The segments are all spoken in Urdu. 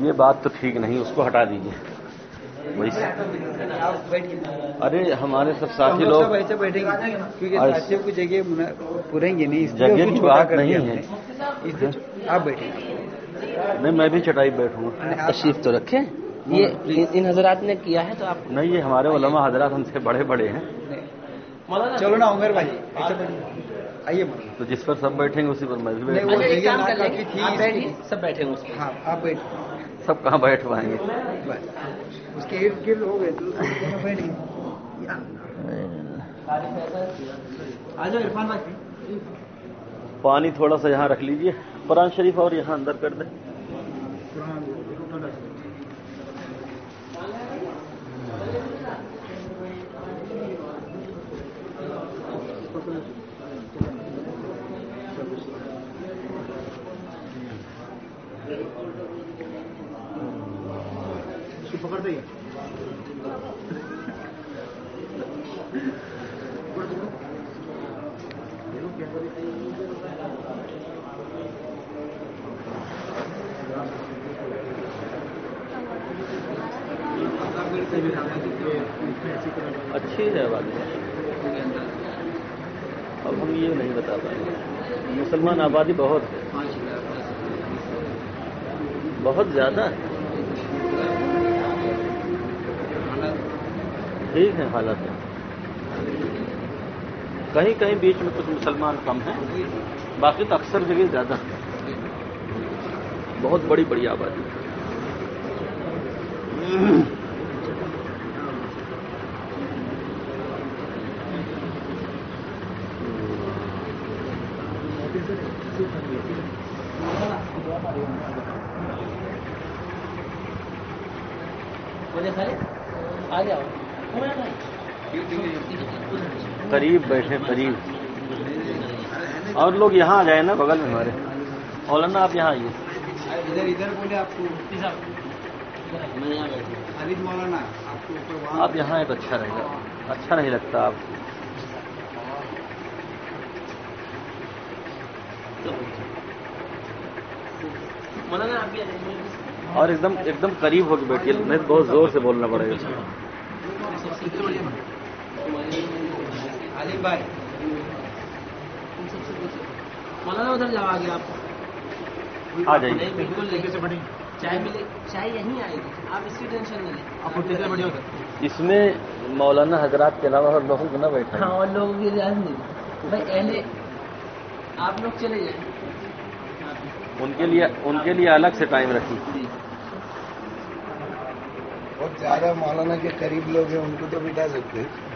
یہ بات تو ٹھیک نہیں اس کو ہٹا دیجیے ارے ہمارے سب ساتھی لوگ ایسے بیٹھیں گے کیونکہ اور- ساتھیوں کی جگہ پوریں گے نہیں جگہ کی بات نہیں ہے۔ آپ بیٹھیں نہیں میں بھی چٹائی بیٹھوں گا۔ تشریف تو رکھیں۔ یہ ان- ان حضرات نے کیا ہے تو آپ نہیں یہ ہمارے علماء حضرات ہم سے بڑے بڑے ہیں۔ چلو نا عمر بھائی بیٹھیں آئیے مولانا۔ تو جس پر سب بیٹھیں گے اسی پر میں بھی نہیں، بیٹھوں اچھا، کی- سب بیٹھے ہیں اس میں ہاں آپ بیٹھ سب کہاں بیٹھ پائیں گے؟ اس کے ارد گرد ہو گئے بیٹھ پانی تھوڑا سا یہاں رکھ لیجیے۔ قرآن شریف اور یہاں اندر کر دیں پکڑ دیں اچھی ہے بات اب ہم یہ نہیں بتا پائیں گے مسلمان آبادی بہت ہے۔ بہت زیادہ ہے۔ ٹھیک ہے، حالت کہیں کہیں بیچ میں کچھ مسلمان کم ہیں، باقی تو اکثر جگہ زیادہ ہے بہت بڑی بڑی آبادی۔ ہے آ جاؤ قریب بیٹھے قریب۔ اور لوگ یہاں آ جائیں نا بغل میں ہمارے۔ مولانا آپ یہاں آئیے۔ آپ یہاں ایک اچھا رہے گا۔ اچھا نہیں لگتا آپ۔ اور ایک دم ایک دم قریب ہو کے بیٹھیے۔ نہیں بہت زور سے بولنا پڑے گا۔ علی بھائی مولانا ادھر جاؤ آگے آپ آ جائیے۔ نہیں بالکل چائے ملے چائے یہیں آئے گی۔ آپ اس کی ٹینشن نہیں لیں۔ اس میں مولانا حضرات کے علاوہ اور لوگوں کو نہ بیٹھا ہاں اور لوگوں کی اجازت نہیں۔ بھائی اہل آپ لوگ چلے جائیں۔ ان کے لیے ان کے لیے الگ سے ٹائم رکھی جی۔ بہت زیادہ مولانا کے قریب لوگ ہیں ان کو تو بٹھا سکتے ہیں۔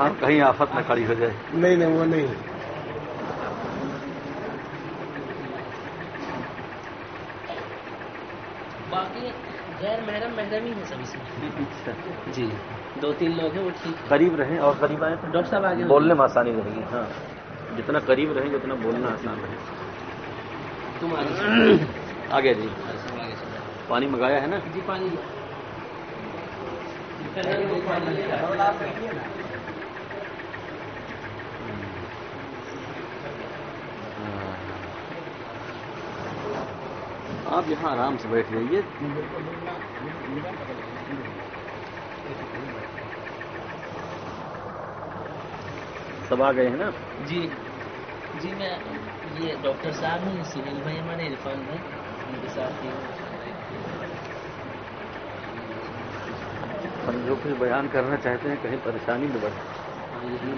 ہاں کہیں آفت نہ کھڑی ہو جائے۔ نہیں نہیں وہ نہیں۔ باقی غیر محرم محرم ہی ہے سب اس میں۔ اچھا جی دو تین لوگ ہیں وہ ٹھیک قریب رہیں اور قریب آئیں تو ڈاکٹر صاحب آگے بولنے میں آسانی رہے گی۔ ہاں۔ جتنا قریب رہیں گے اتنا بولنا آسان رہے۔ تم آگے آگے جی۔ پانی منگایا ہے نا؟ جی پانی۔ آپ یہاں آرام سے بیٹھ جائیے۔ سب آ گئے ہیں نا؟ جی۔ جی میں یہ ڈاکٹر صاحب ہیں سنیل بھائی ہمارے عرفان بھائی ان کے ساتھ ہم جو کچھ بیان کرنا چاہتے ہیں کہیں پریشانی میں بڑھے ہاں، یہی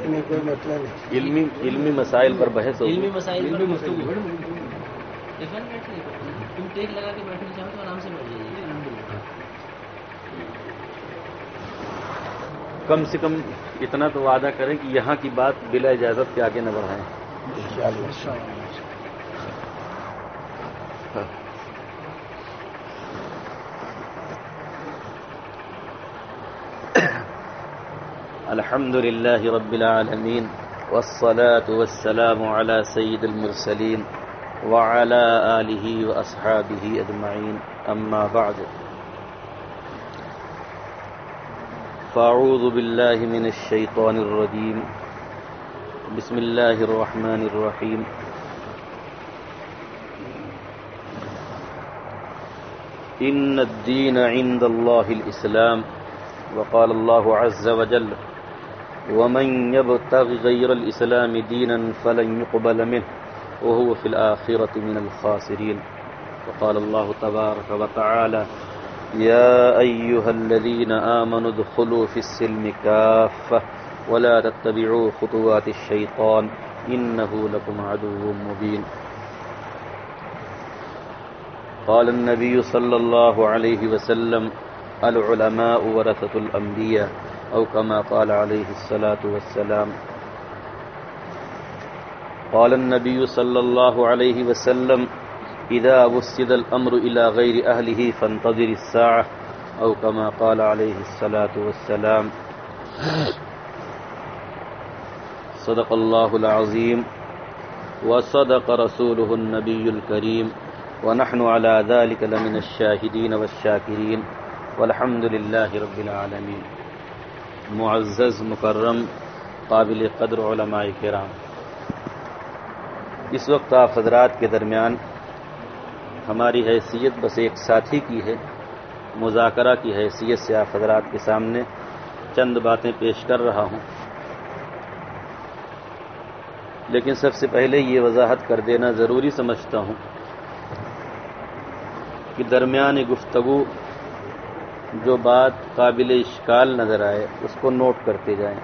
نہیں کوئی مطلب نہیں علمی علمی مسائل پر بحث ہو علمی مسائل پر تم ٹیک لگا کے بیٹھنا چاہو تو آرام سے بیٹھ جائیے۔ کم سے کم اتنا تو وعدہ کریں کہ یہاں کی بات بلا اجازت کے آگے نہ بڑھائیں۔ الحمد لله رب العالمين والصلاة والسلام على سيد المرسلين وعلى آله وأصحابه أجمعين. أما بعد. فأعوذ بالله من الشيطان الرجيم. بسم الله الرحمن الرحيم. إن الدين عند الله الإسلام. وقال الله عز وجل ومن يبتغ غير الإسلام دينا فلن يقبل منه، وهو في الآخرة من الخاسرين. وقال الله تبارك وتعالى يا أيها الذين آمنوا ادخلوا في السلم كافة ولا تتبعوا خطوات الشيطان، إنه لكم عدو مبين. قال النبي صلى الله عليه وسلم العلماء ورثة الأنبياء. أو كما قال عليه الصلاة والسلام. قال النبي صلى الله عليه وسلم، إذا وسد الأمر إلى غير أهله فانتظر الساعة. أو كما قال عليه الصلاة والسلام. صدق الله العظيم. وصدق رسوله النبي الكريم. ونحن على ذلك لمن الشاهدين والشاكرين. والحمد لله رب العالمين. معزز، مکرم، قابل قدر علماء کرام۔ اس وقت آپ حضرات کے درمیان ہماری حیثیت بس ایک ساتھی کی ہے، مذاکرہ کی حیثیت سے آپ حضرات کے سامنے چند باتیں پیش کر رہا ہوں۔ لیکن سب سے پہلے یہ وضاحت کر دینا ضروری سمجھتا ہوں کہ درمیان گفتگو جو بات قابل اشکال نظر آئے، اس کو نوٹ کرتے جائیں۔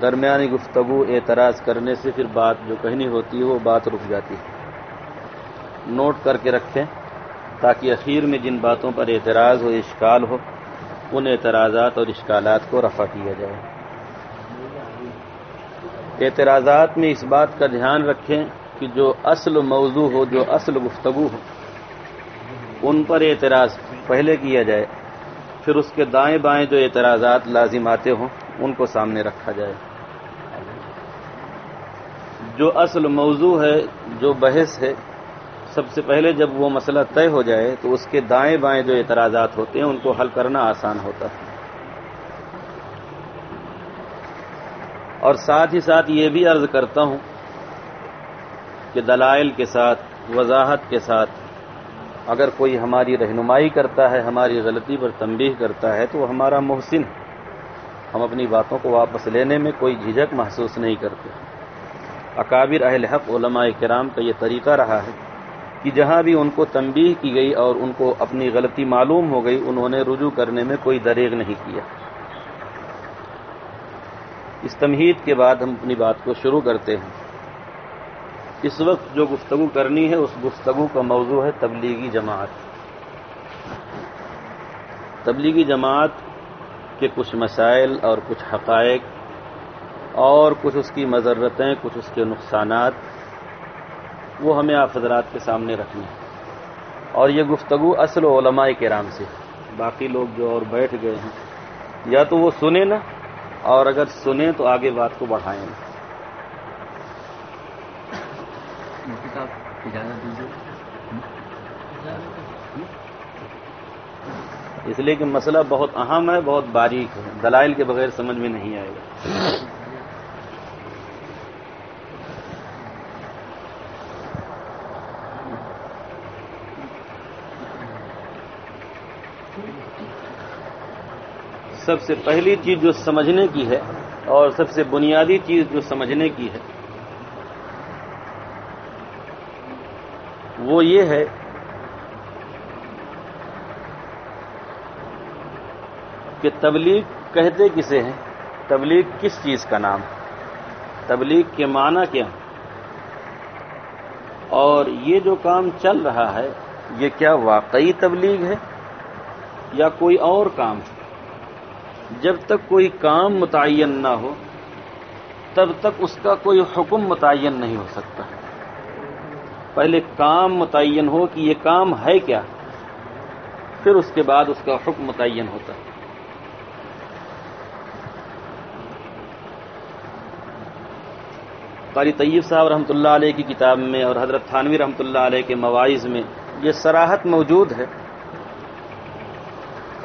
درمیانی گفتگو اعتراض کرنے سے پھر بات جو کہنی ہوتی ہے، وہ بات رک جاتی ہے۔ نوٹ کر کے رکھیں تاکہ اخیر میں جن باتوں پر اعتراض ہو اشکال ہو، ان اعتراضات اور اشکالات کو رفع کیا جائے۔ اعتراضات میں اس بات کا دھیان رکھیں کہ جو اصل موضوع ہو، جو اصل گفتگو ہو ان پر اعتراض پہلے کیا جائے، پھر اس کے دائیں بائیں جو اعتراضات لازم آتے ہوں، ان کو سامنے رکھا جائے۔ جو اصل موضوع ہے، جو بحث ہے، سب سے پہلے جب وہ مسئلہ طے ہو جائے، تو اس کے دائیں بائیں جو اعتراضات ہوتے ہیں، ان کو حل کرنا آسان ہوتا ہے۔ اور ساتھ ہی ساتھ یہ بھی عرض کرتا ہوں کہ دلائل کے ساتھ، وضاحت کے ساتھ اگر کوئی ہماری رہنمائی کرتا ہے، ہماری غلطی پر تنبیہ کرتا ہے، تو وہ ہمارا محسن ہے۔ ہم اپنی باتوں کو واپس لینے میں کوئی جھجک محسوس نہیں کرتے۔ اکابر اہل حق علماء کرام کا یہ طریقہ رہا ہے کہ جہاں بھی ان کو تنبیہ کی گئی اور ان کو اپنی غلطی معلوم ہو گئی، انہوں نے رجوع کرنے میں کوئی دریغ نہیں کیا۔ اس تمہید کے بعد ہم اپنی بات کو شروع کرتے ہیں۔ اس وقت جو گفتگو کرنی ہے، اس گفتگو کا موضوع ہے تبلیغی جماعت۔ تبلیغی جماعت کے کچھ مسائل اور کچھ حقائق اور کچھ اس کی مذرتیں، کچھ اس کے نقصانات، وہ ہمیں آپ حضرات کے سامنے رکھنے ہیں۔ اور یہ گفتگو اصل علماء کرام سے۔ باقی لوگ جو اور بیٹھ گئے ہیں، یا تو وہ سنیں نا، اور اگر سنیں تو آگے بات کو بڑھائیں۔ نا اس لیے کہ مسئلہ بہت اہم ہے، بہت باریک ہے۔ دلائل کے بغیر سمجھ میں نہیں آئے گا۔ سب سے پہلی چیز جو سمجھنے کی ہے اور سب سے بنیادی چیز جو سمجھنے کی ہے وہ یہ ہے کہ تبلیغ کہتے کسے ہیں؟ تبلیغ کس چیز کا نام؟ تبلیغ کے معنی کیا اور یہ جو کام چل رہا ہے، یہ کیا واقعی تبلیغ ہے یا کوئی اور کام ہے؟ جب تک کوئی کام متعین نہ ہو، تب تک اس کا کوئی حکم متعین نہیں ہو سکتا۔ ہے پہلے کام متعین ہو کہ یہ کام ہے کیا؟ پھر اس کے بعد اس کا حکم متعین ہوتا ہے۔ قاری طیب صاحب رحمۃ اللہ علیہ کی کتاب میں اور حضرت تھانوی رحمۃ اللہ علیہ کے مواعظ میں یہ سراحت موجود ہے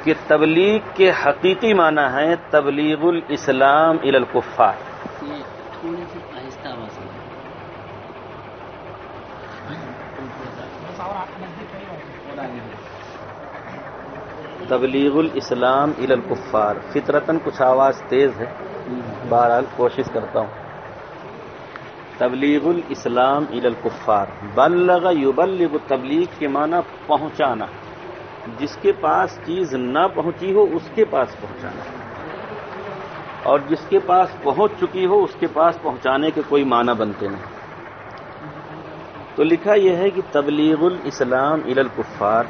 کہ تبلیغ کے حقیقی معنی ہے تبلیغ الاسلام الی الکفار یہ تھوڑی سی آہستہ آواز ہے تبلیغ الاسلام الى الکفار. فطرتن کچھ آواز تیز ہے. بہرحال کوشش کرتا ہوں. تبلیغ الاسلام الى الکفار. بلغ یبلغ تبلیغ کے معنی پہنچانا. جس کے پاس چیز نہ پہنچی ہو، اس کے پاس پہنچانا. اور جس کے پاس پہنچ چکی ہو، اس کے پاس پہنچانے کے کوئی معنی بنتے نہیں. تو لکھا یہ ہے کہ تبلیغ الاسلام الى الکفار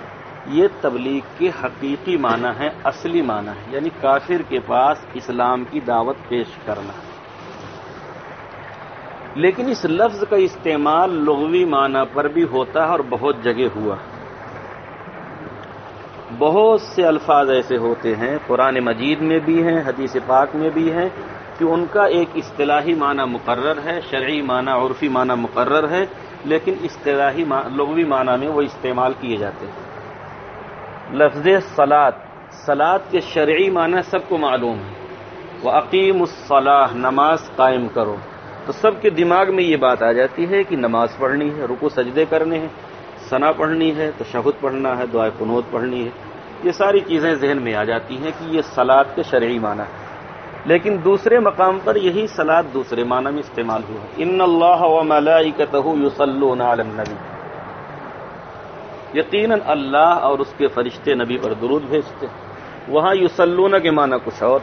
یہ تبلیغ کے حقیقی معنی ہے اصلی معنی ہے یعنی کافر کے پاس اسلام کی دعوت پیش کرنا۔ لیکن اس لفظ کا استعمال لغوی معنی پر بھی ہوتا ہے اور بہت جگہ ہوا۔ بہت سے الفاظ ایسے ہوتے ہیں، قرآن مجید میں بھی ہیں، حدیث پاک میں بھی ہیں، کہ ان کا ایک اصطلاحی معنی مقرر ہے، شرعی معنی، عرفی معنی مقرر ہے، لیکن اصطلاحی لغوی معنی میں وہ استعمال کیے جاتے ہیں۔ لفظ سلاد سلاد کے شرعی معنی سب کو معلوم ہے۔ وہ عقیم الصلاح نماز قائم کرو۔ تو سب کے دماغ میں یہ بات آ جاتی ہے کہ نماز پڑھنی ہے رکو سجدے کرنے ہیں، ثنا پڑھنی ہے تو شہد پڑھنا ہے، دعائے قنوت پڑھنی ہے۔ یہ ساری چیزیں ذہن میں آ جاتی ہیں کہ یہ سلاد کے شرعی معنی ہے لیکن دوسرے مقام پر یہی سلاد دوسرے معنی میں استعمال ہوا۔ ان اللہ و ملائکتہ یصلون علی النبی یقیناً اللہ اور اس کے فرشتے نبی پر درود بھیجتے وہاں یوسلون کے معنی کچھ اور۔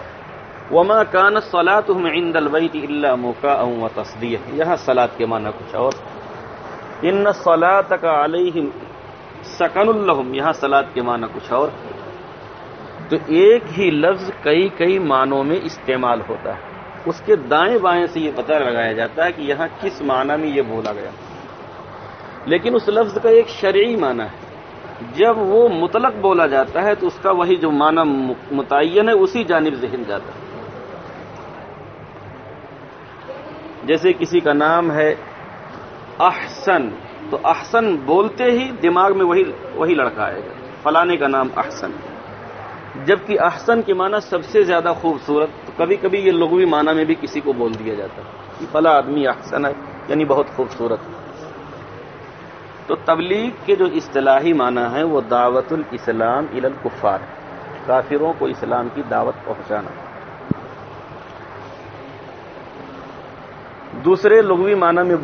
وما کان سلاۃ عند البیت اللہ موقع و تصدیح یہاں سلاد کے معنی کچھ اور۔ ان سلاط کا علیہ سکن الحم یہاں سلاد کے معنی کچھ اور۔ تو ایک ہی لفظ کئی کئی معنوں میں استعمال ہوتا ہے۔ اس کے دائیں بائیں سے یہ پتہ لگایا جاتا ہے کہ یہاں کس معنی میں یہ بولا گیا۔ لیکن اس لفظ کا ایک شرعی معنی ہے۔ جب وہ مطلق بولا جاتا ہے تو اس کا وہی جو معنی متعین ہے، اسی جانب ذہن جاتا ہے۔ جیسے کسی کا نام ہے احسن، تو احسن بولتے ہی دماغ میں وہی وہی لڑکا آئے گا۔ فلانے کا نام احسن۔ جبکہ احسن کے معنی سب سے زیادہ خوبصورت، تو کبھی کبھی یہ لغوی معنی میں بھی کسی کو بول دیا جاتا ہے کہ فلا آدمی احسن ہے یعنی بہت خوبصورت۔ ہے تو تبلیغ کے جو اصطلاحی معنی ہے وہ دعوت الاسلام الى الکفار کافروں کو اسلام کی دعوت پہنچانا۔ دوسرے لغوی معنی میں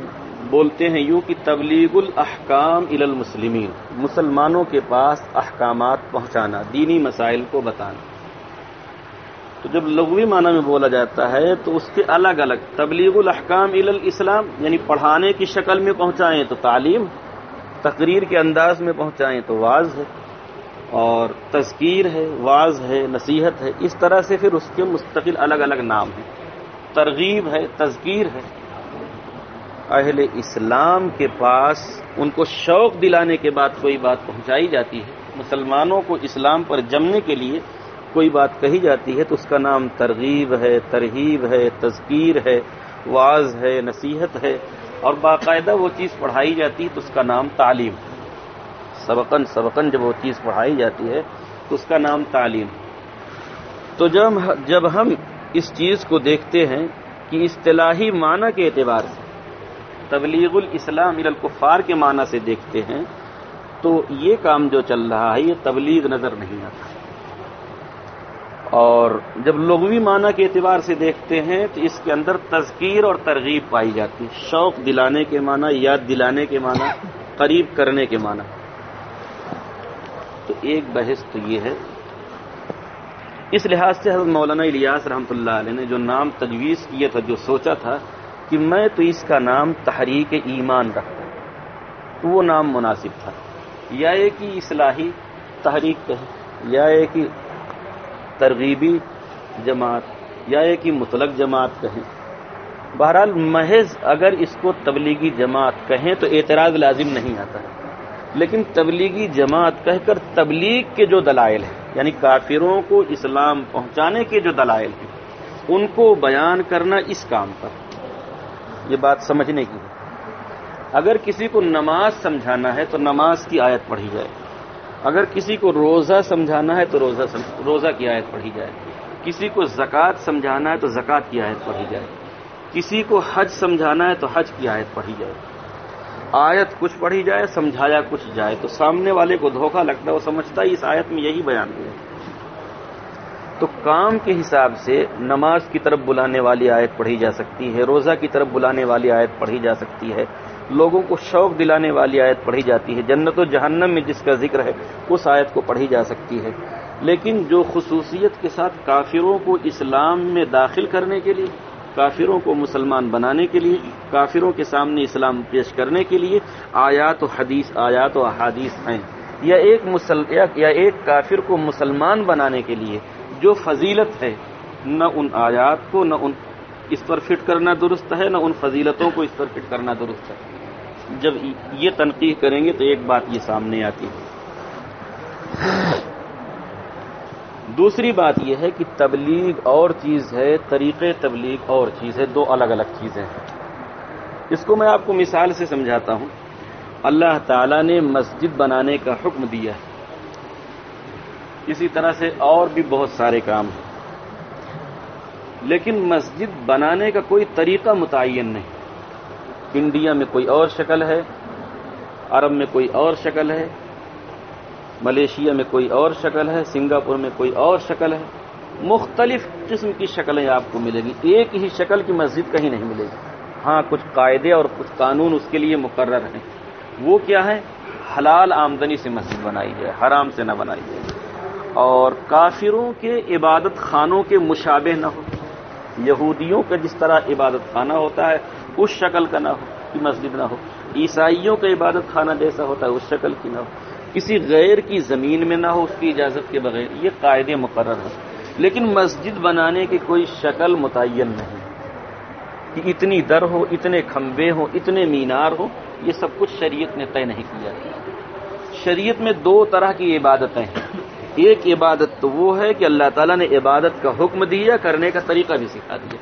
بولتے ہیں یوں کہ تبلیغ الاحکام الى المسلمین، مسلمانوں کے پاس احکامات پہنچانا، دینی مسائل کو بتانا۔ تو جب لغوی معنی میں بولا جاتا ہے تو اس کے الگ الگ تبلیغ الاحکام الى الاسلام یعنی پڑھانے کی شکل میں پہنچائیں تو تعلیم تقریر کے انداز میں پہنچائیں تو واز ہے اور تذکیر ہے واز ہے، نصیحت ہے، اس طرح سے پھر اس کے مستقل الگ الگ نام ہیں۔ ترغیب ہے، تذکیر ہے۔ اہل اسلام کے پاس ان کو شوق دلانے کے بعد کوئی بات پہنچائی جاتی ہے۔ مسلمانوں کو اسلام پر جمنے کے لیے کوئی بات کہی جاتی ہے تو اس کا نام ترغیب ہے، ترہیب ہے، تذکیر ہے واز ہے، نصیحت ہے۔ اور باقاعدہ وہ چیز پڑھائی جاتی ہے تو اس کا نام تعلیم۔ سبقن سبقن جب وہ چیز پڑھائی جاتی ہے تو اس کا نام تعلیم۔ تو جب جب ہم اس چیز کو دیکھتے ہیں کہ اصطلاحی معنی کے اعتبار سے، تبلیغ الاسلام الکفار کے معنی سے دیکھتے ہیں، تو یہ کام جو چل رہا ہے، یہ تبلیغ نظر نہیں آتا۔ اور جب لغوی معنی کے اعتبار سے دیکھتے ہیں تو اس کے اندر تذکیر اور ترغیب پائی جاتی ہے۔ شوق دلانے کے معنی، یاد دلانے کے معنی، قریب کرنے کے معنی۔ تو ایک بحث تو یہ ہے۔ اس لحاظ سے حضرت مولانا الیاس رحمۃ اللہ علیہ نے جو نام تجویز کیا تھا، جو سوچا تھا کہ میں تو اس کا نام تحریک ایمان رکھتا تو وہ نام مناسب تھا۔ یا ایک ہی اصلاحی تحریک کہیں یا ایک ہی ترغیبی جماعت یا ایک ہی مطلق جماعت کہیں۔ بہرحال محض اگر اس کو تبلیغی جماعت کہیں تو اعتراض لازم نہیں آتا ہے۔ لیکن تبلیغی جماعت کہہ کر تبلیغ کے جو دلائل ہیں یعنی کافروں کو اسلام پہنچانے کے جو دلائل ہیں، ان کو بیان کرنا اس کام پر۔ یہ بات سمجھنے کی ہے۔ اگر کسی کو نماز سمجھانا ہے تو نماز کی آیت پڑھی جائے۔ اگر کسی کو روزہ سمجھانا ہے تو روزہ روزہ کی آیت پڑھی جائے۔ کسی کو زکوٰۃ سمجھانا ہے تو زکوٰۃ کی آیت پڑھی جائے۔ کسی کو حج سمجھانا ہے تو حج کی آیت پڑھی جائے۔ آیت کچھ پڑھی جائے، سمجھایا کچھ جائے۔ تو سامنے والے کو دھوکہ لگتا ہے، وہ سمجھتا ہے، اس آیت میں یہی بیان ہوا تو کام کے حساب سے نماز کی طرف بلانے والی آیت پڑھی جا سکتی ہے، روزہ کی طرف بلانے والی آیت پڑھی جا سکتی ہے۔ لوگوں کو شوق دلانے والی آیت پڑھی جاتی ہے۔ جنت و جہنم میں جس کا ذکر ہے، اس آیت کو پڑھی جا سکتی ہے۔ لیکن جو خصوصیت کے ساتھ کافروں کو اسلام میں داخل کرنے کے لیے، کافروں کو مسلمان بنانے کے لیے، کافروں کے سامنے اسلام پیش کرنے کے لیے آیات و حدیث، آیات و احادیث ہیں۔ یا ایک مسل، یا ایک کافر کو مسلمان بنانے کے لیے جو فضیلت ہے، نہ ان آیات کو، نہ ان، اس پر فٹ کرنا درست ہے، نہ ان فضیلتوں کو اس پر فٹ کرنا درست ہے۔ جب یہ تنقید کریں گے تو ایک بات یہ سامنے آتی ہے۔ دوسری بات یہ ہے کہ تبلیغ اور چیز ہے طریقے تبلیغ اور چیز ہے، دو الگ الگ چیزیں ہیں۔ اس کو میں آپ کو مثال سے سمجھاتا ہوں۔ اللہ تعالی نے مسجد بنانے کا حکم دیا ہے۔ اسی طرح سے اور بھی بہت سارے کام ہیں۔ لیکن مسجد بنانے کا کوئی طریقہ متعین نہیں۔ انڈیا میں کوئی اور شکل ہے، عرب میں کوئی اور شکل ہے، ملیشیا میں کوئی اور شکل ہے، سنگاپور میں کوئی اور شکل ہے، مختلف قسم کی شکلیں آپ کو ملے گی۔ ایک ہی شکل کی مسجد کہیں نہیں ملے گی۔ ہاں کچھ قاعدے اور کچھ قانون اس کے لیے مقرر ہیں۔ وہ کیا ہے؟ حلال آمدنی سے مسجد بنائی جائے، حرام سے نہ بنائی جائے۔ اور کافروں کے عبادت خانوں کے مشابہ نہ ہو۔ یہودیوں کا جس طرح عبادت خانہ ہوتا ہے اس شکل کا نہ ہو کہ مسجد نہ ہو۔ عیسائیوں کا عبادت خانہ جیسا ہوتا ہے، اس شکل کی نہ ہو۔ کسی غیر کی زمین میں نہ ہو، اس کی اجازت کے بغیر۔ یہ قاعدے مقرر ہیں۔ لیکن مسجد بنانے کی کوئی شکل متعین نہیں۔ کہ اتنی در ہو، اتنے کھمبے ہوں، اتنے مینار ہو یہ سب کچھ شریعت نے طے نہیں کیا۔ شریعت میں دو طرح کی عبادتیں ہیں۔ ایک عبادت تو وہ ہے کہ اللہ تعالیٰ نے عبادت کا حکم دیا، کرنے کا طریقہ بھی سکھا دیا۔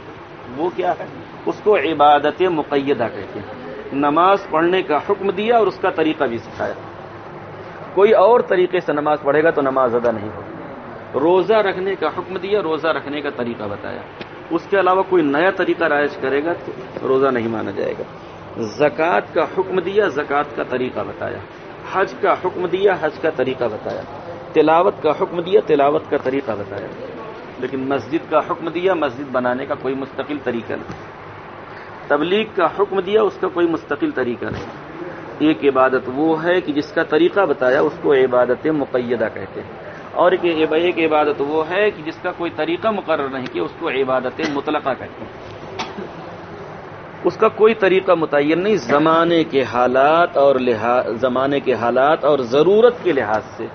وہ کیا ہے؟ اس کو عبادت مقیدہ کہتے ہیں۔ نماز پڑھنے کا حکم دیا اور اس کا طریقہ بھی سکھایا۔ کوئی اور طریقے سے نماز پڑھے گا تو نماز ادا نہیں ہوگی۔ روزہ رکھنے کا حکم دیا، روزہ رکھنے کا طریقہ بتایا۔ اس کے علاوہ کوئی نیا طریقہ رائج کرے گا تو روزہ نہیں مانا جائے گا۔ زکوٰۃ کا حکم دیا، زکوٰۃ کا طریقہ بتایا۔ حج کا حکم دیا، حج کا طریقہ بتایا۔ تلاوت کا حکم دیا، تلاوت کا طریقہ بتایا۔ لیکن مسجد کا حکم دیا، مسجد بنانے کا کوئی مستقل طریقہ نہیں۔ تبلیغ کا حکم دیا، اس کا کوئی مستقل طریقہ نہیں۔ ایک عبادت وہ ہے کہ جس کا طریقہ بتایا، اس کو عبادت مقیدہ کہتے ہیں۔ اور ایک عبادت وہ ہے کہ جس کا کوئی طریقہ مقرر نہیں کہ اس کو عبادت مطلقہ کہتے ہیں۔ اس کا کوئی طریقہ متعین نہیں، زمانے کے حالات اور زمانے کے حالات اور ضرورت کے لحاظ سے۔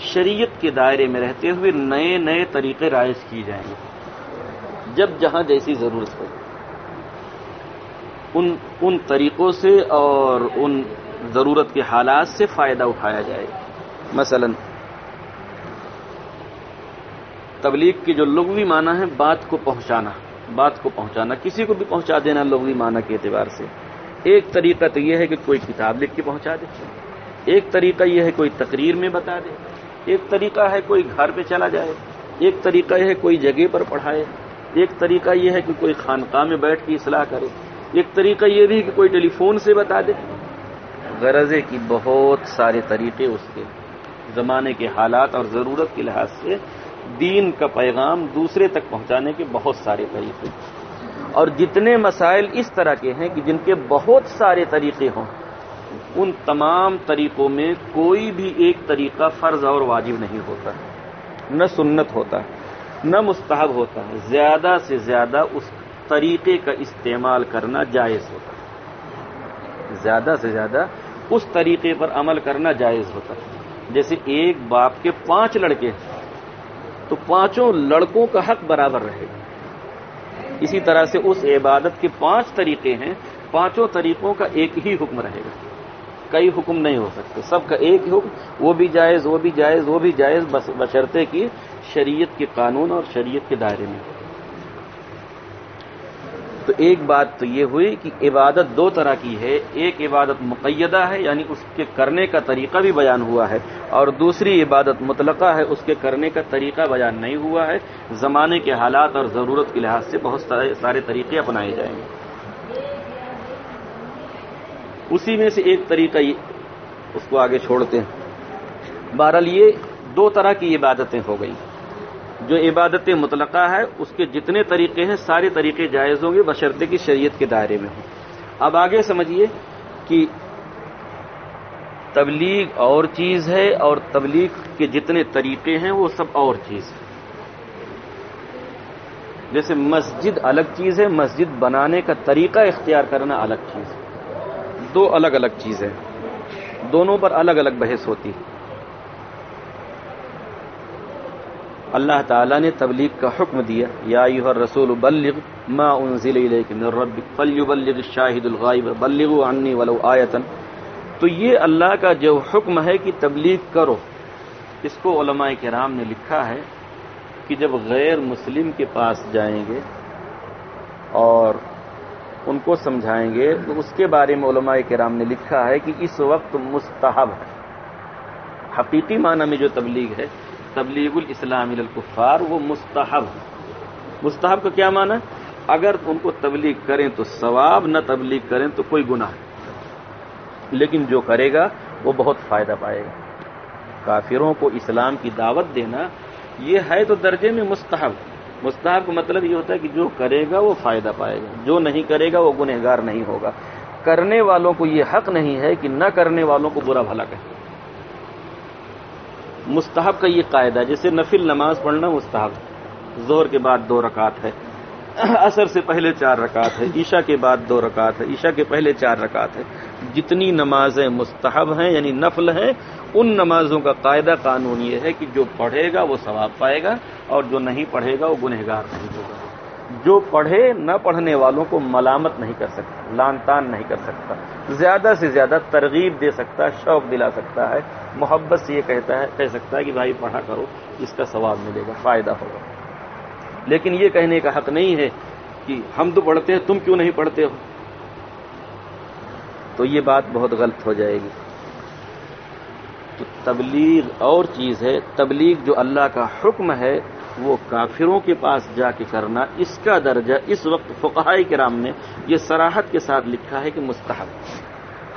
شریعت کے دائرے میں رہتے ہوئے نئے نئے طریقے رائج کیے جائیں گے۔ جب جہاں جیسی ضرورت ہو۔ ان ان طریقوں سے اور ان ضرورت کے حالات سے فائدہ اٹھایا جائے۔ مثلا، تبلیغ کے جو لغوی معنی ہے، بات کو پہنچانا۔ بات کو پہنچانا، کسی کو بھی پہنچا دینا لغوی معنی کے اعتبار سے۔ ایک طریقہ تو یہ ہے کہ کوئی کتاب لکھ کے پہنچا دے۔ ایک طریقہ یہ ہے کوئی تقریر میں بتا دے۔ ایک طریقہ ہے کوئی گھر پہ چلا جائے۔ ایک طریقہ یہ ہے کوئی جگہ پر پڑھائے۔ ایک طریقہ یہ ہے کہ کوئی خانقاہ میں بیٹھ کے اصلاح کرے۔ ایک طریقہ یہ بھی کہ کوئی ٹیلی فون سے بتا دے۔ غرض کی بہت سارے طریقے اس کے۔ زمانے کے حالات اور ضرورت کے لحاظ سے دین کا پیغام دوسرے تک پہنچانے کے بہت سارے طریقے۔ اور جتنے مسائل اس طرح کے ہیں کہ جن کے بہت سارے طریقے ہوں، ان تمام طریقوں میں کوئی بھی ایک طریقہ فرض اور واجب نہیں ہوتا۔ نہ سنت ہوتا، نہ مستحب ہوتا۔ ہے زیادہ سے زیادہ اس طریقے کا استعمال کرنا جائز ہوتا ہے۔ زیادہ سے زیادہ اس طریقے پر عمل کرنا جائز ہوتا ہے۔ جیسے ایک باپ کے پانچ لڑکے ہیں، تو پانچوں لڑکوں کا حق برابر رہے گا۔ اسی طرح سے اس عبادت کے پانچ طریقے ہیں، پانچوں طریقوں کا ایک ہی حکم رہے گا۔ کئی حکم نہیں ہو سکتے، سب کا ایک حکم، وہ بھی جائز، وہ بھی جائز، وہ بھی جائز بشرطے کی شریعت کے قانون اور شریعت کے دائرے میں۔ تو ایک بات تو یہ ہوئی کہ عبادت دو طرح کی ہے، ایک عبادت مقیدہ ہے یعنی اس کے کرنے کا طریقہ بھی بیان ہوا ہے، اور دوسری عبادت مطلقہ ہے، اس کے کرنے کا طریقہ بیان نہیں ہوا ہے۔ زمانے کے حالات اور ضرورت کے لحاظ سے بہت سارے طریقے اپنائے جائیں گے۔ اسی میں سے ایک طریقہ یہ اس کو آگے چھوڑتے ہیں۔ بہرحال یہ دو طرح کی عبادتیں ہو گئی۔ جو عبادت مطلقہ ہے، اس کے جتنے طریقے ہیں، سارے طریقے جائز ہوں گے، بشرطے کی شریعت کے دائرے میں ہوں۔ اب آگے سمجھیے کہ تبلیغ اور چیز ہے اور تبلیغ کے جتنے طریقے ہیں، وہ سب اور چیز ہے جیسے مسجد الگ چیز ہے، مسجد بنانے کا طریقہ اختیار کرنا الگ چیز ہے۔ دو الگ الگ چیزیں۔ دونوں پر الگ الگ بحث ہوتی۔ ہے اللہ تعالیٰ نے تبلیغ کا حکم دیا، یا ایوہ الرسول بلغ ما انزل الیک من ربک فلیبلغ الشاہد الغائب بلغوا عنی ولو آیتن۔ تو یہ اللہ کا جو حکم ہے کہ تبلیغ کرو، اس کو علماء کرام نے لکھا ہے کہ جب غیر مسلم کے پاس جائیں گے اور ان کو سمجھائیں گے، تو اس کے بارے میں علماء کرام نے لکھا ہے کہ اس وقت مستحب ہے۔ حقیقی معنی میں جو تبلیغ ہے تبلیغ الاسلام الکفار، وہ مستحب مستحب کا کیا معنی؟ اگر ان کو تبلیغ کریں تو ثواب، نہ تبلیغ کریں تو کوئی گناہ۔ لیکن جو کرے گا، وہ بہت فائدہ پائے گا۔ کافروں کو اسلام کی دعوت دینا، یہ ہے تو درجے میں مستحب۔ مستحب کا مطلب یہ ہوتا ہے کہ جو کرے گا، وہ فائدہ پائے گا۔ جو نہیں کرے گا، وہ گنہگار نہیں ہوگا۔ کرنے والوں کو یہ حق نہیں ہے کہ نہ کرنے والوں کو برا بھلا کہے۔ مستحب کا یہ قاعدہ جیسے نفل نماز پڑھنا مستحب زہر کے بعد دو رکعت ہے اثر سے پہلے چار رکعت ہے، عشاء کے بعد دو رکعت ہے، عشاء کے پہلے چار رکعت ہے۔ جتنی نمازیں مستحب ہیں یعنی نفل ہیں، ان نمازوں کا قاعدہ قانون یہ ہے کہ جو پڑھے گا وہ ثواب پائے گا اور جو نہیں پڑھے گا وہ گنہگار نہیں ہوگا۔ جو پڑھے نہ پڑھنے والوں کو ملامت نہیں کر سکتا لان تان نہیں کر سکتا، زیادہ سے زیادہ ترغیب دے سکتا ہے شوق دلا سکتا ہے، محبت سے یہ کہتا ہے، کہہ سکتا ہے کہ بھائی پڑھا کرو، اس کا ثواب ملے گا، فائدہ ہوگا۔ لیکن یہ کہنے کا حق نہیں ہے کہ ہم تو پڑھتے ہیں، تم کیوں نہیں پڑھتے ہو؟ تو یہ بات بہت غلط ہو جائے گی۔ تو تبلیغ اور چیز ہے، تبلیغ جو اللہ کا حکم ہے وہ کافروں کے پاس جا کے کرنا اس کا درجہ اس وقت فقہائے کرام نے یہ سراحت کے ساتھ لکھا ہے کہ مستحب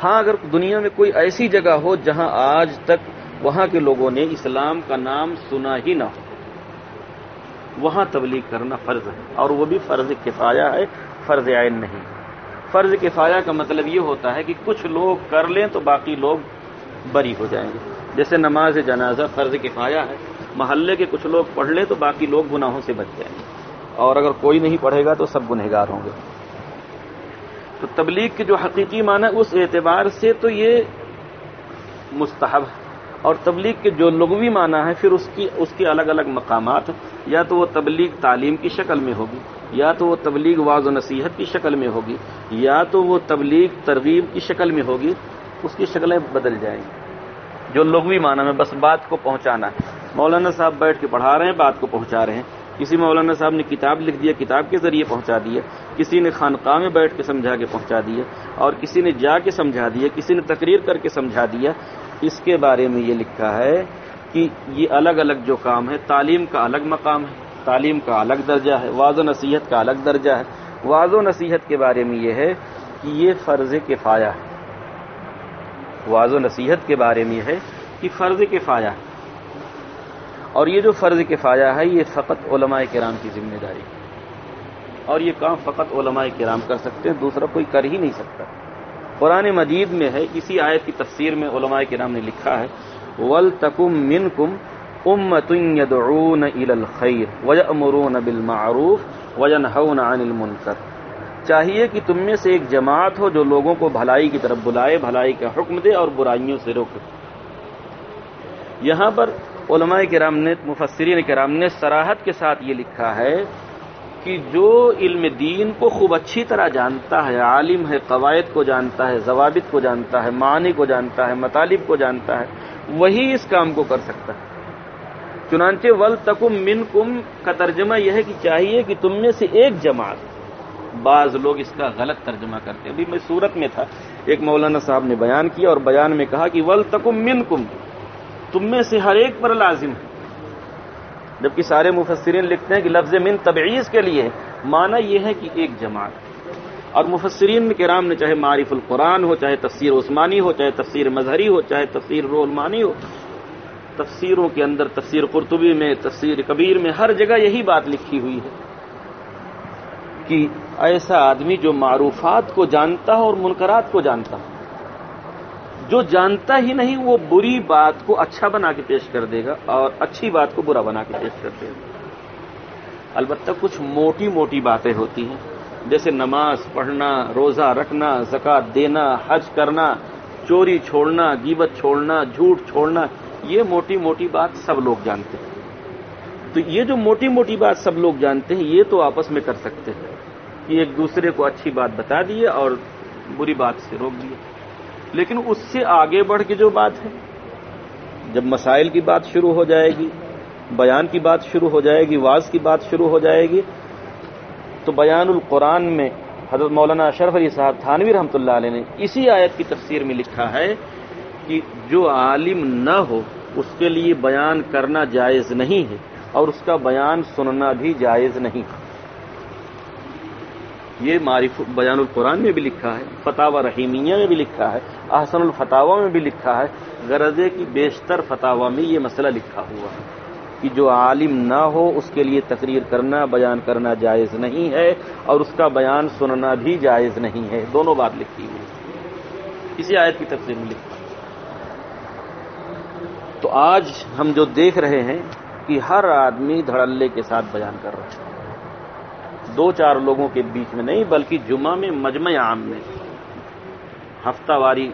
ہاں اگر دنیا میں کوئی ایسی جگہ ہو جہاں آج تک وہاں کے لوگوں نے اسلام کا نام سنا ہی نہ ہو، وہاں تبلیغ کرنا فرض ہے اور وہ بھی فرض کفایا ہے، فرض عین نہیں۔ فرض کفایا کا مطلب یہ ہوتا ہے کہ کچھ لوگ کر لیں تو باقی لوگ بری ہو جائیں گے۔ جیسے نماز جنازہ فرض کفایا ہے۔ محلے کے کچھ لوگ پڑھ لیں تو باقی لوگ گناہوں سے بچ جائیں گے۔ اور اگر کوئی نہیں پڑھے گا تو سب گنہگار ہوں گے۔ تو تبلیغ کے جو حقیقی معنی اس اعتبار سے تو یہ مستحب ہے۔ اور تبلیغ کے جو لغوی معنی ہے، پھر اس کی، اس کے الگ الگ مقامات یا تو وہ تبلیغ تعلیم کی شکل میں ہوگی، یا تو وہ تبلیغ واض و نصیحت کی شکل میں ہوگی، یا تو وہ تبلیغ ترغیب کی شکل میں ہوگی۔ اس کی شکلیں بدل جائیں گی۔ جو لغوی معنی میں بس بات کو پہنچانا ہے۔ مولانا صاحب بیٹھ کے پڑھا رہے ہیں، بات کو پہنچا رہے ہیں۔ کسی مولانا صاحب نے کتاب لکھ دیا کتاب کے ذریعے پہنچا دیا کسی نے خانقاہ میں بیٹھ کے سمجھا کے پہنچا دیا اور کسی نے جا کے سمجھا دیا کسی نے تقریر کر کے سمجھا دیا اس کے بارے میں یہ لکھا ہے کہ یہ الگ الگ جو کام ہے، تعلیم کا الگ مقام ہے، تعلیم کا الگ درجہ ہے واض و نصیحت کا الگ درجہ ہے۔ واض و نصیحت کے بارے میں یہ ہے کہ یہ فرض کفایا ہے۔ واض و نصیحت کے بارے میں یہ ہے کہ فرض کفایا ہے۔ اور یہ جو فرض کفایا ہے، یہ فقط علماء کرام کی ذمہ داری اور یہ کام فقط علماء کرام کر سکتے ہیں، دوسرا کوئی کر ہی نہیں سکتا۔ قرآن مجید میں ہے، اسی آیت کی تفسیر میں علماء کرام نے لکھا ہے ول تکم من کم امتون الخیر وج امرون بل معروف وجن عن چاہیے کہ تم میں سے ایک جماعت ہو جو لوگوں کو بھلائی کی طرف بلائے، بھلائی کا حکم دے اور برائیوں سے روکے۔ یہاں پر علماء کرام نے، مفسرین کرام نے سراحت کے ساتھ یہ لکھا ہے کہ جو علم دین کو خوب اچھی طرح جانتا ہے، عالم ہے، قواعد کو جانتا ہے، ضوابط کو جانتا ہے معنی کو جانتا ہے، مطالب کو جانتا ہے، وہی اس کام کو کر سکتا ہے۔ چنانچہ ول تکم من کم کا ترجمہ یہ ہے کہ چاہیے کہ تم میں سے ایک جماعت، بعض لوگ اس کا غلط ترجمہ کرتے ابھی میں صورت میں تھا، ایک مولانا صاحب نے بیان کیا اور بیان میں کہا کہ ول تکم من کم تم میں سے ہر ایک پر لازم ہے۔ جبکہ سارے مفسرین لکھتے ہیں کہ لفظ من تبعیض کے لیے معنی یہ ہے کہ ایک جماعت۔ اور مفسرین کرام نے چاہے معرف القرآن ہو، چاہے تفسیر عثمانی ہو، چاہے تفسیر مظہری ہو، چاہے تفسیر رولمانی ہو، تفسیروں کے اندر تفسیر قرطبی میں، تفسیر کبیر میں ہر جگہ یہی بات لکھی ہوئی ہے کہ ایسا آدمی جو معروفات کو جانتا ہو اور منکرات کو جانتا ہو۔ جو جانتا ہی نہیں وہ بری بات کو اچھا بنا کے پیش کر دے گا اور اچھی بات کو برا بنا کے پیش کر دے گا۔ البتہ کچھ موٹی موٹی باتیں ہوتی ہیں، جیسے نماز پڑھنا، روزہ رکھنا زکات دینا، حج کرنا، چوری چھوڑنا گیبت چھوڑنا، جھوٹ چھوڑنا، یہ موٹی موٹی بات سب لوگ جانتے ہیں۔ تو یہ جو موٹی موٹی بات سب لوگ جانتے ہیں، یہ تو آپس میں کر سکتے ہیں کہ ایک دوسرے کو اچھی بات بتا دیے اور بری بات سے روک دیے۔ لیکن اس سے آگے بڑھ کے جو بات ہے، جب مسائل کی بات شروع ہو جائے گی، بیان کی بات شروع ہو جائے گی، واز کی بات شروع ہو جائے گی، تو بیان القرآن میں حضرت مولانا اشرف علی صاحب تھانوی رحمۃ اللہ علیہ نے اسی آیت کی تفسیر میں لکھا ہے کہ جو عالم نہ ہو، اس کے لیے بیان کرنا جائز نہیں ہے اور اس کا بیان سننا بھی جائز نہیں۔ ہے یہ معرف بیان القرآن میں بھی لکھا ہے فتح رحیمیہ میں بھی لکھا ہے، احسن الفتاوا میں بھی لکھا ہے۔ غرضے کی بیشتر فتوا میں یہ مسئلہ لکھا ہوا ہے کہ جو عالم نہ ہو، اس کے لیے تقریر کرنا، بیان کرنا جائز نہیں ہے اور اس کا بیان سننا بھی جائز نہیں ہے۔ دونوں بات لکھی ہوئی اسی آیت کی تفصیل میں لکھا تو آج ہم جو دیکھ رہے ہیں کہ ہر آدمی دھڑلے کے ساتھ بیان کر رہا ہے۔ دو چار لوگوں کے بیچ میں نہیں، بلکہ جمعہ میں، مجمع عام میں، ہفتہ واری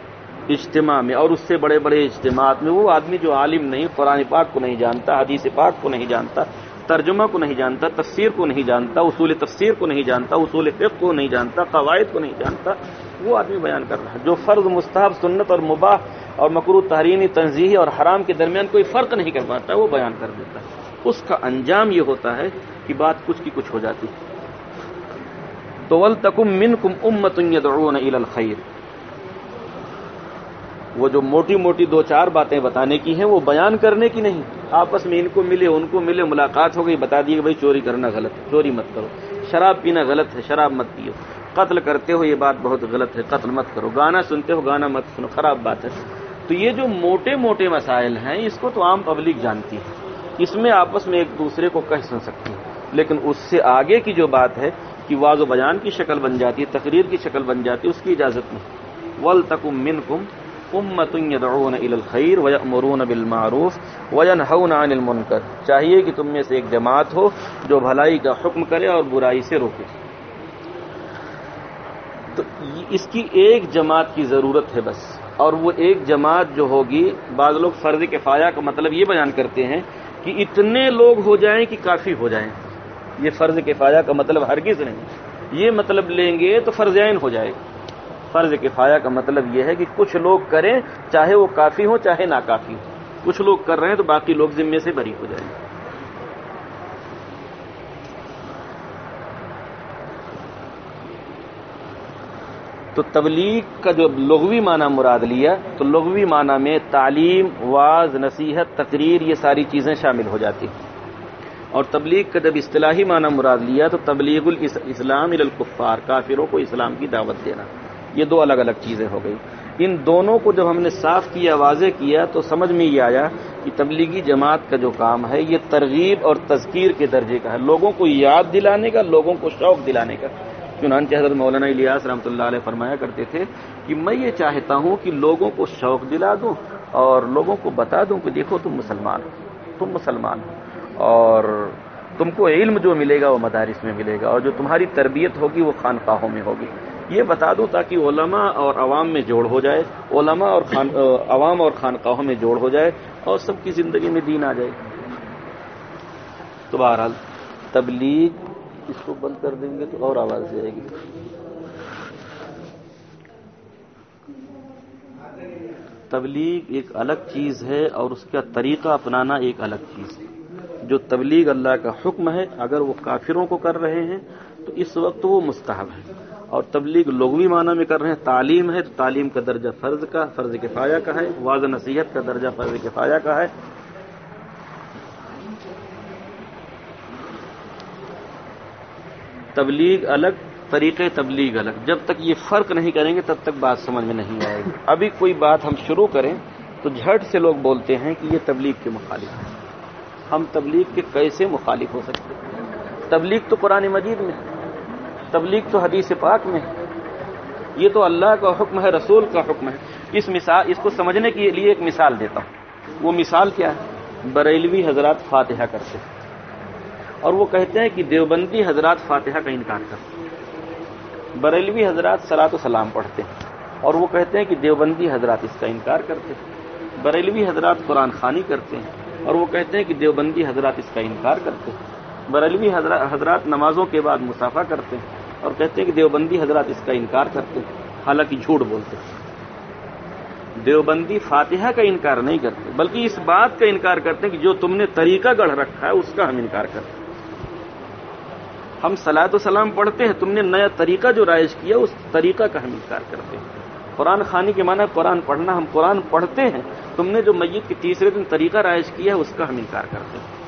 اجتماع میں، اور اس سے بڑے بڑے اجتماعات میں۔ وہ آدمی جو عالم نہیں، قرآن پاک کو نہیں جانتا، حدیث پاک کو نہیں جانتا، ترجمہ کو نہیں جانتا، تفسیر کو نہیں جانتا، اصول تفسیر کو نہیں جانتا، اصول فقہ کو نہیں جانتا، قواعد کو نہیں جانتا، وہ آدمی بیان کر رہا ہے۔ جو فرض، مستحب، سنت اور مباح اور مکرو تحریمی تنظیحی اور حرام کے درمیان کوئی فرق نہیں کر پاتا وہ بیان کر دیتا ہے۔ اس کا انجام یہ ہوتا ہے کہ بات کچھ کی کچھ ہو جاتی ہے۔ تو ول تکم من کم امتن الخیر وہ جو موٹی موٹی دو چار باتیں بتانے کی ہیں، وہ بیان کرنے کی نہیں۔ آپس میں ان کو ملے، ان کو ملے، ملاقات ہو گئی، بتا دیے کہ بھائی چوری کرنا غلط ہے، چوری مت کرو۔ شراب پینا غلط ہے، شراب مت پیو۔ قتل کرتے ہو، یہ بات بہت غلط ہے، قتل مت کرو۔ گانا سنتے ہو، گانا مت سنو، خراب بات ہے۔ تو یہ جو موٹے موٹے مسائل ہیں، اس کو تو عام پبلک جانتی ہے۔ اس میں آپس میں ایک دوسرے کو کہہ سن سکتی ہے لیکن اس سے آگے کی جو بات ہے کہ واض و بیان کی شکل بن جاتی ہے، تقریر کی شکل بن جاتی ہے، اس کی اجازت نہیں۔ ول تکم من کم امت يدعون الى الخير بالمعروف وينهون عن المنکر چاہیے کہ تم میں سے ایک جماعت ہو جو بھلائی کا حکم کرے اور برائی سے روکے۔ تو اس کی ایک جماعت کی ضرورت ہے بس۔ اور وہ ایک جماعت جو ہوگی، بعض لوگ فرض کفایہ کا مطلب یہ بیان کرتے ہیں کہ اتنے لوگ ہو جائیں کہ کافی ہو جائیں۔ یہ فرض کفایہ کا مطلب ہرگز نہیں۔ یہ مطلب لیں گے تو فرض عین ہو جائے۔ گا فرض کفایہ کا مطلب یہ ہے کہ کچھ لوگ کریں، چاہے وہ کافی ہو چاہے ناکافی ہو کچھ لوگ کر رہے ہیں تو باقی لوگ ذمے سے بری ہو جائیں۔ گے تو تبلیغ کا جو لغوی معنی مراد لیا، تو لغوی معنی میں تعلیم، واز، نصیحت، تقریر، یہ ساری چیزیں شامل ہو جاتی۔ ہیں اور تبلیغ کا جب اصطلاحی معنی مراد لیا تو تبلیغ الاسلام الکفار، کافروں کو اسلام کی دعوت دینا۔ یہ دو الگ الگ چیزیں ہو گئی۔ ان دونوں کو جب ہم نے صاف کیا، واضح کیا تو سمجھ میں یہ آیا کہ تبلیغی جماعت کا جو کام ہے، یہ ترغیب اور تذکیر کے درجے کا ہے۔ لوگوں کو یاد دلانے کا، لوگوں کو شوق دلانے کا۔ چنانچہ حضرت مولانا الیاس رحمۃ اللہ علیہ فرمایا کرتے تھے کہ میں یہ چاہتا ہوں کہ لوگوں کو شوق دلا دوں اور لوگوں کو بتا دوں کہ دیکھو تم مسلمان ہو، تم مسلمان ہو۔ اور تم کو علم جو ملے گا وہ مدارس میں ملے گا اور جو تمہاری تربیت ہوگی وہ خانقاہوں میں ہوگی۔ یہ بتا دوں تاکہ علماء اور عوام میں جوڑ ہو جائے۔ علماء اور خان، عوام اور خانقاہوں میں جوڑ ہو جائے اور سب کی زندگی میں دین آ جائے۔ تو بہرحال تبلیغ اس کو بند کر دیں گے تو اور آواز جائے گی تبلیغ ایک الگ چیز ہے اور اس کا طریقہ اپنانا ایک الگ چیز ہے۔ جو تبلیغ اللہ کا حکم ہے، اگر وہ کافروں کو کر رہے ہیں، تو اس وقت وہ مستحب ہے اور تبلیغ لغوی معنی میں کر رہے ہیں، تعلیم ہے، تو تعلیم کا درجہ فرض کا، فرض کفایہ کا ہے۔ واضح نصیحت کا درجہ فرض کفایہ کا ہے۔ تبلیغ الگ طریقے تبلیغ الگ۔ جب تک یہ فرق نہیں کریں گے، تب تک بات سمجھ میں نہیں آئے گی۔ ابھی کوئی بات ہم شروع کریں، تو جھٹ سے لوگ بولتے ہیں کہ یہ تبلیغ کے مخالف ہے۔ ہم تبلیغ کے کیسے مخالف ہو سکتے ہیں؟ تبلیغ تو قرآن مجید میں ہے، تبلیغ تو حدیث پاک میں ہے۔ یہ تو اللہ کا حکم ہے، رسول کا حکم ہے۔ اس مثال، اس کو سمجھنے کے لیے ایک مثال دیتا ہوں۔ وہ مثال کیا ہے؟ بریلوی حضرات فاتحہ کرتے ہیں۔ اور وہ کہتے ہیں کہ دیوبندی حضرات فاتحہ کا انکار کرتے ہیں۔ بریلوی حضرات سلاط و سلام پڑھتے ہیں۔ اور وہ کہتے ہیں کہ دیوبندی حضرات اس کا انکار کرتے ہیں۔ بریلوی حضرات قرآن خانی کرتے ہیں۔ اور وہ کہتے ہیں کہ دیوبندی حضرات اس کا انکار کرتے ہیں۔ بریلوی حضرات نمازوں کے بعد مسافہ کرتے ہیں اور کہتے ہیں کہ دیوبندی حضرات اس کا انکار کرتے ہیں۔ حالانکہ جھوٹ بولتے ہیں۔ دیوبندی فاتحہ کا انکار نہیں کرتے، بلکہ اس بات کا انکار کرتے ہیں کہ جو تم نے طریقہ گڑھ رکھا ہے، اس کا ہم انکار کرتے ہیں۔ ہم سلاد و سلام پڑھتے ہیں، تم نے نیا طریقہ جو رائج کیا، اس طریقہ کا ہم انکار کرتے ہیں۔ قرآن خانی کے معنی قرآن پڑھنا، ہم قرآن پڑھتے ہیں، تم نے جو میت کے تیسرے دن طریقہ رائج کیا ہے، اس کا ہم انکار کرتے ہیں۔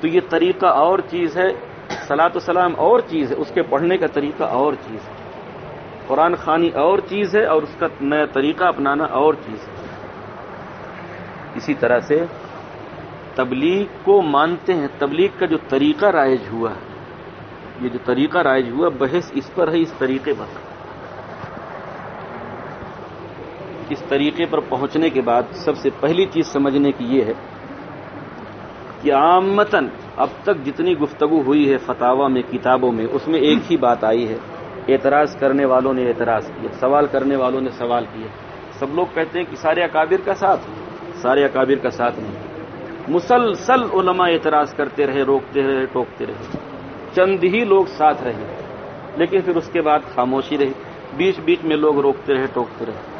تو یہ طریقہ اور چیز ہے سلاۃ السلام اور چیز ہے، اس کے پڑھنے کا طریقہ اور چیز ہے۔ قرآن خانی اور چیز ہے اور اس کا نیا طریقہ اپنانا اور چیز ہے۔ اسی طرح سے تبلیغ کو مانتے ہیں، تبلیغ کا جو طریقہ رائج ہوا یہ جو طریقہ رائج ہوا، بحث اس پر ہے، اس طریقے پر۔ اس طریقے پر پہنچنے کے بعد سب سے پہلی چیز سمجھنے کی یہ ہے کہ عامتاً اب تک جتنی گفتگو ہوئی ہے فتوا میں، کتابوں میں، اس میں ایک ہی بات آئی ہے، اعتراض کرنے والوں نے اعتراض کیا، سوال کرنے والوں نے سوال کیا۔ سب لوگ کہتے ہیں کہ سارے اکابر کا ساتھ سارے اکابر کا ساتھ نہیں۔ مسلسل علماء اعتراض کرتے رہے، روکتے رہے، ٹوکتے رہے۔ چند ہی لوگ ساتھ رہے، لیکن پھر اس کے بعد خاموشی رہی۔ بیچ بیچ میں لوگ روکتے رہے، ٹوکتے رہے۔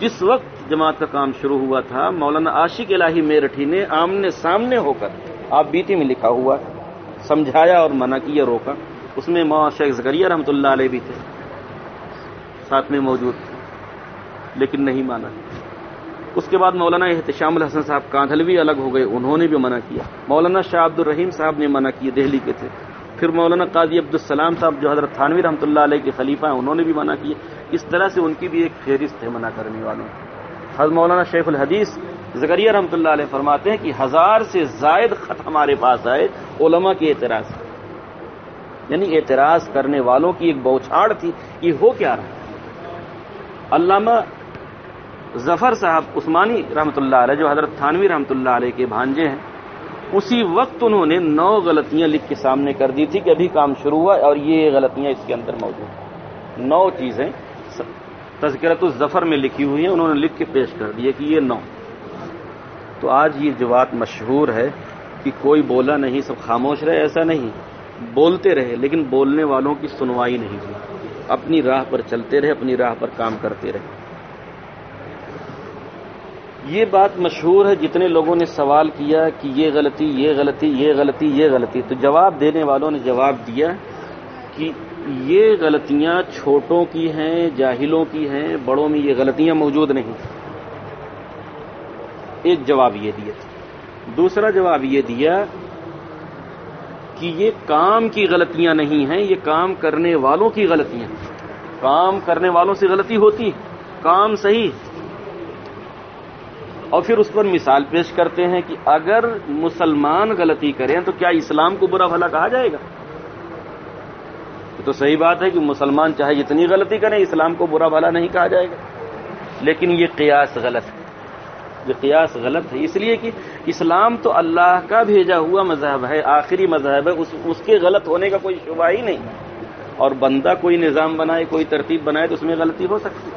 جس وقت جماعت کا کام شروع ہوا تھا، مولانا عاشق الہی میرٹھی نے آمنے سامنے ہو کر آپ بیٹی میں لکھا ہوا، سمجھایا اور منع کیا، روکا۔ اس میں ماں شیخ زکریہ رحمۃ اللہ علیہ بھی تھے، ساتھ میں موجود تھے، لیکن نہیں مانا۔ اس کے بعد مولانا احتشام الحسن صاحب کاندھلوی الگ ہو گئے، انہوں نے بھی منع کیا۔ مولانا شاہ عبد الرحیم صاحب نے منع کیا، دہلی کے تھے۔ پھر مولانا قاضی عبدالسلام صاحب جو حضرت تھانوی رحمۃ اللہ علیہ کے خلیفہ ہیں، انہوں نے بھی منع کیا۔ اس طرح سے ان کی بھی ایک فہرست ہے منع کرنے والوں حضرت مولانا شیخ الحدیث زکریہ رحمۃ اللہ علیہ فرماتے ہیں کہ ہزار سے زائد خط ہمارے پاس آئے علماء کے اعتراض۔ یعنی اعتراض کرنے والوں کی ایک بوچھاڑ تھی یہ ہو کیا رہا علامہ ظفر صاحب عثمانی رحمۃ اللہ علیہ، جو حضرت تھانوی رحمۃ اللہ علیہ کے بھانجے ہیں، اسی وقت انہوں نے نو غلطیاں لکھ کے سامنے کر دی تھی کہ ابھی کام شروع ہوا اور یہ غلطیاں اس کے اندر موجود ہیں۔ نو چیزیں تذکرت الظفر میں لکھی ہوئی ہیں، انہوں نے لکھ کے پیش کر دی کہ یہ نو۔ تو آج یہ جو بات مشہور ہے کہ کوئی بولا نہیں، سب خاموش رہے، ایسا نہیں۔ بولتے رہے، لیکن بولنے والوں کی سنوائی نہیں ہوئی۔ اپنی راہ پر چلتے رہے، اپنی راہ پر کام کرتے رہے۔ یہ بات مشہور ہے، جتنے لوگوں نے سوال کیا کہ یہ غلطی یہ غلطی یہ غلطی یہ غلطی، تو جواب دینے والوں نے جواب دیا کہ یہ غلطیاں چھوٹوں کی ہیں، جاہلوں کی ہیں، بڑوں میں یہ غلطیاں موجود نہیں۔ ایک جواب یہ دیا۔ دوسرا جواب یہ دیا کہ یہ کام کی غلطیاں نہیں ہیں، یہ کام کرنے والوں کی غلطیاں کام کرنے والوں سے غلطی ہوتی، کام صحیح۔ اور پھر اس پر مثال پیش کرتے ہیں کہ اگر مسلمان غلطی کریں تو کیا اسلام کو برا بھلا کہا جائے گا؟ تو صحیح بات ہے کہ مسلمان چاہے جتنی غلطی کریں اسلام کو برا بھلا نہیں کہا جائے گا۔ لیکن یہ قیاس غلط ہے۔ یہ قیاس غلط ہے۔ اس لیے کہ اسلام تو اللہ کا بھیجا ہوا مذہب ہے، آخری مذہب ہے۔ اس اس کے غلط ہونے کا کوئی شبہ ہی نہیں۔ اور بندہ کوئی نظام بنائے، کوئی ترتیب بنائے تو اس میں غلطی ہو سکتی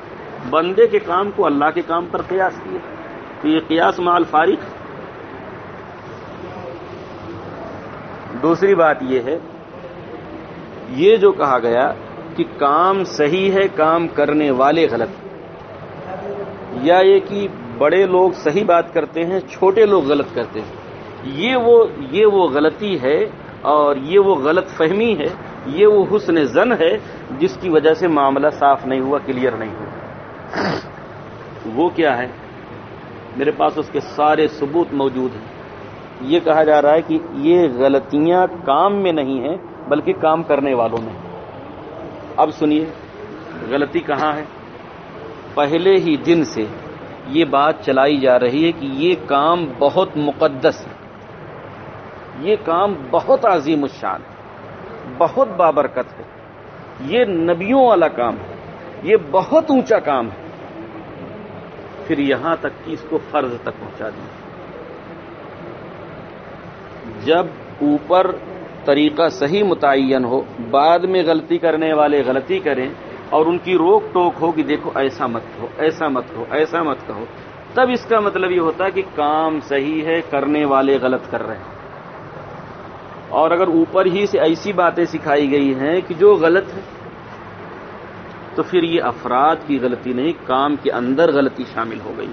بندے کے کام کو اللہ کے کام پر قیاس کیے تو یہ قیاس مال فارغ دوسری بات یہ ہے یہ جو کہا گیا کہ کام صحیح ہے، کام کرنے والے غلط۔ یا یہ کہ بڑے لوگ صحیح بات کرتے ہیں، چھوٹے لوگ غلط کرتے ہیں۔ یہ وہ یہ وہ غلطی ہے اور یہ وہ غلط فہمی ہے، یہ وہ حسن زن ہے جس کی وجہ سے معاملہ صاف نہیں ہوا، کلیئر نہیں ہوا۔ وہ کیا ہے؟ میرے پاس اس کے سارے ثبوت موجود ہیں۔ یہ کہا جا رہا ہے کہ یہ غلطیاں کام میں نہیں ہیں بلکہ کام کرنے والوں میں۔ اب سنیے، غلطی کہاں ہے؟ پہلے ہی دن سے یہ بات چلائی جا رہی ہے کہ یہ کام بہت مقدس ہے۔ یہ کام بہت عظیم الشان ہے، بہت بابرکت ہے۔ یہ نبیوں والا کام ہے، یہ بہت اونچا کام ہے۔ پھر یہاں تک کہ اس کو فرض تک پہنچا دیا جب اوپر طریقہ صحیح متعین ہو، بعد میں غلطی کرنے والے غلطی کریں اور ان کی روک ٹوک ہو کہ دیکھو ایسا مت کہو، ایسا مت کہو، ایسا مت کہو۔ تب اس کا مطلب یہ ہوتا ہے کہ کام صحیح ہے، کرنے والے غلط کر رہے ہیں۔ اور اگر اوپر ہی سے ایسی باتیں سکھائی گئی ہیں کہ جو غلط ہے، تو پھر یہ افراد کی غلطی نہیں، کام کے اندر غلطی شامل ہو گئی۔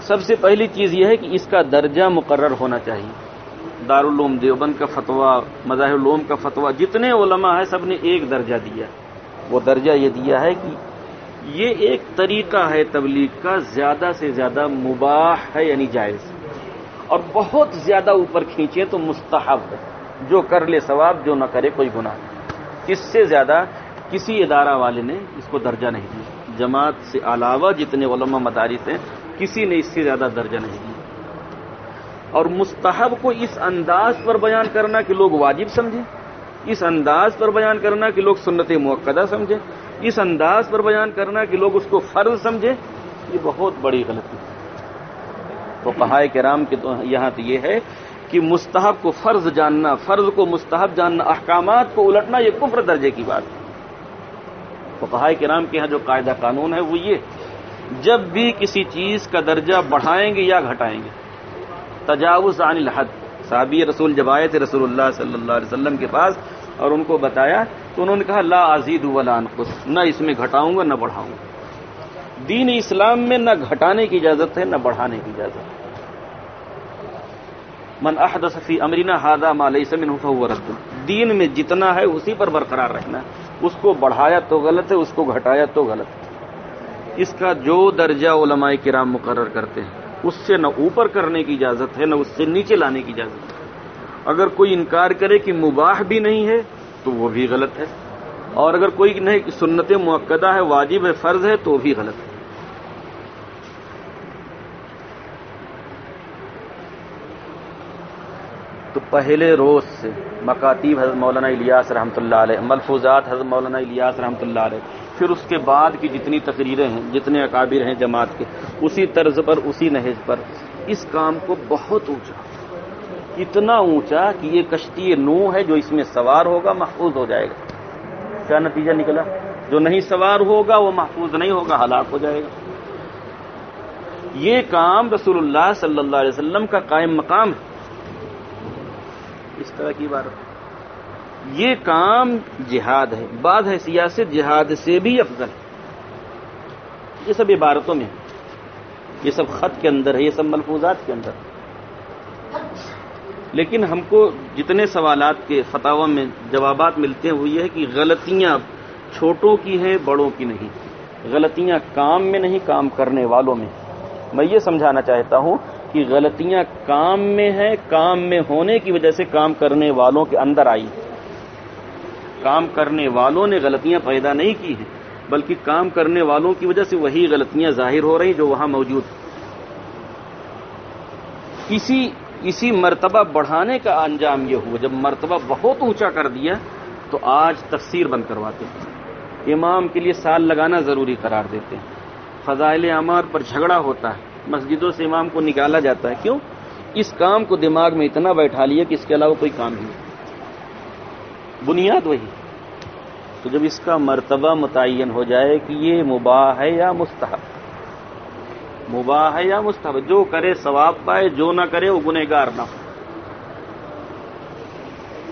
سب سے پہلی چیز یہ ہے کہ اس کا درجہ مقرر ہونا چاہیے۔ دارالعلوم دیوبند کا فتویٰ مظاہر العلوم کا فتویٰ، جتنے علماء ہیں، سب نے ایک درجہ دیا۔ وہ درجہ یہ دیا ہے کہ یہ ایک طریقہ ہے تبلیغ کا، زیادہ سے زیادہ مباح ہے یعنی جائز۔ اور بہت زیادہ اوپر کھینچے تو مستحب ہے جو کر لے ثواب، جو نہ کرے کوئی گناہ۔ اس سے زیادہ کسی ادارہ والے نے اس کو درجہ نہیں دیا۔ جماعت سے علاوہ جتنے علماء مدارس ہیں، کسی نے اس سے زیادہ درجہ نہیں دیا۔ اور مستحب کو اس انداز پر بیان کرنا کہ لوگ واجب سمجھیں، اس انداز پر بیان کرنا کہ لوگ سنت موقع سمجھیں، اس انداز پر بیان کرنا کہ لوگ اس کو فرض سمجھیں، یہ بہت بڑی غلطی ہے۔ تو پہائے کرام کے تو یہاں تو یہ ہے کہ مستحب کو فرض جاننا، فرض کو مستحب جاننا، احکامات کو الٹنا، یہ کفر درجے کی بات ہے۔ تو پہائے کرام کے یہاں جو قاعدہ قانون ہے وہ یہ جب بھی کسی چیز کا درجہ بڑھائیں گے یا گھٹائیں گے تجاوز عن الحد۔ صحابی رسول جب آئے تھے رسول اللہ صلی اللہ علیہ وسلم کے پاس اور ان کو بتایا تو انہوں نے کہا، لا عزید ولا انقص، نہ اس میں گھٹاؤں گا نہ بڑھاؤں گا۔ دین اسلام میں نہ گھٹانے کی اجازت ہے، نہ بڑھانے کی اجازت ہے۔ من احدث فی امرینا ہادا ما لیس رد۔ دین میں جتنا ہے اسی پر برقرار رہنا۔ اس کو بڑھایا تو غلط ہے، اس کو گھٹایا تو غلط ہے۔ اس کا جو درجہ علماء کرام مقرر کرتے ہیں۔ اس سے نہ اوپر کرنے کی اجازت ہے، نہ اس سے نیچے لانے کی اجازت ہے۔ اگر کوئی انکار کرے کہ مباح بھی نہیں ہے، تو وہ بھی غلط ہے۔ اور اگر کوئی نہیں، سنت موقع ہے، واجب ہے، فرض ہے، تو بھی غلط ہے۔ تو پہلے روز سے مکاتیب حضرت مولانا الیاس رحمۃ اللہ علیہ، ملفوظات حضرت مولانا الیاس رحمۃ اللہ علیہ پھر اس کے بعد کی جتنی تقریریں ہیں، جتنے اکابر ہیں جماعت کے، اسی طرز پر، اسی نہج پر، اس کام کو بہت اونچا، اتنا اونچا کہ یہ کشتی نو ہے جو اس میں سوار ہوگا، محفوظ ہو جائے گا۔ کیا نتیجہ نکلا؟ جو نہیں سوار ہوگا، وہ محفوظ نہیں ہوگا، ہلاک ہو جائے گا۔ یہ کام رسول اللہ صلی اللہ علیہ وسلم کا قائم مقام ہے۔ اس طرح کی بات یہ کام جہاد ہے بعد ہے سیاست جہاد سے بھی افضل ہے۔ یہ سب عبارتوں میں ہے۔ یہ سب خط کے اندر ہے، یہ سب ملفوظات کے اندر لیکن ہم کو جتنے سوالات کے فتح میں جوابات ملتے ہیں، وہ یہ ہے کہ غلطیاں چھوٹوں کی ہیں، بڑوں کی نہیں۔ غلطیاں کام میں نہیں، کام کرنے والوں میں۔ میں یہ سمجھانا چاہتا ہوں کہ غلطیاں کام میں ہیں، کام میں ہونے کی وجہ سے کام کرنے والوں کے اندر آئی۔ کام کرنے والوں نے غلطیاں پیدا نہیں کی ہیں، بلکہ کام کرنے والوں کی وجہ سے وہی غلطیاں ظاہر ہو رہی جو وہاں موجود اسی اسی مرتبہ بڑھانے کا انجام یہ ہوا، جب مرتبہ بہت اونچا کر دیا تو آج تفسیر بند کرواتے ہیں۔ امام کے لیے سال لگانا ضروری قرار دیتے ہیں۔ فضائل اعمار پر جھگڑا ہوتا ہے، مسجدوں سے امام کو نکالا جاتا ہے۔ کیوں؟ اس کام کو دماغ میں اتنا بیٹھا لیا کہ اس کے علاوہ کوئی کام نہیں۔ بنیاد وہی۔ تو جب اس کا مرتبہ متعین ہو جائے کہ یہ مباح ہے یا مستحب، مباح ہے یا مستحب، جو کرے ثواب پائے، جو نہ کرے وہ گنہگار نہ ہو۔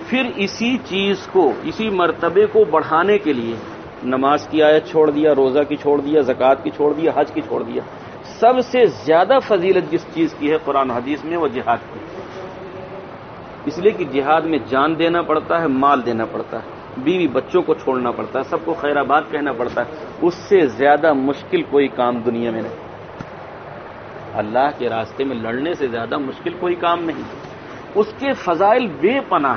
پھر اسی چیز کو، اسی مرتبے کو بڑھانے کے لیے، نماز کی آیت چھوڑ دیا، روزہ کی چھوڑ دیا، زکوٰۃ کی چھوڑ دیا، حج کی چھوڑ دیا، سب سے زیادہ فضیلت جس چیز کی ہے قرآن حدیث میں، وہ جہاد کی۔ اس لیے کہ جہاد میں جان دینا پڑتا ہے، مال دینا پڑتا ہے، بیوی بچوں کو چھوڑنا پڑتا ہے، سب کو خیر آباد کہنا پڑتا ہے۔ اس سے زیادہ مشکل کوئی کام دنیا میں نہیں۔ اللہ کے راستے میں لڑنے سے زیادہ مشکل کوئی کام نہیں۔ اس کے فضائل بے پناہ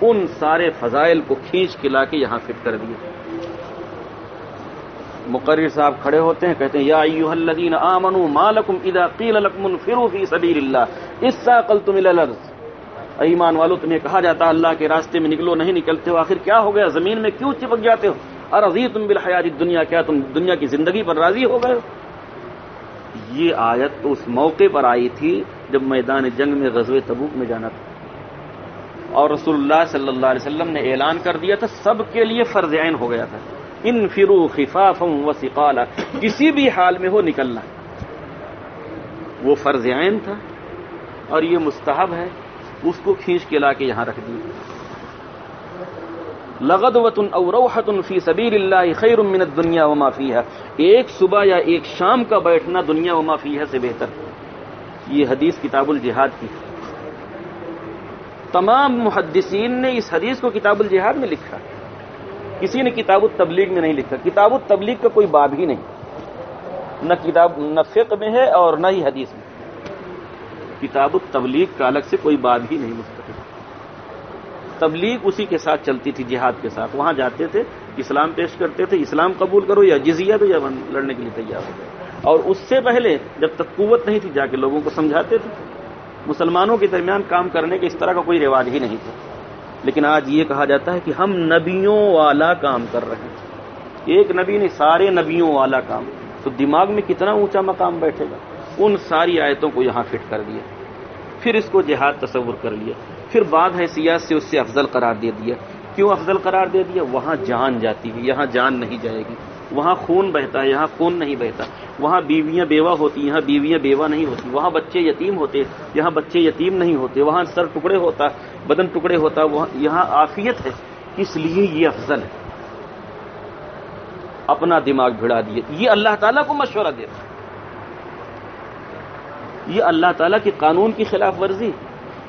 ان سارے فضائل کو کھینچ کے لا کے یہاں فٹ کر دیے۔ مقرر صاحب کھڑے ہوتے ہیں، کہتے ہیں، یا ایوہ الذین آمنوا ما لکم اذا قیل لکم انفروا فی سبیل اللہ اساقلتم الى الارض۔ ایمان والو، تمہیں کہا جاتا اللہ کے راستے میں نکلو، نہیں نکلتے ہو، آخر کیا ہو گیا؟ زمین میں کیوں چپک جاتے ہو؟ ارضیتم بالحیات الدنیا، کیا تم دنیا کی زندگی پر راضی ہو گئے ہو؟ یہ آیت تو اس موقع پر آئی تھی جب میدان جنگ میں غزوہ تبوک میں جانا تھا۔ اور رسول اللہ صلی اللہ علیہ وسلم نے اعلان کر دیا تھا، سب کے لیے فرض عین ہو گیا تھا۔ ان فرو خفاف و سقالا کسی بھی حال میں ہو نکلنا۔ وہ فرض عین تھا۔ اور یہ مستحب ہے اس کو کھینچ کے لا کے یہاں رکھ دی۔ لغد وطن اوروحت فی سبیل اللہ خیر من الدنیا وما فیہا۔ ایک صبح یا ایک شام کا بیٹھنا دنیا وما فیہا سے بہتر۔ یہ حدیث کتاب الجہاد کی۔ تمام محدثین نے اس حدیث کو کتاب الجہاد میں لکھا۔ کسی نے کتاب التبلیغ میں نہیں لکھا۔ کتاب التبلیغ کا کوئی باب ہی نہیں۔ نہ کتاب، نہ فقہ میں ہے اور نہ ہی حدیث میں۔ کتاب التبلیغ کا الگ سے کوئی باب ہی نہیں مستقل۔ تبلیغ اسی کے ساتھ چلتی تھی، جہاد کے ساتھ۔ وہاں جاتے تھے، اسلام پیش کرتے تھے۔ اسلام قبول کرو یا جزیہ دو یا لڑنے کے لیے تیار ہو گئے۔ اور اس سے پہلے جب تک قوت نہیں تھی، جا کے لوگوں کو سمجھاتے تھے۔ مسلمانوں کے درمیان کام کرنے کے اس طرح کا کوئی رواج ہی نہیں تھا۔ لیکن آج یہ کہا جاتا ہے کہ ہم نبیوں والا کام کر رہے ہیں۔ ایک نبی نے سارے نبیوں والا کام۔ تو دماغ میں کتنا اونچا مقام بیٹھے گا؟ ان ساری آیتوں کو یہاں فٹ کر دیا۔ پھر اس کو جہاد تصور کر لیا۔ پھر بعد حیثیت سے اس سے افضل قرار دے دیا۔ کیوں افضل قرار دے دیا؟ وہاں جان جاتی ہے، یہاں جان نہیں جائے گی۔ وہاں خون بہتا ہے، یہاں خون نہیں بہتا۔ وہاں بیویاں بیوہ ہوتی یہاں بیویاں بیوہ نہیں ہوتی۔ وہاں بچے یتیم ہوتے یہاں بچے یتیم نہیں ہوتے۔ وہاں سر ٹکڑے ہوتا، بدن ٹکڑے ہوتا، وہاں یہاں آفیت ہے۔ اس لیے یہ افضل ہے؟ اپنا دماغ بھڑا دیے۔ یہ اللہ تعالیٰ کو مشورہ دیتا ہے۔ یہ اللہ تعالیٰ کے قانون کی خلاف ورزی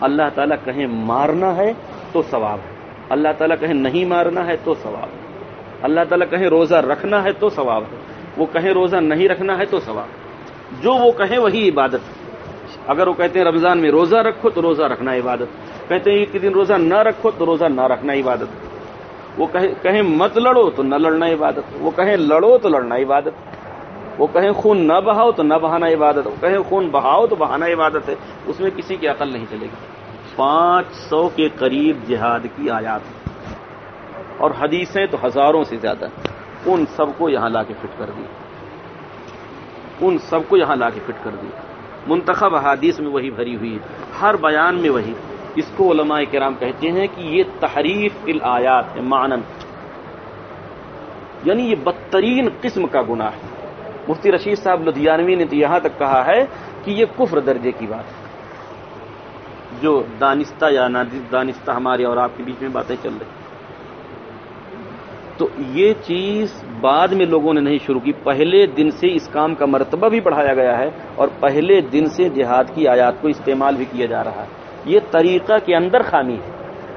اللہ تعالیٰ کہیں مارنا ہے تو ثواب ہے اللہ تعالیٰ کہیں نہیں مارنا ہے تو ثواب ہے اللہ تعالیٰ کہیں روزہ رکھنا ہے تو ثواب ہے وہ کہیں روزہ نہیں رکھنا ہے تو ثواب جو وہ کہیں وہی عبادت اگر وہ کہتے ہیں رمضان میں روزہ رکھو تو روزہ رکھنا عبادت کہتے ہیں ایک دن روزہ نہ رکھو تو روزہ نہ رکھنا عبادت وہ کہیں مت لڑو تو نہ لڑنا عبادت وہ کہیں لڑو تو لڑنا عبادت وہ کہیں خون نہ بہاؤ تو نہ بہانا عبادت وہ کہیں خون بہاؤ تو بہانا عبادت ہے، اس میں کسی کی عقل نہیں چلے گی۔ پانچ سو کے قریب جہاد کی آیات اور حدیثیں تو ہزاروں سے زیادہ ان سب کو یہاں لا کے فٹ کر دی۔ ان سب کو یہاں لا کے فٹ کر دی۔ منتخب حادیث میں وہی بھری ہوئی ہے۔ ہر بیان میں وہی۔ اس کو علماء کرام کہتے ہیں کہ یہ تحریف الآیات ہے مانن یعنی یہ بدترین قسم کا گناہ ہے۔ مفتی رشید صاحب لدھیانوی نے تو یہاں تک کہا ہے کہ یہ کفر درجے کی بات ہے۔ جو دانستہ یا دانستہ ہمارے اور آپ کے بیچ میں باتیں چل رہی تو یہ چیز بعد میں لوگوں نے نہیں شروع کی۔ پہلے دن سے اس کام کا مرتبہ بھی بڑھایا گیا ہے اور پہلے دن سے جہاد کی آیات کو استعمال بھی کیا جا رہا ہے۔ یہ طریقہ کے اندر خامی ہے۔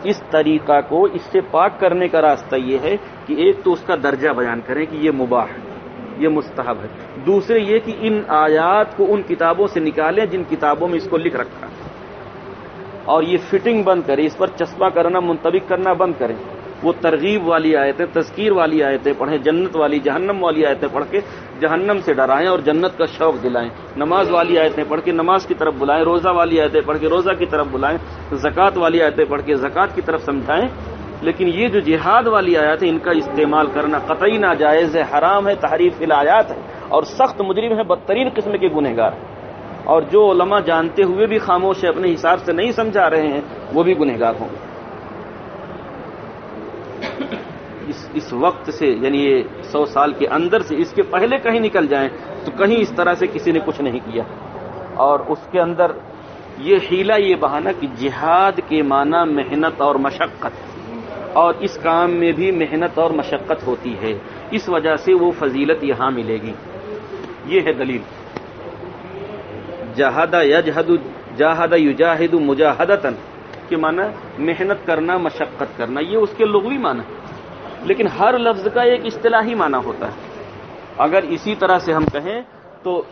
اس طریقہ کو اس سے پاک کرنے کا راستہ یہ ہے کہ ایک تو اس کا درجہ بیان کریں کہ یہ مباح ہے۔ یہ مستحب ہے۔ دوسرے یہ کہ ان آیات کو ان کتابوں سے نکالیں جن کتابوں میں اس کو لکھ رکھا ہے۔ اور یہ فٹنگ بند کریں، اس پر چسپا کرنا منتبک کرنا بند کریں۔ وہ ترغیب والی آیتیں، تذکیر والی آیتیں پڑھیں، جنت والی، جہنم والی آیتیں پڑھ کے جہنم سے ڈرائیں اور جنت کا شوق دلائیں۔ نماز والی آیتیں پڑھ کے نماز کی طرف بلائیں، روزہ والی آیتیں پڑھ کے روزہ کی طرف بلائیں، زکوٰۃ والی آیتیں پڑھ کے زکوٰۃ کی طرف سمجھائیں۔ لیکن یہ جو جہاد والی آیات ہیں ان کا استعمال کرنا قطعی ناجائز ہے، حرام ہے، تحریف الآیات ہے اور سخت مجرم ہے بدترین قسم کے گنہگار اور جو علماء جانتے ہوئے بھی خاموش ہے اپنے حساب سے نہیں سمجھا رہے ہیں، وہ بھی گنہگار ہوں گے۔ اس اس وقت سے یعنی یہ سو سال کے اندر سے، اس کے پہلے کہیں نکل جائیں تو کہیں اس طرح سے کسی نے کچھ نہیں کیا۔ اور اس کے اندر یہ ہیلا یہ بہانا کہ جہاد کے معنی محنت اور مشقت۔ اور اس کام میں بھی محنت اور مشقت ہوتی ہے۔ اس وجہ سے وہ فضیلت یہاں ملے گی۔ یہ ہے دلیل۔ جہاد یجہد جاہد یجاہد مجاہدتن کے معنی محنت کرنا، مشقت کرنا، یہ اس کے لغوی معنی ہے۔ لیکن ہر لفظ کا ایک اصطلاحی معنی ہوتا ہے۔ اگر اسی طرح سے ہم کہیں تو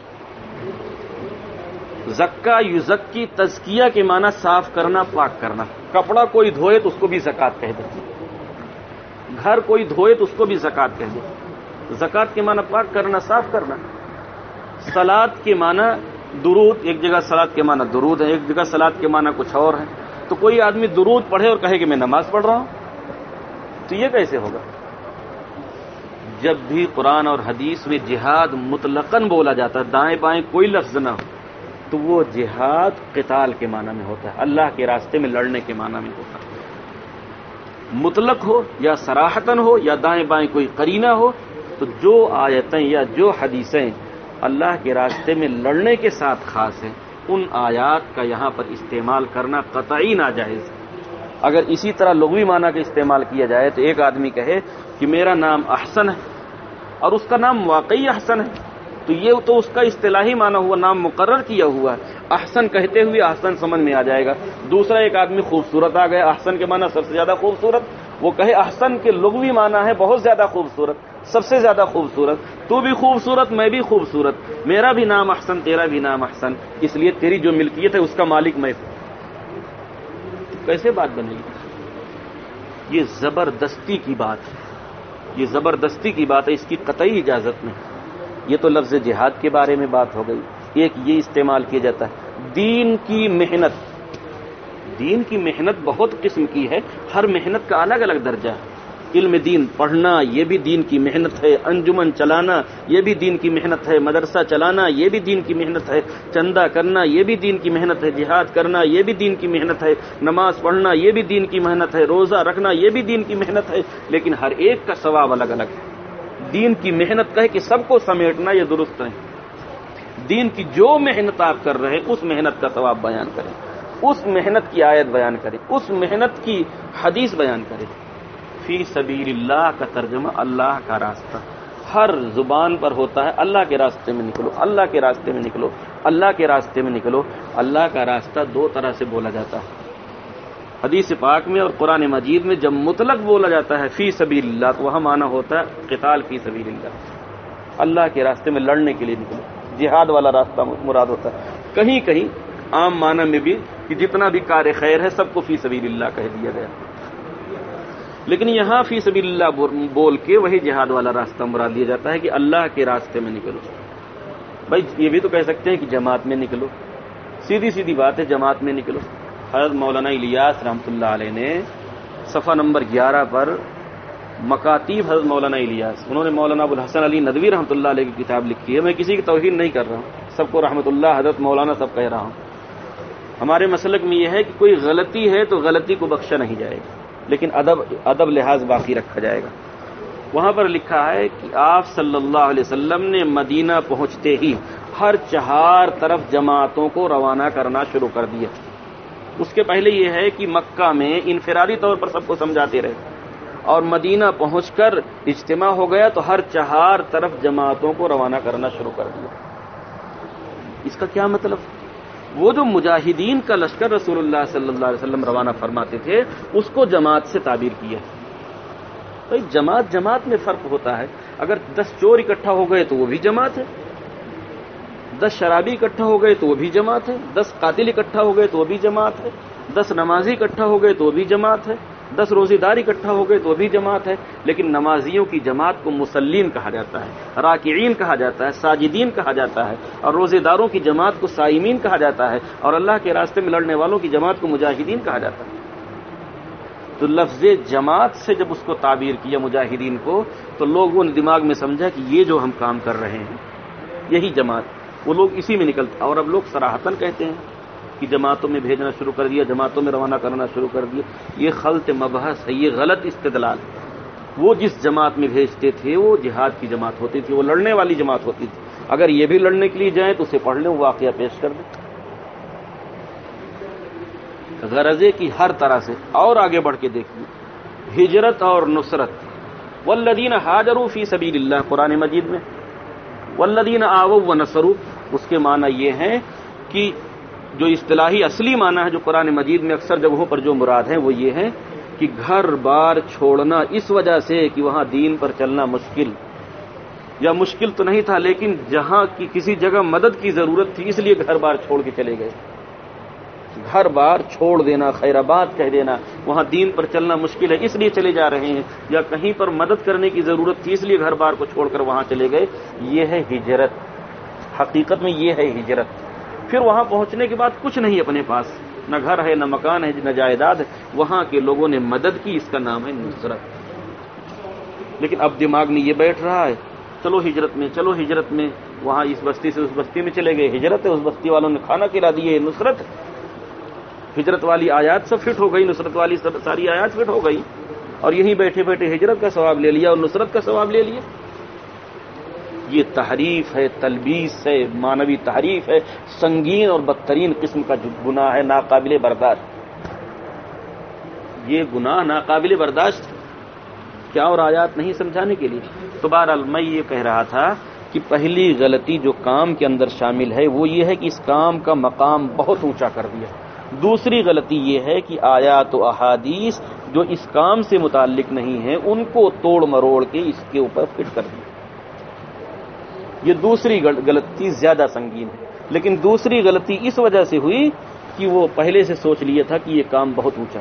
زکا یوزک کی تزکیہ کے معنی صاف کرنا، پاک کرنا۔ کپڑا کوئی دھوئے تو اس کو بھی زکات کہہ دے۔ گھر کوئی دھوئے تو اس کو بھی زکات کہہ دے۔ زکات کے معنی پاک کرنا، صاف کرنا۔ سلاد کے معنی درود، ایک جگہ سلاد کے معنی درود ہے، ایک جگہ سلاد کے معنی کچھ اور ہے۔ تو کوئی آدمی درود پڑھے اور کہے کہ میں نماز پڑھ رہا ہوں، تو یہ کیسے ہوگا؟ جب بھی قرآن اور حدیث میں جہاد مطلقاً بولا جاتا ہے، دائیں بائیں کوئی لفظ نہ ہو۔ تو وہ جہاد قتال کے معنی میں ہوتا ہے، اللہ کے راستے میں لڑنے کے معنی میں ہوتا ہے۔ مطلق ہو یا سراہتن ہو یا دائیں بائیں کوئی کرینہ ہو، تو جو آیتیں یا جو حدیثیں اللہ کے راستے میں لڑنے کے ساتھ خاص ہیں، ان آیات کا یہاں پر استعمال کرنا قطعی ناجائز ہے۔ اگر اسی طرح لغوی معنی کا استعمال کیا جائے تو ایک آدمی کہے کہ میرا نام احسن ہے اور اس کا نام واقعی احسن ہے۔ تو یہ تو اس کا اصطلاحی معنی ہوا، نام مقرر کیا ہوا ہے۔ احسن کہتے ہوئے احسن سمجھ میں آ جائے گا۔ دوسرا ایک آدمی خوبصورت آ گیا، احسن کے معنی سب سے زیادہ خوبصورت۔ وہ کہے احسن کے لغوی معنی ہے بہت زیادہ خوبصورت، سب سے زیادہ خوبصورت۔ تو بھی خوبصورت، میں بھی خوبصورت۔ میرا بھی نام احسن، تیرا بھی نام احسن۔ اس لیے تیری جو ملکیت ہے، اس کا مالک میں کیسے بات بنے گی یہ زبردستی کی بات ہے۔ یہ زبردستی کی بات ہے، اس کی قطعی اجازت نہیں۔ یہ تو لفظ جہاد کے بارے میں بات ہو گئی ایک یہ استعمال کیا جاتا ہے دین کی محنت دین کی محنت بہت قسم کی ہے ہر محنت کا الگ الگ درجہ ہے علم دین پڑھنا یہ بھی دین کی محنت ہے انجمن چلانا یہ بھی دین کی محنت ہے مدرسہ چلانا یہ بھی دین کی محنت ہے چندہ کرنا یہ بھی دین کی محنت ہے جہاد کرنا یہ بھی دین کی محنت ہے نماز پڑھنا یہ بھی دین کی محنت ہے روزہ رکھنا یہ بھی دین کی محنت ہے لیکن ہر ایک کا ثواب الگ الگ ہے دین کی محنت کہے کہ سب کو سمیٹنا یہ درست ہے دین کی جو محنت آپ کر رہے اس محنت کا ثواب بیان کریں۔ اس محنت کی آیت بیان کریں۔ اس محنت کی حدیث بیان کریں۔ فی سبیل اللہ کا ترجمہ اللہ کا راستہ۔ ہر زبان پر ہوتا ہے، اللہ کے راستے میں نکلو، اللہ کے راستے میں نکلو، اللہ کے راستے میں نکلو۔ اللہ کا راستہ دو طرح سے بولا جاتا ہے۔ حدیث پاک میں اور قرآن مجید میں جب مطلق بولا جاتا ہے، فی سبیل اللہ تو وہاں مانا ہوتا ہے قتال فی سبیل اللہ اللہ کے راستے میں لڑنے کے لیے نکلو۔ جہاد والا راستہ مراد ہوتا ہے۔ کہیں کہیں عام معنی میں بھی کہ جتنا بھی کار خیر ہے، سب کو فی سبیل اللہ کہہ دیا گیا۔ لیکن یہاں فی سبیل اللہ بول کے وہی جہاد والا راستہ مراد دیا جاتا ہے کہ اللہ کے راستے میں نکلو۔ بھائی، یہ بھی تو کہہ سکتے ہیں کہ جماعت میں نکلو۔ سیدھی سیدھی بات ہے، جماعت میں نکلو۔ حضرت مولانا الیاس رحمۃ اللہ علیہ نے صفحہ نمبر گیارہ پر مکاتیب حضرت مولانا الیاس، انہوں نے مولانا ابوالحسن علی ندوی رحمۃ اللہ علیہ کی کتاب لکھی ہے، میں کسی کی توہین نہیں کر رہا ہوں، سب کو رحمۃ اللہ حضرت مولانا سب کہہ رہا ہوں۔ ہمارے مسلک میں یہ ہے کہ کوئی غلطی ہے تو غلطی کو بخشا نہیں جائے گا، لیکن ادب ادب لحاظ باقی رکھا جائے گا۔ وہاں پر لکھا ہے کہ آپ صلی اللہ علیہ وسلم نے مدینہ پہنچتے ہی ہر چہار طرف جماعتوں کو روانہ کرنا شروع کر دیا۔ اس کے پہلے یہ ہے کہ مکہ میں انفرادی طور پر سب کو سمجھاتے رہے اور مدینہ پہنچ کر اجتماع ہو گیا تو ہر چہار طرف جماعتوں کو روانہ کرنا شروع کر دیا۔ اس کا کیا مطلب؟ وہ جو مجاہدین کا لشکر رسول اللہ صلی اللہ علیہ وسلم روانہ فرماتے تھے، اس کو جماعت سے تعبیر کیا بھائی جماعت جماعت میں فرق ہوتا ہے۔ اگر دس چور اکٹھا ہو گئے تو وہ بھی جماعت ہے۔ دس شرابی اکٹھا ہو گئے تو وہ بھی جماعت ہے، دس قاتل اکٹھا ہو گئے تو وہ بھی جماعت ہے، دس نمازی اکٹھا ہو گئے تو وہ بھی جماعت ہے، دس روزے دار اکٹھا ہو گئے تو بھی جماعت ہے، لیکن نمازیوں کی جماعت کو مسلین کہا جاتا ہے، راکعین کہا جاتا ہے، ساجدین کہا جاتا ہے، اور روزے داروں کی جماعت کو سائمین کہا جاتا ہے، اور اللہ کے راستے میں لڑنے والوں کی جماعت کو مجاہدین کہا جاتا ہے۔ تو لفظ جماعت سے جب اس کو تعبیر کیا مجاہدین کو، تو لوگوں نے دماغ میں سمجھا کہ یہ جو ہم کام کر رہے ہیں، یہی جماعت۔ وہ لوگ اسی میں نکلتے اور اب لوگ سراہتن کہتے ہیں کہ جماعتوں میں بھیجنا شروع کر دیا، جماعتوں میں روانہ کرنا شروع کر دیا۔ یہ خلط مبحث ہے، یہ غلط استدلال وہ جس جماعت میں بھیجتے تھے، وہ جہاد کی جماعت ہوتی تھی، وہ لڑنے والی جماعت ہوتی تھی۔ اگر یہ بھی لڑنے کے لیے جائیں تو اسے پڑھ لیں واقعہ پیش کر دیں۔ غرضے کی ہر طرح سے اور آگے بڑھ کے دیکھیے۔ ہجرت اور نصرت۔ والذین حاجروا فی سبیل اللہ، قرآن مجید میں والذین آو و نصرو اس کے معنی یہ ہیں کہ جو اصطلاحی اصلی معنی ہے جو قرآن مجید میں اکثر جگہوں پر جو مراد ہیں، وہ یہ ہے کہ گھر بار چھوڑنا اس وجہ سے کہ وہاں دین پر چلنا مشکل۔ یا مشکل تو نہیں تھا، لیکن جہاں کی کسی جگہ مدد کی ضرورت تھی، اس لیے گھر بار چھوڑ کے چلے گئے۔ گھر بار چھوڑ دینا خیر آباد کہہ دینا، وہاں دین پر چلنا مشکل ہے، اس لیے چلے جا رہے ہیں، یا کہیں پر مدد کرنے کی ضرورت تھی، اس لیے گھر بار کو چھوڑ کر وہاں چلے گئے۔ یہ ہے ہجرت۔ حقیقت میں یہ ہے ہجرت۔ پھر وہاں پہنچنے کے بعد کچھ نہیں اپنے پاس، نہ گھر ہے، نہ مکان ہے، نہ جائیداد ہے۔ وہاں کے لوگوں نے مدد کی، اس کا نام ہے نصرت۔ لیکن اب دماغ میں یہ بیٹھ رہا ہے، چلو ہجرت میں، چلو ہجرت میں۔ وہاں اس بستی سے اس بستی میں چلے گئے، ہجرت ہے، اس بستی والوں نے کھانا کھلا دیے، نصرت۔ ہجرت والی آیات سب فٹ ہو گئی، نصرت والی ساری آیات فٹ ہو گئی۔ اور یہیں بیٹھے بیٹھے ہجرت کا ثواب لے لیا اور نصرت کا ثواب لے لیا۔ یہ تحریف ہے، تلبیس ہے مانوی تحریف ہے۔ سنگین اور بدترین قسم کا جو گناہ ہے، ناقابل برداشت۔ یہ گناہ ناقابل برداشت کیا اور آیات نہیں سمجھانے کے لیے۔ تو بہرحال میں یہ کہہ رہا تھا کہ پہلی غلطی جو کام کے اندر شامل ہے، وہ یہ ہے کہ اس کام کا مقام بہت اونچا کر دیا۔ دوسری غلطی یہ ہے کہ آیات و احادیث جو اس کام سے متعلق نہیں ہیں، ان کو توڑ مروڑ کے اس کے اوپر فٹ کر دیا۔ یہ دوسری غلطی زیادہ سنگین ہے۔ لیکن دوسری غلطی اس وجہ سے ہوئی کہ وہ پہلے سے سوچ لیا تھا کہ یہ کام بہت اونچا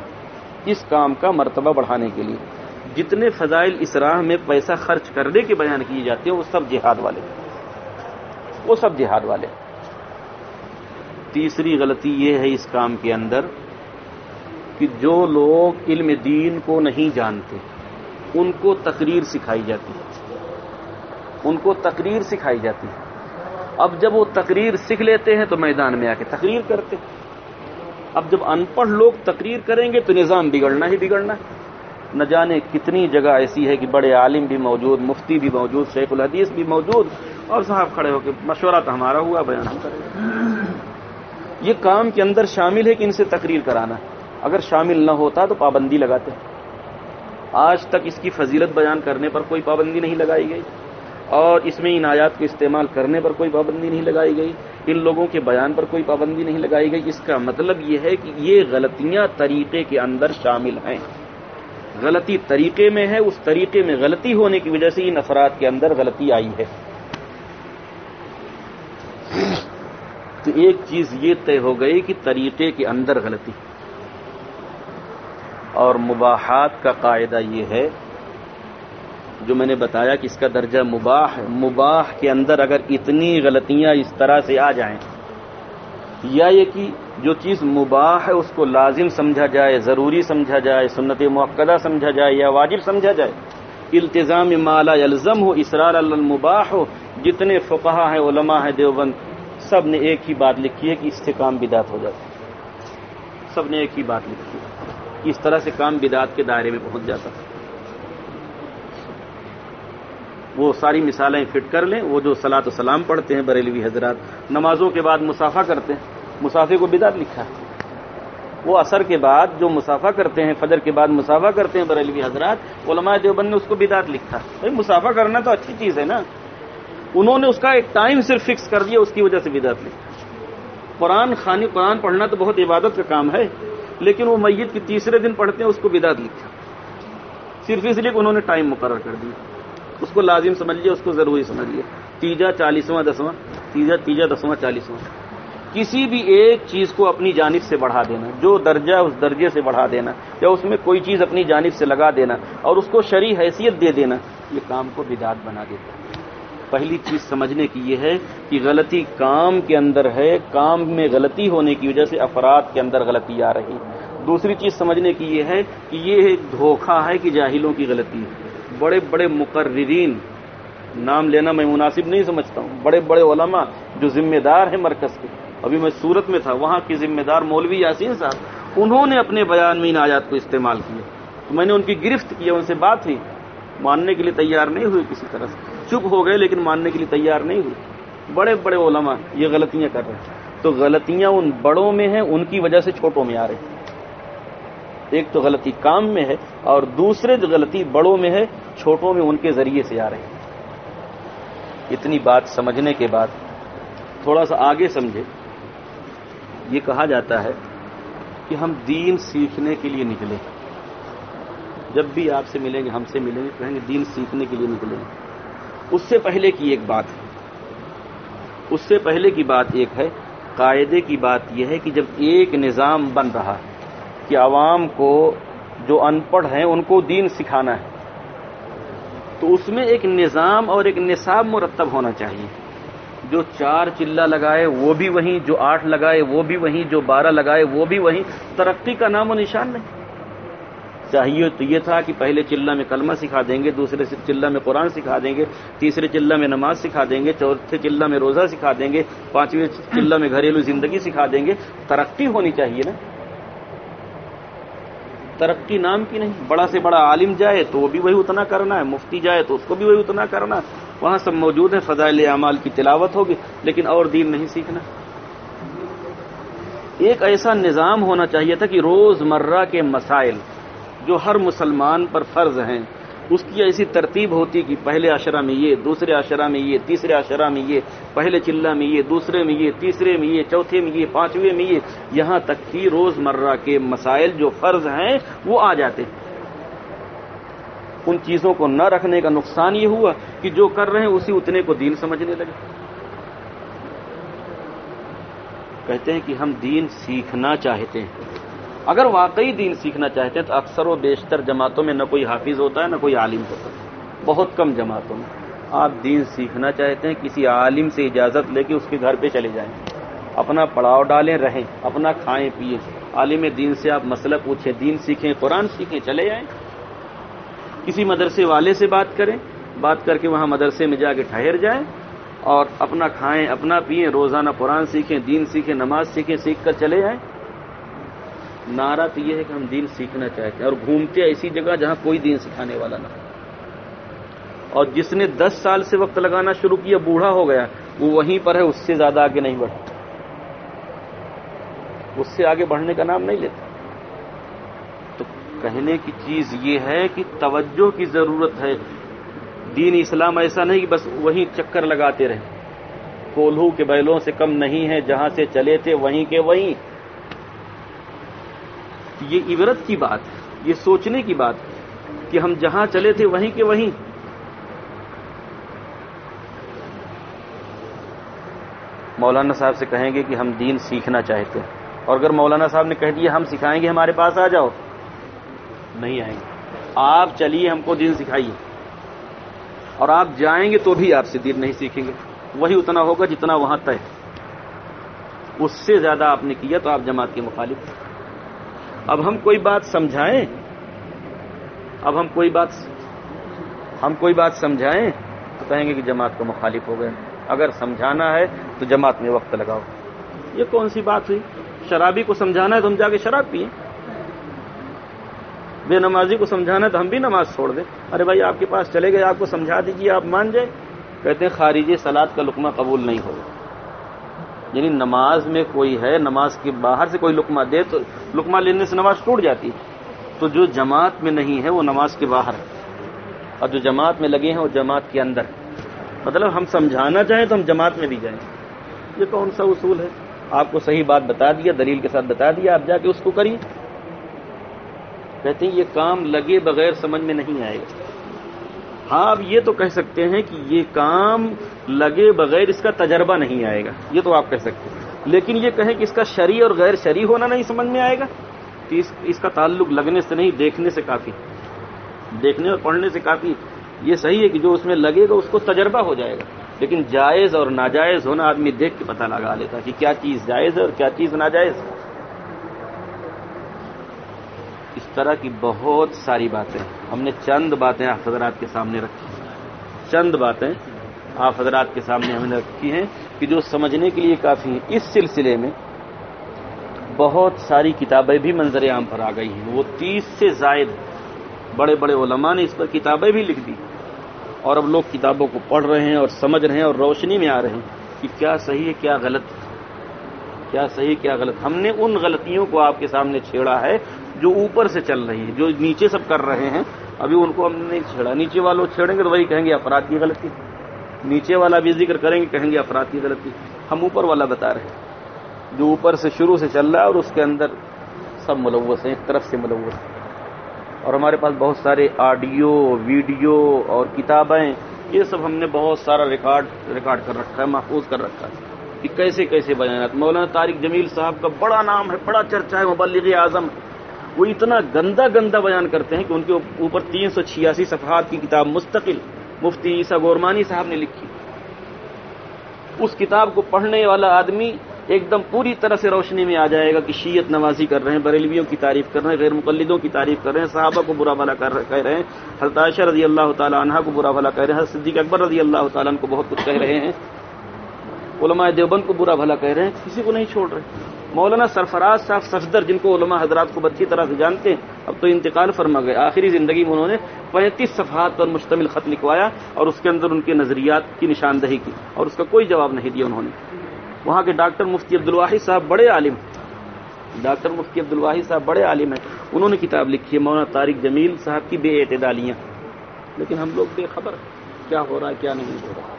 اس کام کا مرتبہ بڑھانے کے لیے جتنے فضائل اس راہ میں پیسہ خرچ کرنے کے بیان کیے جاتے ہیں، وہ سب جہاد والے۔ وہ سب جہاد والے۔ تیسری غلطی یہ ہے اس کام کے اندر کہ جو لوگ علم دین کو نہیں جانتے، ان کو تقریر سکھائی جاتی ہے۔ ان کو تقریر سکھائی جاتی ہے۔ اب جب وہ تقریر سیکھ لیتے ہیں تو میدان میں آ کے تقریر کرتے اب جب ان پڑھ لوگ تقریر کریں گے تو نظام بگڑنا ہی بگڑنا ہے۔ نہ جانے کتنی جگہ ایسی ہے کہ بڑے عالم بھی موجود، مفتی بھی موجود، شیخ الحدیث بھی موجود اور صاحب کھڑے ہو کے مشورہ تو ہمارا ہوا، بیان ہم کریں۔ یہ کام کے اندر شامل ہے کہ ان سے تقریر کرانا اگر شامل نہ ہوتا تو پابندی لگاتے آج تک اس کی فضیلت بیان کرنے پر کوئی پابندی نہیں لگائی گئی اور اس میں ان آیات کو استعمال کرنے پر کوئی پابندی نہیں لگائی گئی ان لوگوں کے بیان پر کوئی پابندی نہیں لگائی گئی اس کا مطلب یہ ہے کہ یہ غلطیاں طریقے کے اندر شامل ہیں غلطی طریقے میں ہے، اس طریقے میں غلطی ہونے کی وجہ سے ان افراد کے اندر غلطی آئی ہے۔ تو ایک چیز یہ طے ہو گئی کہ طریقے کے اندر غلطی۔ اور مباحات کا قاعدہ یہ ہے، جو میں نے بتایا کہ اس کا درجہ مباح ہے مباح کے اندر اگر اتنی غلطیاں اس طرح سے آ جائیں، یا یہ کہ جو چیز مباح ہے اس کو لازم سمجھا جائے، ضروری سمجھا جائے، سنت موقع سمجھا جائے یا واجب سمجھا جائے التظام مالا الزم ہو اسرار المباح ہو جتنے فقہ ہیں، علماء ہیں، دیوبند سب نے ایک ہی بات لکھی ہے کہ اس سے کام بدات ہو جاتا سب نے ایک ہی بات لکھی ہے۔ کہ اس طرح سے کام بدات کے دائرے میں پہنچ جاتا وہ ساری مثالیں فٹ کر لیں۔ وہ جو سلاۃ و سلام پڑھتے ہیں بریلوی حضرات، نمازوں کے بعد مسافہ کرتے ہیں۔ مسافے کو بدعت لکھا ہے۔ وہ اثر کے بعد جو مسافہ کرتے ہیں، فجر کے بعد مسافہ کرتے ہیں بریلوی حضرات، علماء دیوبند نے اس کو بدعت لکھا بھائی، مسافہ کرنا تو اچھی چیز ہے نا۔ انہوں نے اس کا ایک ٹائم صرف فکس کر دیا، اس کی وجہ سے بدعت لکھا قرآن خانی، قرآن پڑھنا تو بہت عبادت کا کام ہے، لیکن وہ میت کے تیسرے دن پڑھتے ہیں، اس کو بدعت لکھا۔ صرف اس لیے کہ انہوں نے ٹائم مقرر کر دیا۔ اس کو لازم سمجھ لیا، اس کو ضروری سمجھ لیا۔ تیجا چالیسواں دسواں، تیجا تیجا دسواں، چالیسواں۔ کسی بھی ایک چیز کو اپنی جانب سے بڑھا دینا، جو درجہ اس درجے سے بڑھا دینا، یا اس میں کوئی چیز اپنی جانب سے لگا دینا اور اس کو شرع حیثیت دے دینا، یہ کام کو بدعت بنا دیتا ہے۔ پہلی چیز سمجھنے کی یہ ہے کہ غلطی کام کے اندر ہے، کام میں غلطی ہونے کی وجہ سے افراد کے اندر غلطی آ رہی دوسری چیز سمجھنے کی یہ ہے کہ یہ ایک ہے کہ جاہلوں کی غلطی بڑے بڑے مقررین، نام لینا میں مناسب نہیں سمجھتا ہوں۔ بڑے بڑے علماء جو ذمہ دار ہیں مرکز کے، ابھی میں سورت میں تھا، وہاں کے ذمہ دار مولوی یاسین صاحب، انہوں نے اپنے بیان میں ان آیات کو استعمال کیا۔ تو میں نے ان کی گرفت کی، ان سے بات ہوئی۔ ماننے کے لیے تیار نہیں ہوئی کسی طرح سے۔ چپ ہو گئے لیکن ماننے کے لیے تیار نہیں ہوئی بڑے بڑے علماء یہ غلطیاں کر رہے ہیں۔ تو غلطیاں ان بڑوں میں ہیں، ان کی وجہ سے چھوٹوں میں آ رہے ہیں۔ ایک تو غلطی کام میں ہے اور دوسرے جو غلطی بڑوں میں ہے، چھوٹوں میں ان کے ذریعے سے آ رہے ہیں۔ اتنی بات سمجھنے کے بعد تھوڑا سا آگے سمجھے۔ یہ کہا جاتا ہے کہ ہم دین سیکھنے کے لیے نکلے۔ جب بھی آپ سے ملیں گے، ہم سے ملیں گے، کہیں گے دین سیکھنے کے لیے نکلیں گے اس سے پہلے کی ایک بات ہے۔ اس سے پہلے کی بات ایک ہے۔ قاعدے کی بات یہ ہے کہ جب ایک نظام بن رہا ہے کہ عوام کو جو ان پڑھ ہیں ان کو دین سکھانا ہے، تو اس میں ایک نظام اور ایک نصاب مرتب ہونا چاہیے۔ جو چار چلہ لگائے وہ بھی وہیں، جو آٹھ لگائے وہ بھی وہیں، جو بارہ لگائے وہ بھی وہیں، ترقی کا نام و نشان نہیں۔ چاہیے تو یہ تھا کہ پہلے چلہ میں کلمہ سکھا دیں گے، دوسرے چلہ میں قرآن سکھا دیں گے، تیسرے چلہ میں نماز سکھا دیں گے، چوتھے چلہ میں روزہ سکھا دیں گے، پانچویں چلہ میں گھریلو زندگی سکھا دیں گے۔ ترقی ہونی چاہیے نا۔ ترقی نام کی نہیں، بڑا سے بڑا عالم جائے تو وہ بھی وہی اتنا کرنا ہے، مفتی جائے تو اس کو بھی وہی اتنا کرنا وہاں سب موجود ہیں، فضائل اعمال کی تلاوت ہوگی، لیکن اور دین نہیں سیکھنا۔ ایک ایسا نظام ہونا چاہیے تھا کہ روز مرہ کے مسائل جو ہر مسلمان پر فرض ہیں۔ اس کی ایسی ترتیب ہوتی کہ پہلے اشرا میں یہ، دوسرے اشرا میں یہ، تیسرے اشرا میں یہ، پہلے چلہ میں یہ، دوسرے میں یہ، تیسرے میں یہ، چوتھے میں یہ، پانچویں میں یہ۔ یہاں تک کہ روز مرہ کے مسائل جو فرض ہیں، وہ آ جاتے۔ ان چیزوں کو نہ رکھنے کا نقصان یہ ہوا کہ جو کر رہے ہیں، اسی اتنے کو دین سمجھنے لگے۔ کہتے ہیں کہ ہم دین سیکھنا چاہتے ہیں۔ اگر واقعی دین سیکھنا چاہتے ہیں تو اکثر و بیشتر جماعتوں میں نہ کوئی حافظ ہوتا ہے، نہ کوئی عالم ہوتا ہے۔ بہت کم جماعتوں میں۔ آپ دین سیکھنا چاہتے ہیں، کسی عالم سے اجازت لے کے اس کے گھر پہ چلے جائیں۔ اپنا پڑاؤ ڈالیں، رہیں، اپنا کھائیں، پیئیں۔ عالم دین سے آپ مسئلہ پوچھیں، دین سیکھیں، قرآن سیکھیں، چلے جائیں۔ کسی مدرسے والے سے بات کریں، بات کر کے وہاں مدرسے میں جا کے ٹھہر جائیں اور اپنا کھائیں، اپنا پئیں روزانہ قرآن سیکھیں، دین سیکھیں، نماز سیکھیں، سیکھ کر چلے جائیں۔ نعرہ تو یہ ہے کہ ہم دین سیکھنا چاہتے ہیں اور گھومتے ایسی جگہ جہاں کوئی دین سکھانے والا نہ اور جس نے دس سال سے وقت لگانا شروع کیا، بوڑھا ہو گیا، وہ وہیں پر ہے، اس سے زیادہ آگے نہیں بڑھا اس سے آگے بڑھنے کا نام نہیں لیتا۔ تو کہنے کی چیز یہ ہے کہ توجہ کی ضرورت ہے۔ دین اسلام ایسا نہیں کہ بس وہیں چکر لگاتے رہے۔ کولہو کے بیلوں سے کم نہیں ہے، جہاں سے چلے تھے، وہیں کے وہیں۔ یہ عبرت کی بات ہے، یہ سوچنے کی بات ہے کہ ہم جہاں چلے تھے وہیں کے وہیں۔ مولانا صاحب سے کہیں گے کہ ہم دین سیکھنا چاہتے ہیں۔ اور اگر مولانا صاحب نے کہہ دیا ہم سکھائیں گے، ہمارے پاس آ جاؤ۔ نہیں آئیں گے۔ آپ چلیے، ہم کو دین سکھائیے۔ اور آپ جائیں گے تو بھی آپ سے دین نہیں سیکھیں گے۔ وہی اتنا ہوگا جتنا وہاں طے۔ اس سے زیادہ آپ نے کیا تو آپ جماعت کے مخالف اب ہم کوئی بات سمجھائیں؟ اب ہم کوئی بات ہم کوئی بات سمجھائیں تو کہیں گے کہ جماعت کو مخالف ہو گئے۔ اگر سمجھانا ہے تو جماعت میں وقت لگاؤ۔ یہ کون سی بات ہوئی؟ شرابی کو سمجھانا ہے تو ہم جا کے شراب پیئیں۔ بے نمازی کو سمجھانا ہے تو ہم بھی نماز چھوڑ دیں۔ ارے بھائی، آپ کے پاس چلے گئے، آپ کو سمجھا دیجیے آپ مان جائیں۔ کہتے ہیں خارجی سلاد کا لقمہ قبول نہیں ہوگا۔ یعنی نماز میں کوئی ہے، نماز کے باہر سے کوئی لقمہ دے تو لقمہ لینے سے نماز ٹوٹ جاتی۔ ہے تو جو جماعت میں نہیں ہے، وہ نماز کے باہر ہے۔ اور جو جماعت میں لگے ہیں، وہ جماعت کے اندر مطلب ہم سمجھانا چاہیں تو ہم جماعت میں بھی جائیں۔ یہ کون سا اصول ہے؟ آپ کو صحیح بات بتا دیا، دلیل کے ساتھ بتا دیا، آپ جا کے اس کو کریے کہتے ہیں یہ کام لگے بغیر سمجھ میں نہیں آئے گا۔ ہاں، آپ یہ تو کہہ سکتے ہیں کہ یہ کام لگے بغیر اس کا تجربہ نہیں آئے گا۔ یہ تو آپ کہہ سکتے ہیں۔ لیکن یہ کہیں کہ اس کا شرع اور غیر شرع ہونا نہیں سمجھ میں آئے گا۔ اس اس کا تعلق لگنے سے نہیں، دیکھنے سے کافی۔ دیکھنے اور پڑھنے سے کافی۔ یہ صحیح ہے کہ جو اس میں لگے گا، اس کو تجربہ ہو جائے گا۔ لیکن جائز اور ناجائز ہونا آدمی دیکھ کے پتہ لگا لیتا کہ کیا چیز جائز ہے اور کیا چیز ناجائز۔ ہے اس طرح کی بہت ساری باتیں ہم نے چند باتیں آپ حضرات کے سامنے رکھی چند باتیں آپ حضرات کے سامنے ہم نے رکھی ہیں کہ جو سمجھنے کے لیے کافی ہیں۔ اس سلسلے میں بہت ساری کتابیں بھی منظر عام پر آ گئی ہیں۔ وہ تیس سے زائد بڑے بڑے علماء نے اس پر کتابیں بھی لکھ دی۔ اور اب لوگ کتابوں کو پڑھ رہے ہیں اور سمجھ رہے ہیں اور روشنی میں آ رہے ہیں کہ کیا صحیح ہے، کیا غلط۔ کیا صحیح، کیا غلط۔ ہم نے ان غلطیوں کو آپ کے سامنے چھیڑا ہے جو اوپر سے چل رہی ہے جو نیچے سب کر رہے ہیں، ابھی ان کو ہم نے نہیں چھیڑا۔ نیچے والوں چھیڑیں گے تو وہی کہیں گے افراد کی غلطی۔ نیچے والا بھی ذکر کریں گے، کہیں گے افراد کی غلطی۔ ہم اوپر والا بتا رہے ہیں۔ جو اوپر سے شروع سے چل رہا ہے اور اس کے اندر سب ملوث ہیں، ایک طرف سے ملوث۔ ہیں اور ہمارے پاس بہت سارے آڈیو، ویڈیو اور کتابیں، یہ سب ہم نے بہت سارا ریکارڈ ریکارڈ کر رکھا ہے، محفوظ کر رکھا ہے۔ کہ کیسے کیسے بیانات۔ مولانا طارق جمیل صاحب کا بڑا نام ہے، بڑا چرچا ہے، مبلغ اعظم۔ وہ اتنا گندا گندا بیان کرتے ہیں کہ ان کے اوپر تین سو چھیاسی صفحات کی کتاب مستقل مفتی عیسیٰ گورمانی صاحب نے لکھی۔ اس کتاب کو پڑھنے والا آدمی ایک دم پوری طرح سے روشنی میں آ جائے گا کہ شیعت نوازی کر رہے ہیں، بریلویوں کی تعریف کر رہے ہیں، غیر مقلدوں کی تعریف کر رہے ہیں، صحابہ کو برا بھلا کہہ رہے ہیں، حضرت عائشہ رضی اللہ تعالیٰ عنہ کو برا بھلا کہہ رہے ہیں، حضرت صدیق اکبر رضی اللہ تعالیٰ عنہ کو بہت کچھ کہہ رہے ہیں۔ علماء دیوبند کو برا بھلا کہہ رہے ہیں، کسی کو نہیں چھوڑ رہے۔ مولانا سرفراز صاحب صفدر جن کو علماء حضرات کو اچھی طرح سے جانتے ہیں، اب تو انتقال فرما گئے۔ آخری زندگی میں انہوں نے پینتیس صفحات پر مشتمل خط لکھوایا اور اس کے اندر ان کے نظریات کی نشاندہی کی اور اس کا کوئی جواب نہیں دیا انہوں نے۔ وہاں کے ڈاکٹر مفتی عبد الواحد صاحب بڑے عالم ڈاکٹر مفتی عبدالواحد صاحب بڑے عالم ہیں۔ انہوں نے کتاب لکھی ہے مولانا طارق جمیل صاحب کی بے اعتدالیاں۔ لیکن ہم لوگ بے خبر کیا ہو رہا ہے، کیا نہیں ہو رہا۔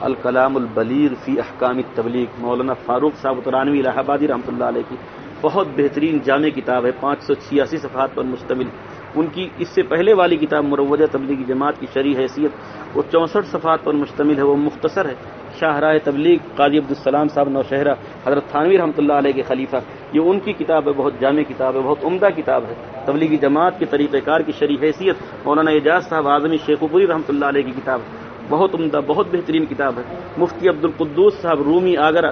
الکلام البلیر فی احکام تبلیغ مولانا فاروق صاحب ترانوی الہ آبادی رحمۃ اللہ علیہ کی بہت بہترین جامع کتاب ہے، پانچ سو چھیاسی صفحات پر مشتمل۔ ان کی اس سے پہلے والی کتاب مروجہ تبلیغی جماعت کی شرح حیثیت، وہ چونسٹھ صفحات پر مشتمل ہے، وہ مختصر ہے۔ شاہراہ تبلیغ، قاضی عبدالسلام صاحب نوشہرہ، حضرت تھانوی رحمۃ اللہ علیہ کے خلیفہ، یہ ان کی کتاب ہے، بہت جامع کتاب ہے، بہت عمدہ کتاب ہے۔ تبلیغی جماعت کے طریقہ کار کی شریح حیثیت، مولانا اعجاز صاحب اعظمی شیخ پوری رحمۃ اللہ علیہ کی کتاب ہے۔ بہت عمدہ، بہت بہترین کتاب ہے۔ مفتی عبد القدوس صاحب رومی آگرہ،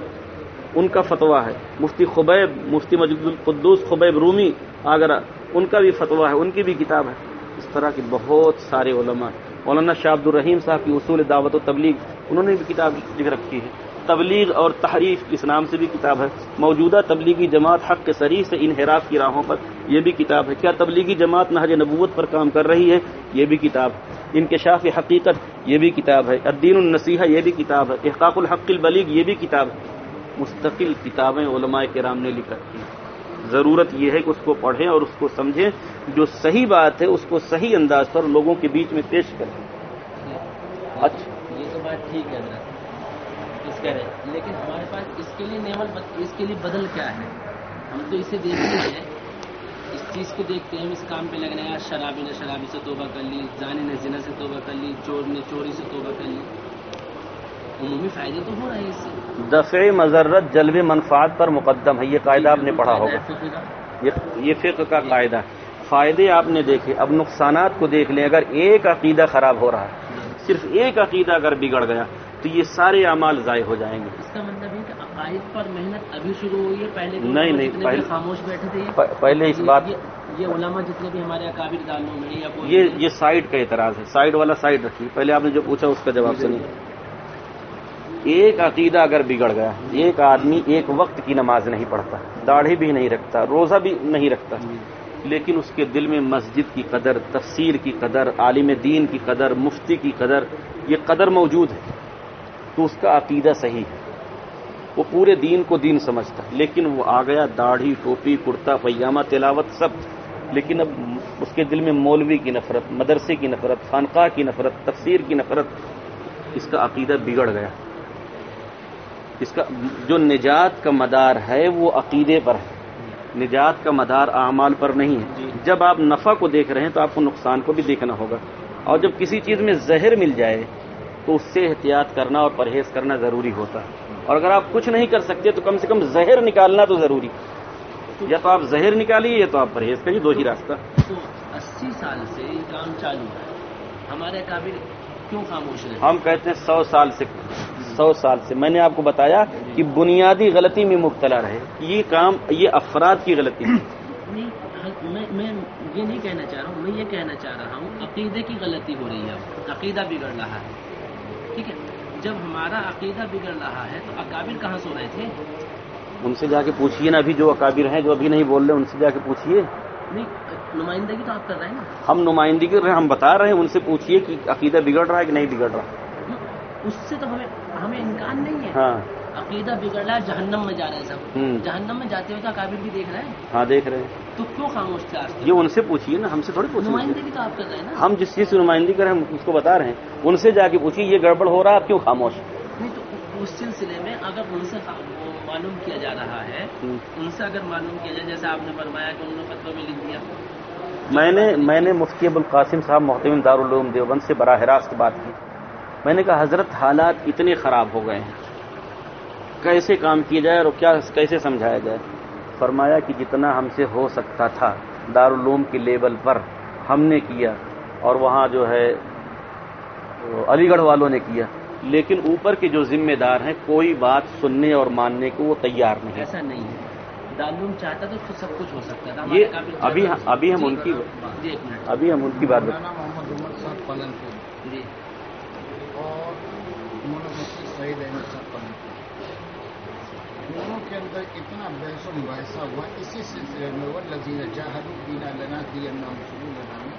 ان کا فتویٰ ہے۔ مفتی خبیب، مفتی مجد القدوس خبیب رومی آگرہ، ان کا بھی فتویٰ ہے، ان کی بھی کتاب ہے۔ اس طرح کی بہت سارے علماء مولانا شاہ عبد الرحیم صاحب کی اصول دعوت و تبلیغ، انہوں نے بھی کتاب لکھ رکھی ہے۔ تبلیغ اور تحریف اس نام سے بھی کتاب ہے۔ موجودہ تبلیغی جماعت حق کے سریح سے انحراف کی راہوں پر یہ بھی کتاب ہے۔ کیا تبلیغی جماعت نہج نبوت پر کام کر رہی ہے؟ یہ بھی کتاب ہے۔ انکشاف حقیقت یہ بھی کتاب ہے۔ الدین النصیحہ یہ بھی کتاب ہے۔ احقاق الحق البلیغ یہ بھی کتاب ہے۔ مستقل کتابیں علماء کرام نے لکھ رکھی ہیں۔ ضرورت یہ ہے کہ اس کو پڑھیں اور اس کو سمجھیں۔ جو صحیح بات ہے اس کو صحیح انداز پر لوگوں کے بیچ میں پیش کریں۔ اچھا۔ یہ تو بات ٹھیک ہے۔ اس کا لیکن ہمارے پاس اس کے لیے نیول اس کے لیے بدل کیا ہے؟ ہم تو اسے دیکھتے ہیں۔ اس چیز کو دیکھتے ہیں اس کام پہ لگنے کا شرابی نے شرابی سے توبہ کر لی زانی نے زنا سے توبہ کر لی چور نے چوری سے توبہ کر لی۔ عمومی فائدے تو ہو رہے ہیں اس سے۔ دفع مذرت جلب منفعت پر مقدم ہے یہ قاعدہ آپ نے پڑھا ہوگا۔ یہ فقہ کا قاعدہ فائدے آپ نے دیکھے اب نقصانات کو دیکھ لیں اگر ایک عقیدہ خراب ہو رہا ہے صرف ایک عقیدہ اگر بگڑ گیا تو یہ سارے اعمال ضائع ہو جائیں گے۔ عقائد پر محنت ابھی شروع ہوئی ہے؟ پہلے نہیں نہیں پہلے خاموش بیٹھے تھے پہلے اس بات یہ علماء جتنے بھی ہمارے اکابر دالوں میں یا یہ یہ سائڈ کا اعتراض ہے۔ سائڈ والا سائڈ رکھیے۔ پہلے آپ نے جو پوچھا اس کا جواب سنیے۔ ایک عقیدہ اگر بگڑ گیا ایک آدمی ایک وقت کی نماز نہیں پڑھتا داڑھی بھی نہیں رکھتا روزہ بھی نہیں رکھتا لیکن اس کے دل میں مسجد کی قدر تفسیر کی قدر عالم دین کی قدر مفتی کی قدر یہ قدر موجود ہے۔ تو اس کا عقیدہ صحیح ہے۔ وہ پورے دین کو دین سمجھتا ہے۔ لیکن وہ آ گیا داڑھی ٹوپی کرتا پیامہ تلاوت سب۔ لیکن اب اس کے دل میں مولوی کی نفرت مدرسے کی نفرت خانقاہ کی نفرت تفسیر کی نفرت اس کا عقیدہ بگڑ گیا۔ اس کا جو نجات کا مدار ہے وہ عقیدے پر ہے۔ نجات کا مدار اعمال پر نہیں ہے۔ جب آپ نفع کو دیکھ رہے ہیں تو آپ کو نقصان کو بھی دیکھنا ہوگا۔ اور جب کسی چیز میں زہر مل جائے تو اس سے احتیاط کرنا اور پرہیز کرنا ضروری ہوتا ہے۔ اور اگر آپ کچھ نہیں کر سکتے تو کم سے کم زہر نکالنا تو ضروری یا تو آپ زہر نکالیے یا تو آپ پرہیز کریے دو ہی راستہ۔ اسی سال سے یہ کام چالو ہے۔ ہمارے قابل کیوں خاموش رہے ہم کہتے ہیں سو سال سے سو سال سے۔ میں نے آپ کو بتایا کہ بنیادی غلطی میں مبتلا رہے۔ یہ کام یہ افراد کی غلطی ہے۔ میں یہ نہیں کہنا چاہ رہا ہوں میں یہ کہنا چاہ رہا ہوں عقیدے کی غلطی ہو رہی ہے عقیدہ بگڑ رہا ہے۔ ٹھیک ہے؟ جب ہمارا عقیدہ بگڑ رہا ہے تو اکابر کہاں سو رہے تھے؟ ان سے جا کے پوچھیے نا ابھی جو اکابر ہیں جو ابھی نہیں بول رہے ان سے جا کے پوچھیے نہیں نمائندگی تو آپ کر رہے ہیں نا؟ ہم نمائندگی کر رہے ہیں ہم بتا رہے ہیں ان سے پوچھیے کہ عقیدہ بگڑ رہا ہے کہ نہیں بگڑ رہا۔ اس سے تو ہمیں ہمیں امکان نہیں ہے۔ ہاں۔ عقیدہ بگڑ رہا ہے جہنم میں جا رہے ہیں سب۔ جہنم میں جاتے ہوئے تو اکابر بھی دیکھ رہے ہیں ہاں دیکھ رہے ہیں۔ تو کیوں خاموش تھے آج یہ ان سے پوچھیے نا ہم سے تھوڑی پوچھیے نمائندگی تو آپ کر رہے ہیں نا۔ ہم جس چیز سے نمائندگی کریں ہم اس کو بتا رہے ہیں۔ ان سے جا کے پوچھیے یہ گڑبڑ ہو رہا ہے آپ کیوں خاموش؟ نہیں تو اس سلسلے میں اگر ان سے معلوم کیا جا رہا ہے ان سے اگر معلوم کیا جائے جیسے آپ نے فرمایا کہ انہوں نے فتو میں لکھ دیا۔ میں نے میں نے مفتی ابوالقاسم صاحب محتم دارالعلوم دیوبند سے براہ راست بات کی۔ میں نے کہا حضرت حالات اتنے خراب ہو گئے ہیں۔ کیسے کام کیا جائے اور کیا کیسے سمجھایا جائے؟ فرمایا کہ جتنا ہم سے ہو سکتا تھا دارالعلوم کے لیول پر ہم نے کیا اور وہاں جو ہے علی گڑھ والوں نے کیا لیکن اوپر کے جو ذمہ دار ہیں کوئی بات سننے اور ماننے کو وہ تیار نہیں۔ ایسا نہیں ہے۔ دارالعلوم چاہتا تو سب کچھ ہو سکتا تھا۔ یہ ابھی ہم جی، ان کی جی ابھی ہم ان کی بات محمد عمر صاحب پالن جی۔ اور سعید احمد صاحب۔ دونوں کے اندر اتنا بحث و مباحثہ ہوا، اسی سلسلے میں وہ لذیذ جاہد دینا لنا دی نام شروع لنا میں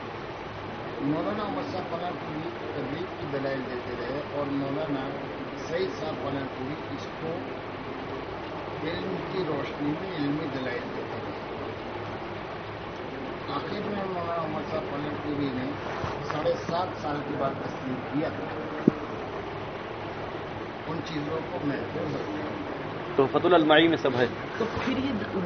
مولانا عمر صاحب پالن پوری تبلیغ کی دلائل دیتے رہے اور مولانا سعید صاحب پالن پوری اس کو علم کی روشنی میں علمی دلائل دیتے رہے۔ آخر میں مولانا عمر صاحب پالن پوری نے ساڑھے سات سال کے بعد تسلیم کیا ان چیزوں کو محفوظ رکھا تو فت المائی میں سب ہے۔ تو پھر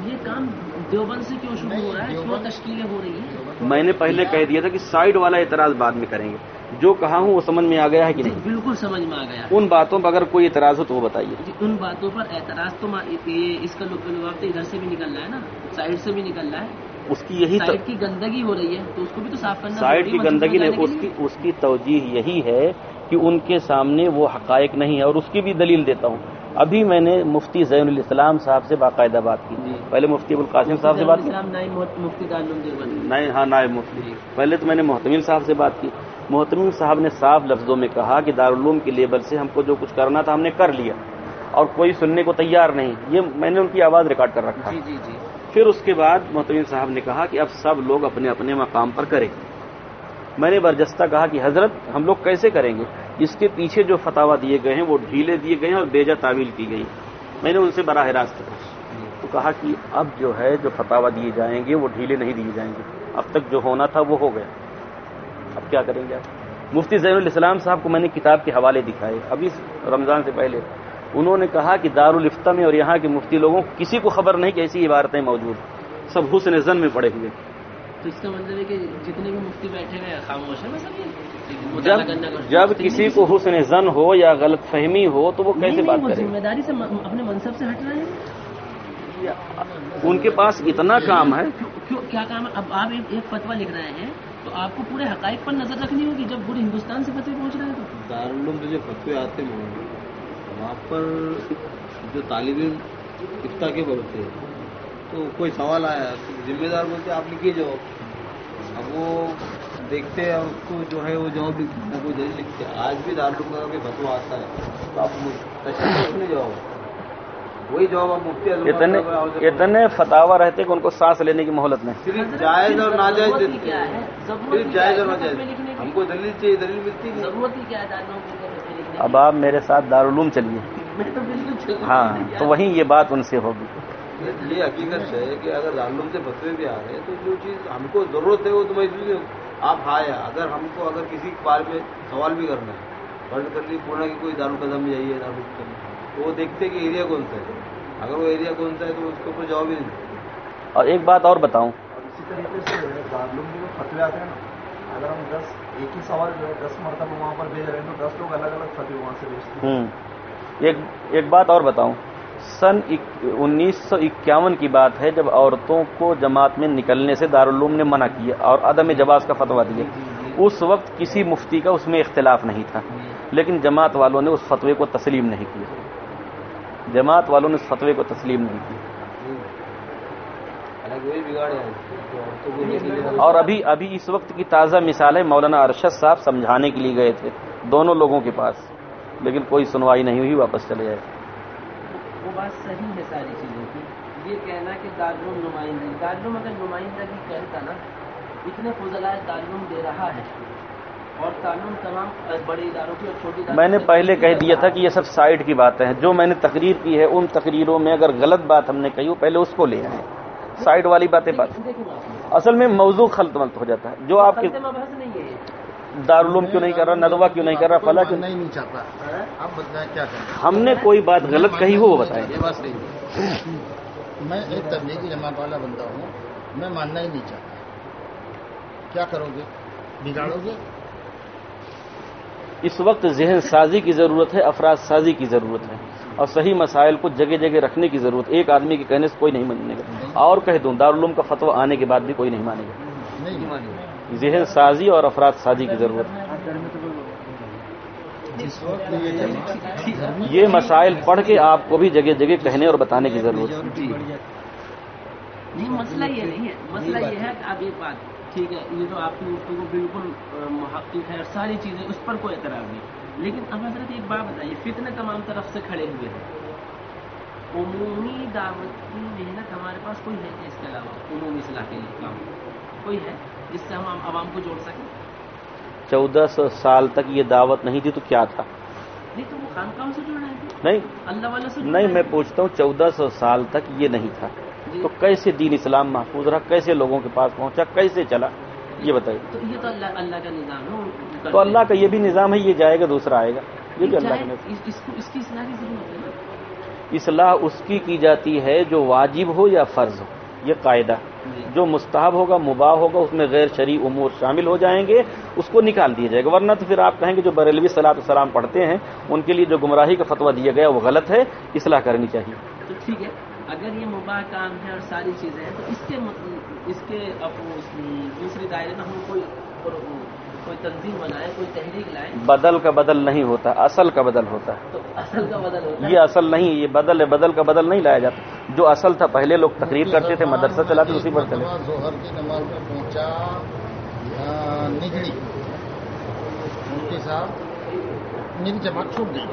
یہ کام دیوبند سے کیوں شروع ہو رہا ہے؟ کیوں تشکیلیں ہو رہی ہیں؟ میں نے پہلے کہہ دیا تھا کہ سائڈ والا اعتراض بعد میں کریں گے۔ جو کہا ہوں وہ سمجھ میں آ گیا ہے کہ نہیں؟ بالکل سمجھ میں آ گیا۔ ان باتوں پر اگر کوئی اعتراض ہو تو وہ بتائیے۔ جی ان باتوں پر اعتراض تو اس کا لباب تو ادھر سے بھی نکل رہا ہے نا۔ سائڈ سے بھی نکل رہا ہے۔ اس کی یہی سائڈ کی گندگی ہو رہی ہے تو اس کو بھی تو صاف کرنا سائڈ کی گندگی نہیں اس۔ کی اس کی توجیح یہی ہے کہ ان کے سامنے وہ حقائق نہیں ہے اور اس کی بھی دلیل دیتا ہوں۔ ابھی میں نے مفتی زین الاسلام صاحب سے باقاعدہ بات کی۔ جی۔ پہلے مفتی ابوالقاسم صاحب سے بات کی۔ نہیں ہاں نائب مفتی۔ پہلے تو میں نے محتمل صاحب سے بات کی۔ محتمل صاحب نے صاف لفظوں میں کہا کہ دارالعلوم کے لیبل سے ہم کو جو کچھ کرنا تھا ہم نے کر لیا۔ اور کوئی سننے کو تیار نہیں۔ یہ میں نے ان کی آواز ریکارڈ کر رکھا۔ جی جی جی۔ پھر اس کے بعد محتمین صاحب نے کہا کہ اب سب لوگ اپنے اپنے مقام پر کریں۔ میں نے برجستہ کہا کہ حضرت ہم لوگ کیسے کریں گے؟ اس کے پیچھے جو فتوا دیے گئے ہیں وہ ڈھیلے دیے گئے ہیں اور بیجا تعویل کی گئی میں نے ان سے براہ راست تو کہا کہ اب جو ہے جو فتوا دیے جائیں گے وہ ڈھیلے نہیں دیے جائیں گے۔ اب تک جو ہونا تھا وہ ہو گیا۔ اب کیا کریں گے آپ؟ مفتی زین الاسلام صاحب کو میں نے کتاب کے حوالے دکھائے۔ ابھی رمضان سے پہلے انہوں نے کہا کہ دارالفتہ میں اور یہاں کے مفتی لوگوں کسی کو خبر نہیں کہ ایسی عبارتیں موجود سب حسن زن میں پڑے ہوئے تو اس کا مطلب ہے کہ جتنے بھی مفتی بیٹھے ہوئے ہیں خاموش ہیں سب جب جب کسی کو حسن زن ہو یا غلط فہمی ہو تو وہ کیسے بات کرے؟ ذمہ داری سے اپنے منصب سے ہٹ رہے ہیں۔ ان کے پاس اتنا کام ہے۔ کیا کام ہے؟ اب آپ ایک فتوا لکھ رہے ہیں تو آپ کو پورے حقائق پر نظر رکھنی ہوگی۔ جب پورے ہندوستان سے فتوے پہنچ رہے ہیں تو۔ دارالعلوم میں جو فتوے آتے ہیں وہاں پر جو طالب علم افتا کے بولتے ہیں تو کوئی سوال آیا؟ ذمہ دار بولتے آپ لکھیے جواب؟ اب وہ دیکھتے ہیں اس کو جو ہے وہ جواب لکھ- نہ کوئی دلیل لکھتے ہیں۔ آج بھی دارالعلوم کوئی فتوا آتا ہے۔ تو آپ تشریح جواب؟ وہی جواب آپ مفتی اتنے فتوا رہتے کہ ان کو سانس لینے کی مہلت نہیں۔ صرف جائز اور ناجائز دیتے ہیں۔ صرف جائز اور ناجائز؟ ہم کو دلیل چاہیے دلیل ملتی ضرورت ہی کیا ہے؟ اب آپ میرے ساتھ دارالعلوم چلیے۔ میں تو بالکل چل- ہاں تو وہیں یہ بات ان سے ہوگی۔ یہ حقیقت ہے کہ اگر دارالعلوم سے فتوے بھی آ رہے ہیں تو جو چیز ہم کو ضرورت ہے وہ تو محسوس آپ ہائے اگر ہم کو اگر کسی بارے میں سوال بھی کرنا ہے فرض کر لی پورا کی کوئی دارالقدم میں جائیے دارالقدم تو وہ دیکھتے ہیں کہ ایریا کون سا ہے۔ اگر وہ ایریا کون سا ہے تو اس کے اوپر جواب ہی نہیں۔ دیتے اور ایک بات اور بتاؤں۔ اسی طریقے سے دارالعلوم کے جو فتوے آتے ہیں نا اگر ہم دس ایک ہی سوال جو ہے دس مرتبہ وہاں پر بھیج رہے ہیں تو دس لوگ الگ الگ فتوے وہاں سے بھیجتے ہیں۔ ایک بات اور بتاؤں۔ سن انیس سو اکیاون کی بات ہے جب عورتوں کو جماعت میں نکلنے سے دارالعلوم نے منع کیا اور عدم جواز کا فتویٰ دیا۔ اس وقت کسی مفتی کا اس میں اختلاف نہیں تھا لیکن جماعت والوں نے اس فتوے کو تسلیم نہیں کیا۔ جماعت والوں نے اس فتوے کو تسلیم نہیں کیا۔ اور ابھی ابھی اس وقت کی تازہ مثال ہے مولانا ارشد صاحب سمجھانے کے لیے گئے تھے دونوں لوگوں کے پاس لیکن کوئی سنوائی نہیں ہوئی واپس چلے گئے وہ بات صحیح ہے ساری چیزوں کی۔ یہ کہنا کہ دارالعلوم نمائندگی دارالعلوم اگر نمائندگی کرتا نا اتنے فضلائے دارالعلوم دے رہا ہے۔ اور تعلیم تمام بڑے اداروں کی اور چھوٹی میں نے پہلے کہہ دیا تھا کہ یہ سب سائڈ کی باتیں ہیں۔ جو میں نے تقریر کی ہے ان تقریروں میں اگر غلط بات ہم نے کہی ہو پہلے اس کو لے آئیں۔ سائڈ والی باتیں بات۔ اصل میں موضوع خلط ملت ہو جاتا ہے۔ جو آپ کے خلط مبحث نہیں ہے یہ۔ دارالعلوم کیوں نہیں کر رہا؟ ندوہ کیوں نہیں کر رہا؟ فلاں کیوں؟ نہیں چاہتا ہم نے کوئی بات غلط کہی ہو وہ بتائیں۔ ہے۔ میں ایک تبلیغی جماعت والا بندہ ہوں۔ میں ماننا ہی نہیں چاہتا۔ کیا کرو گے؟ بگاڑو گے؟ اس وقت ذہن سازی کی ضرورت ہے افراد سازی کی ضرورت ہے۔ اور صحیح مسائل کو جگہ جگہ رکھنے کی ضرورت ایک آدمی کے کہنے سے کوئی نہیں ماننے گا۔ اور کہہ دوں دارالعلوم کا فتویٰ آنے کے بعد بھی کوئی نہیں مانے گا۔ نہیں ذہن سازی اور افراد سازی کی ضرورت ہے۔ یہ مسائل پڑھ کے آپ کو بھی جگہ جگہ کہنے اور بتانے کی ضرورت ہے۔ نہیں، مسئلہ یہ نہیں ہے۔ مسئلہ یہ ہے کہ اب ایک بات، ٹھیک ہے، یہ تو آپ کی گفتگو بالکل محقق ہے اور ساری چیزیں، اس پر کوئی اعتراض نہیں۔ لیکن اب حضرت ایک بات بتائیے فتنے تمام طرف سے کھڑے ہوئے ہیں۔ عمومی دعوت کی محنت ہمارے پاس کوئی ہے اس کے علاوہ؟ عمومی اصلاح کے لیے کام۔ کوئی ہے؟ جس سے ہم عوام کو جوڑ سکیں؟ چودہ سو سال تک یہ دعوت نہیں تھی تو کیا تھا؟ نہیں تو وہ کام سے جڑنا ہے۔ نہیں۔ اللہ والا سے نہیں میں پوچھتا ہوں چودہ سو سال تک یہ نہیں تھا۔ تو کیسے دین اسلام محفوظ رہا؟ کیسے لوگوں کے پاس پہنچا؟ کیسے چلا؟ یہ بتائیے۔ تو یہ تو اللہ اللہ کا نظام ہے تو اللہ۔ کا یہ بھی نظام ہے یہ جائے گا دوسرا آئے گا۔ یہ بھی اللہ کا اس- کی اصلاح کی ضرورت ہے اصلاح اس کی کی جاتی ہے جو واجب ہو یا فرض ہو۔ یہ قاعدہ جی۔ جو مستحب ہوگا مباح ہوگا اس میں غیر شرعی امور شامل ہو جائیں گے اس کو نکال دیا جائے گا ورنہ تو پھر آپ کہیں گے جو بریلوی صلاح السلام پڑھتے ہیں ان کے لیے جو گمراہی کا فتویٰ دیا گیا وہ غلط ہے اصلاح کرنی چاہیے تو ٹھیک ہے اگر یہ مباح کام ہے اور ساری چیزیں ہیں تو اس کے اس کے دوسرے دائرے میں ہم کوئی کوئی تنظیم کوئی تحریک لائیں بدل کا بدل نہیں ہوتا اصل کا بدل ہوتا ہے۔ تو اصل کا بدل ہوتا یہ اصل نہیں یہ بدل ہے بدل کا بدل نہیں لایا جاتا۔ جو اصل تھا پہلے لوگ تقریر کرتے تھے مدرسہ چلاتے اسی پر چلے۔ میری جماعت چھوٹ گئی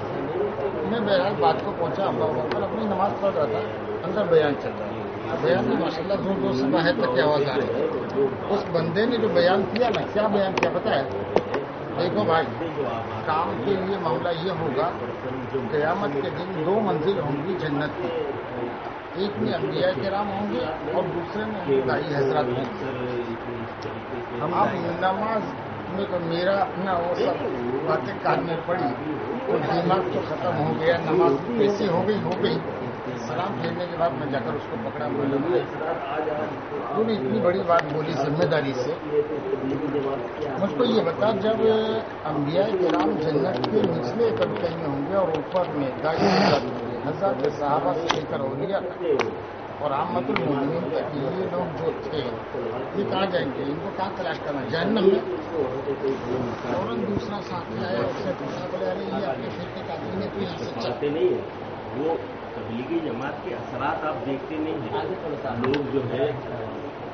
میں بہرحال بات کو پہنچا اپنی نماز پڑھ رہا تھا اندر بیان چل رہا بیان ماشاء اللہ زور زور سے باہر تک کی آواز آ رہی تھی اس بندے نے جو بیان کیا نا، کیا بیان کیا پتا ہے؟ دیکھو بھائی، کام کے لیے معاملہ یہ ہوگا، قیامت کے دن دو منزل ہوں گی جنت کی۔ ایک میں انبیاء کرام ہوں گے اور دوسرے میں دائی حضرات ہوں گے۔ اب نماز میں تو میرا اپنا وہ سب باتیں کان میں پڑی اور دماغ تو ختم ہو گیا، نماز ایسی ہو گئی ہو گئی۔ سلام پھیرنے کے بعد میں جا کر اس کو پکڑا بولا انہوں نے اتنی بڑی بات بولی ذمہ داری سے۔ مجھ کو یہ بتا، جب انبیاء کرام جنت کے نچلے طبقے میں ہوں گے اور اوپر میں حضرت ہوں گے، حضرت صحابہ سے لے کر اولیاء تک۔ اور عامت المومنین تک یہ لوگ جو تھے، یہ کہاں جائیں گے؟ ان کو کہاں تلاش کرنا جہنم میں۔ فوراً دوسرا ساتھی آیا، اس سے پوچھا، بولے، ارے، یہ اپنے فرقے کا دین ہے، تو یہاں سے چاہتے نہیں ہے وہ تبلیغی جماعت کے اثرات آپ دیکھتے نہیں ہیں۔ لوگ جو ہے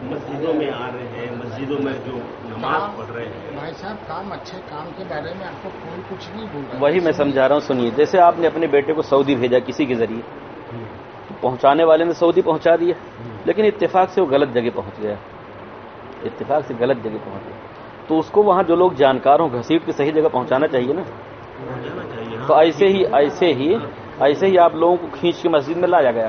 مسجدوں میں آ رہے ہیں مسجدوں میں جو نماز پڑھ رہے ہیں۔ بھائی صاحب کام اچھے کام کے بارے میں آپ کو کوئی کچھ نہیں بول رہا۔ وہی میں سمجھا رہا ہوں سنیے۔ جیسے آپ نے اپنے بیٹے کو سعودی بھیجا کسی کے ذریعے تو پہنچانے والے نے سعودی پہنچا دیا لیکن اتفاق سے وہ غلط جگہ پہنچ گیا۔ اتفاق سے غلط جگہ پہنچ گیا۔ تو اس کو وہاں جو لوگ جانکار ہوں گھسیٹ کے صحیح جگہ پہنچانا چاہیے نا۔ ہاں۔ تو ایسے ہی ایسے ہی ایسے ہی آپ لوگوں کو کھینچ کے مسجد میں لایا گیا۔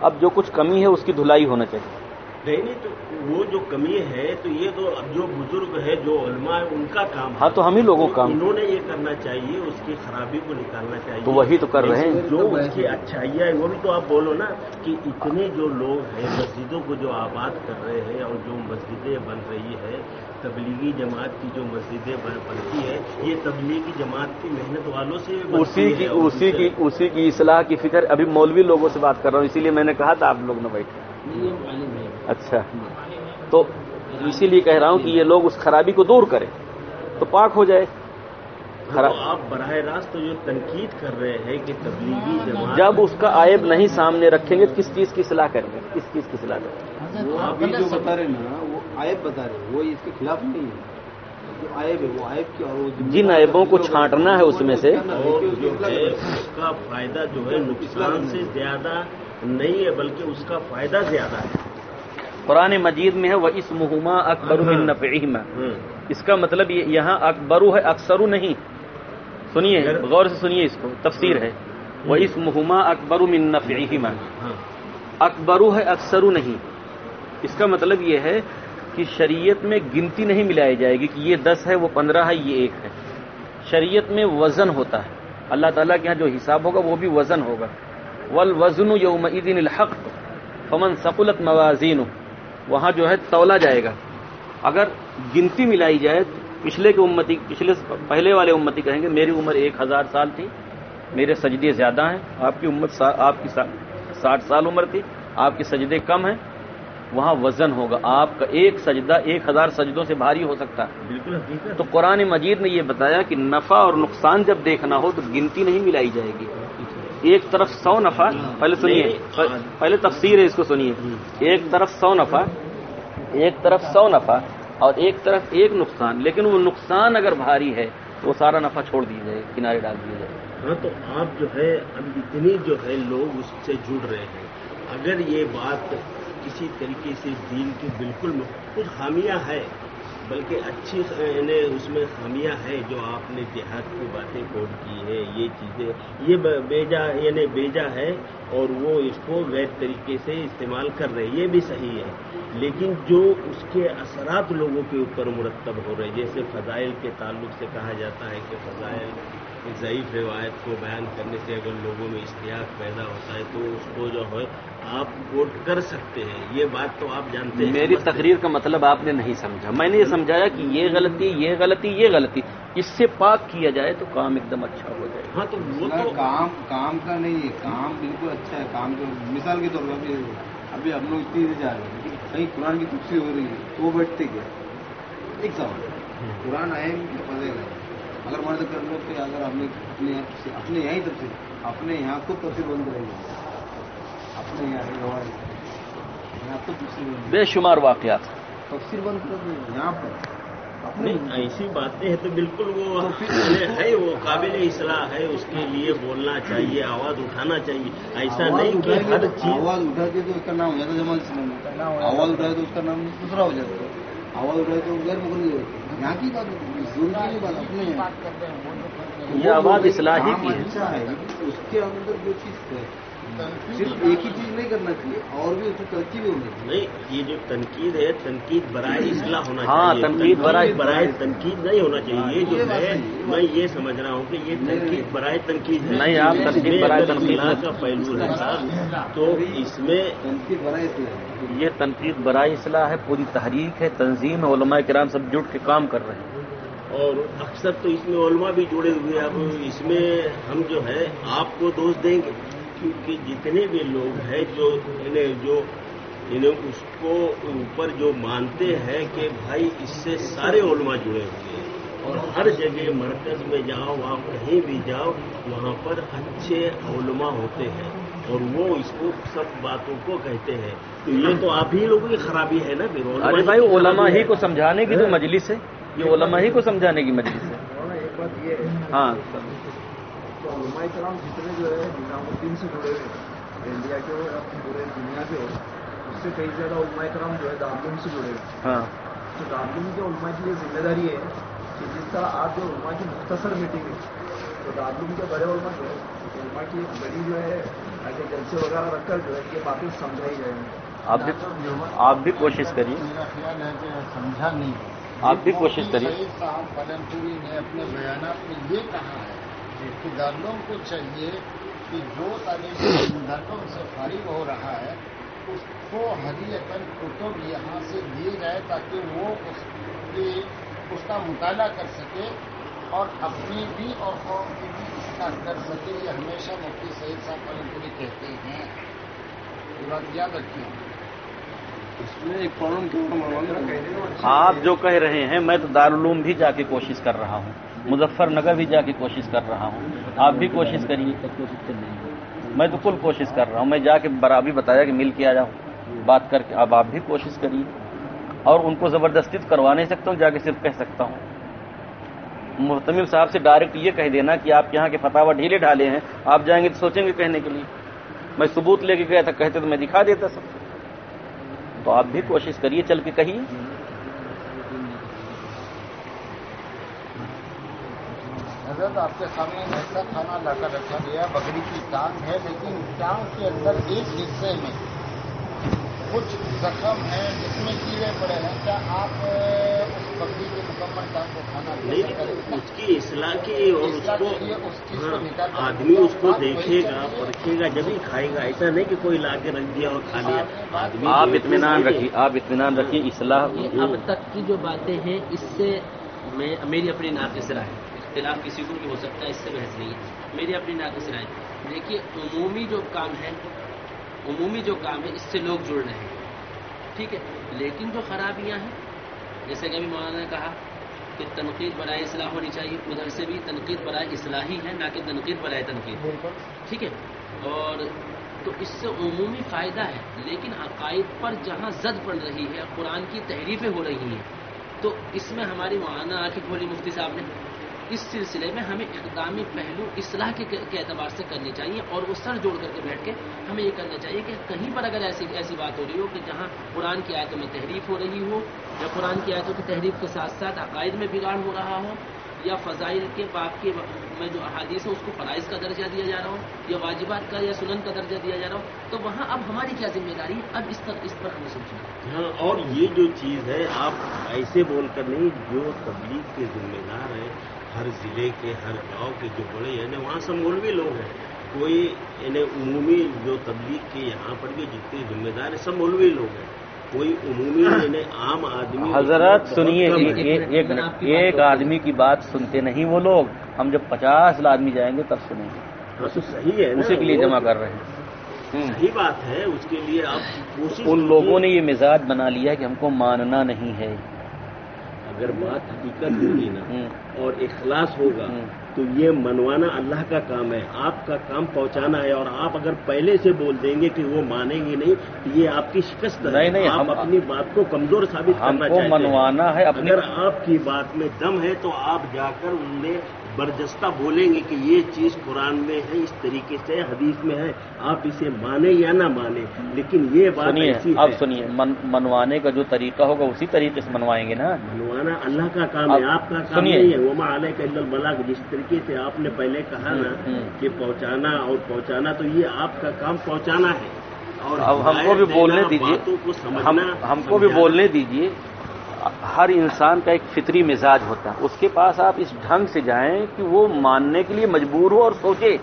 اب جو کچھ کمی ہے، اس کی دھلائی ہونا چاہیے۔ نہیں نہیں، تو وہ جو کمی ہے تو یہ تو اب جو بزرگ ہے جو علماء ہے ان کا کام ہے۔ ہاں تو ہم ہی لوگوں کا انہوں نے یہ کرنا چاہیے اس کی خرابی کو نکالنا چاہیے۔ تو وہی تو کر رہے ہیں۔ جو اس کی اچھائیاں ہیں وہ بھی تو آپ بولو نا کہ اتنے جو لوگ ہیں مسجدوں کو جو آباد کر رہے ہیں اور جو مسجدیں بن رہی ہے تبلیغی جماعت کی جو مسجدیں بن- بنتی ہے یہ تبلیغی جماعت کی محنت والوں سے اسی کی اسی کی اسی کی اصلاح کی فکر ابھی مولوی لوگوں سے بات کر رہا ہوں اسی لیے میں نے کہا تھا آپ لوگ نہ بیٹھے اچھا۔ تو اسی لیے کہہ رہا ہوں کہ یہ لوگ اس خرابی کو دور کریں تو پاک ہو جائے۔ تو آپ براہ راست جو تنقید کر رہے ہیں کہ تبلیغی جماعت جب اس کا عائب نہیں سامنے رکھیں گے تو کس چیز کی اصلاح کریں گے؟ کس چیز کی اصلاح کریں گے؟ وہ ابھی جو بتا رہے ہیں نا وہ عائب بتا رہے ہیں وہ اس کے خلاف نہیں ہے۔ جو عائب ہے وہ عائب جن عیبوں کو چھانٹنا ہے اس میں سے اور جو ہے اس کا فائدہ جو ہے نقصان سے زیادہ نہیں ہے بلکہ اس کا فائدہ زیادہ ہے۔ قرآن مجید میں ہے وہ اس مہما اکبر اس کا مطلب یہ یہاں اکبرو ہے اکثرو نہیں۔ سنیے غور سے سنیے اس کو تفسیر ہے۔ وہ اس مہما اکبر من نفعہما ہاں۔ اکبرو ہے اکثرو نہیں۔ اس کا مطلب یہ ہے کہ شریعت میں گنتی نہیں ملائی جائے گی کہ یہ دس ہے وہ پندرہ ہے یہ ایک ہے۔ شریعت میں وزن ہوتا ہے۔ اللہ تعالیٰ کے یہاں جو حساب ہوگا وہ بھی وزن ہوگا۔ ول وزن یوم الحق فمن ثقلت موازین وہاں جو ہے تولا جائے گا۔ اگر گنتی ملائی جائے پچھلے کے امتی پچھلے پہلے والے امتی کہیں گے میری عمر ایک ہزار سال تھی میرے سجدے زیادہ ہیں آپ کی امت سا- آپ کی سا- ساٹھ سال عمر تھی آپ کے سجدے کم ہیں وہاں وزن ہوگا۔ آپ کا ایک سجدہ ایک ہزار سجدوں سے بھاری ہو سکتا ہے۔ بالکل تو قرآن مجید نے یہ بتایا کہ نفع اور نقصان جب دیکھنا ہو تو گنتی نہیں ملائی جائے گی۔ ایک طرف سو نفع پہلے سنیے۔ پہلے تفسیر ہے اس کو سنیے۔ ایک طرف سو نفع ایک طرف سو نفع اور ایک طرف ایک نقصان۔ لیکن وہ نقصان اگر بھاری ہے تو وہ سارا نفع چھوڑ دیا جائے کنارے ڈال دیا جائے۔ ہاں تو آپ جو ہے اب اتنی جو ہے لوگ اس سے جڑ رہے ہیں۔ اگر یہ بات کسی طریقے سے دین کی بالکل کچھ خامیاں ہے بلکہ اچھی یعنی اس میں خامیاں ہیں جو آپ نے دیہات کی باتیں کوٹ کی ہیں، یہ چیزیں، یہ بیجا یعنی بیجا ہے اور وہ اس کو غیر طریقے سے استعمال کر رہے ہیں، یہ بھی صحیح ہے۔ لیکن جو اس کے اثرات لوگوں کے اوپر مرتب ہو رہے ہیں، جیسے فضائل کے تعلق سے کہا جاتا ہے کہ فضائل ضعیف روایت کو بیان کرنے سے اگر لوگوں میں اشتیاق پیدا ہوتا ہے تو اس کو جو ہے آپ کوٹ کر سکتے ہیں۔ یہ بات تو آپ جانتے ہیں۔ میری۔ تقریر کا مطلب آپ نے نہیں سمجھا۔ میں نے یہ سمجھایا کہ یہ غلطی یہ غلطی یہ غلطی اس سے پاک کیا جائے تو کام ایک دم اچھا ہو جائے۔ ہاں تو وہ تو کام کام کا نہیں ہے کام بالکل اچھا ہے۔ کام کا مثال کے طور پر ابھی ابھی ہم لوگ اتنی جا رہے ہیں۔ کہیں قرآن کی تفصیل ہو رہی ہے۔ تو وہ بیٹھتے کیا؟ ایک سوال۔ قرآن آئے کہ پتہ ہے اگر مرد کر لو کہ اگر ہم نے اپنے اپنے یہاں ہی تفصیل اپنے یہاں خود تفصیل بند کریں گے۔ اپنے یہاں یہاں خود تفصیل بند بے شمار واقعات۔ تفصیل بند کر دیں یہاں پر۔ ایسی باتیں ہیں تو بالکل وہ ہے وہ قابل اصلاح ہے۔ اس کے لیے بولنا چاہیے آواز اٹھانا چاہیے۔ ایسا نہیں کہ ہر چیز آواز اٹھاتے تو اس کا نام ہو جاتا میں آواز اٹھائے تو اس کا نام دوسرا ہو جاتا ہے۔ آواز اٹھائے تو غیر مقرر ہو جاتا ہے۔ یہاں کی بات کی بات اپنے یہاں بات کر رہے ہیں وہ جو کر رہے یہ آواز اصلاحی کام کی ہے۔ اچھا ہے اس کے اندر جو چیز صرف ایک ہی چیز نہیں کرنا چاہیے اور بھی اس کی ترقی بھی ہونی چاہیے۔ نہیں یہ جو تنقید ہے تنقید برائے اصلاح ہونا ہاں، چاہیے۔ تنقید برائے- برائے تنقید نہیں ہونا چاہیے۔ یہ جو ہے میں یہ سمجھ رہا ہوں کہ یہ تنقید برائے تنقید ہے۔ نہیں، آپ تنقید برائے تنقید اصلاح۔ کا پہلو رہتا تو اس میں تنقید بنائے اس یہ تنقید برائے اصلاح ہے پوری تحریک ہے تنظیم ہے علماء کرام سب جٹ کے کام کر رہے ہیں۔ اور اکثر تو اس میں علماء بھی جڑے ہوئے اب اس میں ہم جو ہے آپ کو دوست دیں گے۔ کیونکہ جتنے بھی لوگ ہیں جو انہیں جو انہیں اس کو اوپر جو مانتے ہیں کہ بھائی اس سے سارے علماء جڑے ہوئے ہیں۔ اور ہر جگہ مرکز میں جاؤ آپ کہیں بھی جاؤ وہاں پر اچھے علماء ہوتے ہیں۔ اور وہ اس کو سب باتوں کو کہتے ہیں۔ تو یہ تو آپ ہی لوگوں کی خرابی ہے نا پھر۔ علماء ارے بھائی علماء ہی۔ کو سمجھانے کی تو مجلس ہے۔ یہ علماء ہی کو سمجھانے کی مجلس ہے۔ اور ایک بات یہ ہے۔ ہاں۔ علماء کرام جتنے جو ہے نظام الدین سے جڑے ہوئے ہیں انڈیا کے ہو یا پورے دنیا کے ہو اس سے کئی زیادہ علماء کرام جو ہے دارالعلوم سے جڑے ہوئے ہیں ہاں تو دارالعلوم کے علماء کی یہ ذمہ داری ہے کہ جس طرح آپ جو علماء کی مختصر میٹنگ ہے تو دارالعلوم کے بڑے علماء جو ہے علماء کی بڑی جو ہے ایسے جلسے وغیرہ رکھ کر جو ہے یہ باتیں سمجھائی جائیں گی آپ بھی آپ بھی کوشش کریے میرا خیال ہے کہ سمجھا نہیں آپ بھی کوشش کریے صاحب پلن پوری نے اپنے بیانات میں یہ کہا ہے دارلوم کو چاہیے کہ جو علم دارلوم سے فارغ ہو رہا ہے اس کو حدیتاً کتب یہاں سے دیے جائے تاکہ وہ اس کی اس کا مطالعہ کر سکے اور اپنی بھی اور قوم کی بھی اصلاح کر سکے یہ ہمیشہ مفتی سعید صاحب پوری کہتے ہیں۔ یہ بات یاد رکھیں۔ اس میں ایک پرابلم کیا آپ جو کہہ رہے ہیں میں تو دارالعلوم بھی جا کے کوشش کر رہا ہوں۔ مظفر نگر بھی جا کے کوشش کر رہا ہوں۔ آپ بھی کوشش کریے۔ میں تو کل کوشش کر رہا ہوں۔ میں جا کے برابری بتایا کہ مل کے آ جاؤں۔ بات کر کے اب آپ بھی کوشش کریے۔ اور ان کو زبردستی تو کروا نہیں سکتا ہوں، جا کے صرف کہہ سکتا ہوں۔ محتمل صاحب سے ڈائریکٹ یہ کہہ دینا کہ آپ یہاں کے فتح ڈھیلے ڈھالے ہیں۔ آپ جائیں گے تو سوچیں گے کہنے کے لیے۔ میں ثبوت لے کے گیا تھا کہتے تو میں دکھا دیتا سب۔ تو آپ بھی کوشش کریے، چل کے کہیے۔ حضرت آپ کے سامنے ایسا کھانا لا کر رکھا گیا بکری کی ٹانگ ہے لیکن ٹانگ کے اندر ایک حصے میں کچھ زخم ہے جس میں کیڑے پڑے ہیں۔ کیا آپ اس بکری کے مکمل ٹانگ کو کھانا اس کی اصلاح کی اور اس کو ہاں، آدمی اس کو دیکھے گا پرکھے گا جب ہی کھائے گا۔ ایسا نہیں کہ کوئی لا کے رکھ دیا اور کھا لیا۔ آپ اطمینان رکھیے آپ اطمینان رکھیے اصلاح اب تک کی جو باتیں ہیں اس سے میں میری اپنی ناقص رائے۔ اختلاف کسی کو بھی ہو سکتا ہے اس سے بحث نہیں ہے۔ میری اپنی ناقص رائے۔ دیکھیے عمومی جو کام ہے عمومی جو کام ہے اس سے لوگ جڑ رہے ہیں۔ ٹھیک ہے؟ لیکن جو خرابیاں ہیں جیسے کہ ابھی مولانا نے کہا کہ تنقید برائے اصلاح ہونی چاہیے۔ ادھر سے بھی تنقید برائے اصلاح ہی ہے نہ کہ تنقید برائے تنقید۔ ٹھیک ہے؟ اور تو اس سے عمومی فائدہ ہے لیکن عقائد پر جہاں زد پڑ رہی ہے قرآن کی تحریفیں ہو رہی ہیں تو اس میں ہماری مولانا آنکھیں کھولی مفتی صاحب نے اس سلسلے میں ہمیں اقدامی پہلو اصلاح کے اعتبار سے کرنی چاہیے اور وہ سر جوڑ کر کے بیٹھ کے ہمیں یہ کرنا چاہیے کہ کہیں پر اگر ایسی ایسی بات ہو رہی ہو کہ جہاں قرآن کی آیتوں میں تحریف ہو رہی ہو یا قرآن کی آیتوں کی تحریف کے ساتھ ساتھ عقائد میں بگاڑ ہو رہا ہو یا فضائل کے باپ کے میں جو احادیث ہے اس کو فرائض کا درجہ دیا جا رہا ہو یا واجبات کا یا سنن کا درجہ دیا جا رہا ہو، تو وہاں اب ہماری کیا ذمہ داری ہے؟ اب اس پر اس پر ہمیں سوچنا ہاں اور یہ جو چیز ہے، آپ ایسے بول کر نہیں، جو تبلیغ کے ذمہ دار ہیں ہر ضلع کے ہر گاؤں کے جو بڑے ہیں نا وہاں سب مولوی لوگ ہیں۔ کوئی یعنی عمومی جو تبلیغ کے یہاں پر بھی جتنے ذمہ دار ہیں سب مولوی لوگ ہیں۔ کوئی عمومی یعنی عام آدمی حضرت سنیے ایک آدمی کی بات سنتے نہیں وہ لوگ۔ ہم جب پچاس آدمی جائیں گے تب سنیں گے۔ ہاں صحیح ہے اسی کے لیے جمع کر رہے ہیں۔ صحیح بات ہے اس کے لیے آپ ان لوگوں نے یہ مزاج بنا لیا کہ ہم کو ماننا نہیں ہے۔ اگر بات حقیقت ہوگی نا۔ اور اخلاص ہوگا۔ تو یہ منوانا اللہ کا کام ہے آپ کا کام پہنچانا ہے اور آپ اگر پہلے سے بول دیں گے کہ وہ مانیں گے نہیں تو یہ آپ کی شکست ہے نہیں، آپ اپنی بات کو کمزور ثابت کرنا چاہتے ہیں منوانا ہے اگر آپ کی بات میں دم ہے تو آپ جا کر ان میں برجستہ بولیں گے کہ یہ چیز قرآن میں ہے اس طریقے سے حدیث میں ہے آپ اسے مانیں یا نہ مانیں لیکن یہ بات سنیے ہے سنیے من منوانے کا جو طریقہ ہوگا اسی طریقے سے منوائیں گے نا منوانا اللہ کا کام ہے آپ کا کام۔ نہیں ہے وما علیہ کا البلاغ جس طریقے سے آپ نے پہلے کہا نا۔ کہ پہنچانا اور پہنچانا تو یہ آپ کا کام پہنچانا ہے اور اب ہم کو بھی بولنے دیجیے ہم کو بھی۔ بولنے دیجیے ہر انسان کا ایک فطری مزاج ہوتا ہے۔ اس کے پاس آپ اس ڈھنگ سے جائیں کہ وہ ماننے کے لیے مجبور ہو اور سوچے۔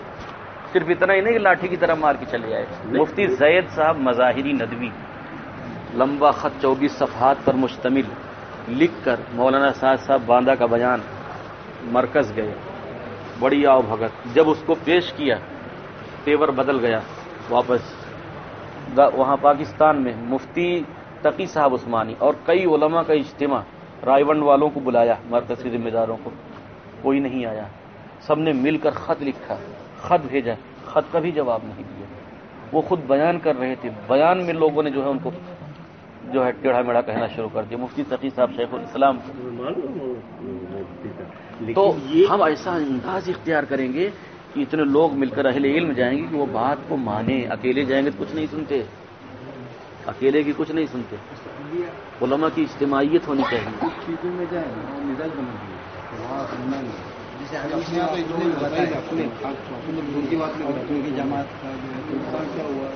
صرف اتنا ہی نہیں کہ لاٹھی کی طرح مار کے چلے جائے مفتی زید صاحب مظاہری ندوی۔ لمبا خط چوبیس صفحات پر مشتمل۔ لکھ کر مولانا صاحب صاحب باندہ کا بیان۔ مرکز گئے۔ بڑی آؤ بھگت۔ جب اس کو پیش کیا تیور بدل گیا۔ واپس۔ وہاں پاکستان میں مفتی تقی صاحب عثمانی اور کئی علماء کا اجتماع رائے ونڈ والوں کو بلایا مرکز کے ذمہ داروں کو۔ کوئی نہیں آیا۔ سب نے مل کر خط لکھا، خط بھیجا، خط کا بھی جواب نہیں دیا۔ وہ خود بیان کر رہے تھے۔ بیان میں لوگوں نے جو ہے ان کو جو ہے ٹیڑھا میڑا کہنا شروع کر دیا۔ مفتی تقی صاحب شیخ الاسلام۔ تو ہم ایسا انداز اختیار کریں گے کہ اتنے لوگ مل کر اہل علم جائیں گے کہ وہ بات کو مانیں اکیلے جائیں گے تو کچھ نہیں سنتے۔ اکیلے کی کچھ نہیں سنتے۔ علماء کی اجتماعیت ہونی چاہیے۔ نہیں جماعت کا جو ہے نقصان کیا ہوا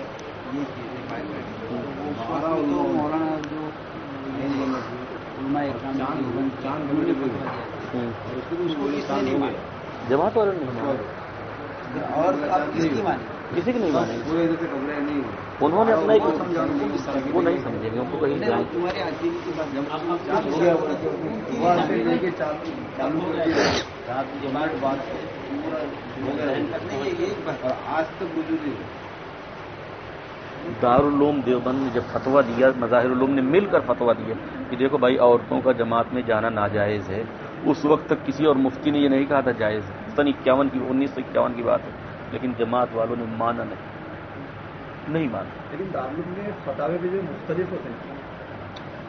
مولانا جو جماعت والے نہیں مانے اور کسی کی نہیں مانیں۔ گے پورے خبریں نہیں ہوئی انہوں نے اپنا ایک وہ نہیں سمجھیں گے، ان کو کہیں جائیں۔ دارالعلوم دیوبند نے جب فتویٰ دیا مظاہر علوم نے مل کر فتویٰ دیا کہ دیکھو بھائی، عورتوں کا جماعت میں جانا ناجائز ہے۔ اس وقت تک کسی اور مفتی نے یہ نہیں کہا تھا جائز۔ ہے سن اکیاون کی، انیس سو اکیاون کی بات ہے، لیکن جماعت والوں نے مانا نہیں۔ نہیں مانا لیکن دارالعلوم میں فتوے بھی جو مختلف ہوتے ہیں۔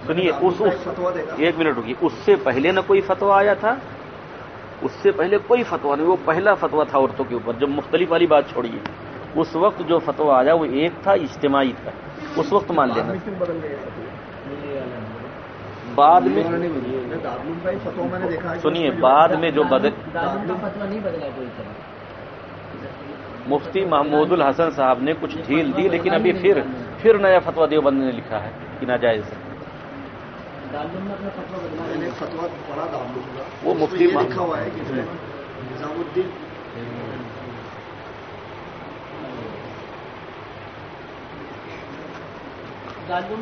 سنیے اس فتوا ایک منٹ رکیے۔ اس سے پہلے نہ کوئی فتویٰ آیا تھا؟ اس سے پہلے کوئی فتویٰ نہیں وہ پہلا فتویٰ تھا عورتوں کے اوپر جب مختلف والی بات چھوڑیے اس وقت جو فتویٰ آیا وہ ایک تھا اجتماعی تھا۔ اس وقت مان لینا۔ بعد میں فتوا سنیے اس میں جو- بعد میں جو بدل دارالعلوم کا فتویٰ نہیں بدلا کوئی طرح مفتی محمود الحسن صاحب نے کچھ ڈھیل دی لیکن ابھی پھر پھر نیا فتوا دیوبند نے لکھا ہے کہ ناجائز ہے۔ وہ مفتی لکھا ہوا ہے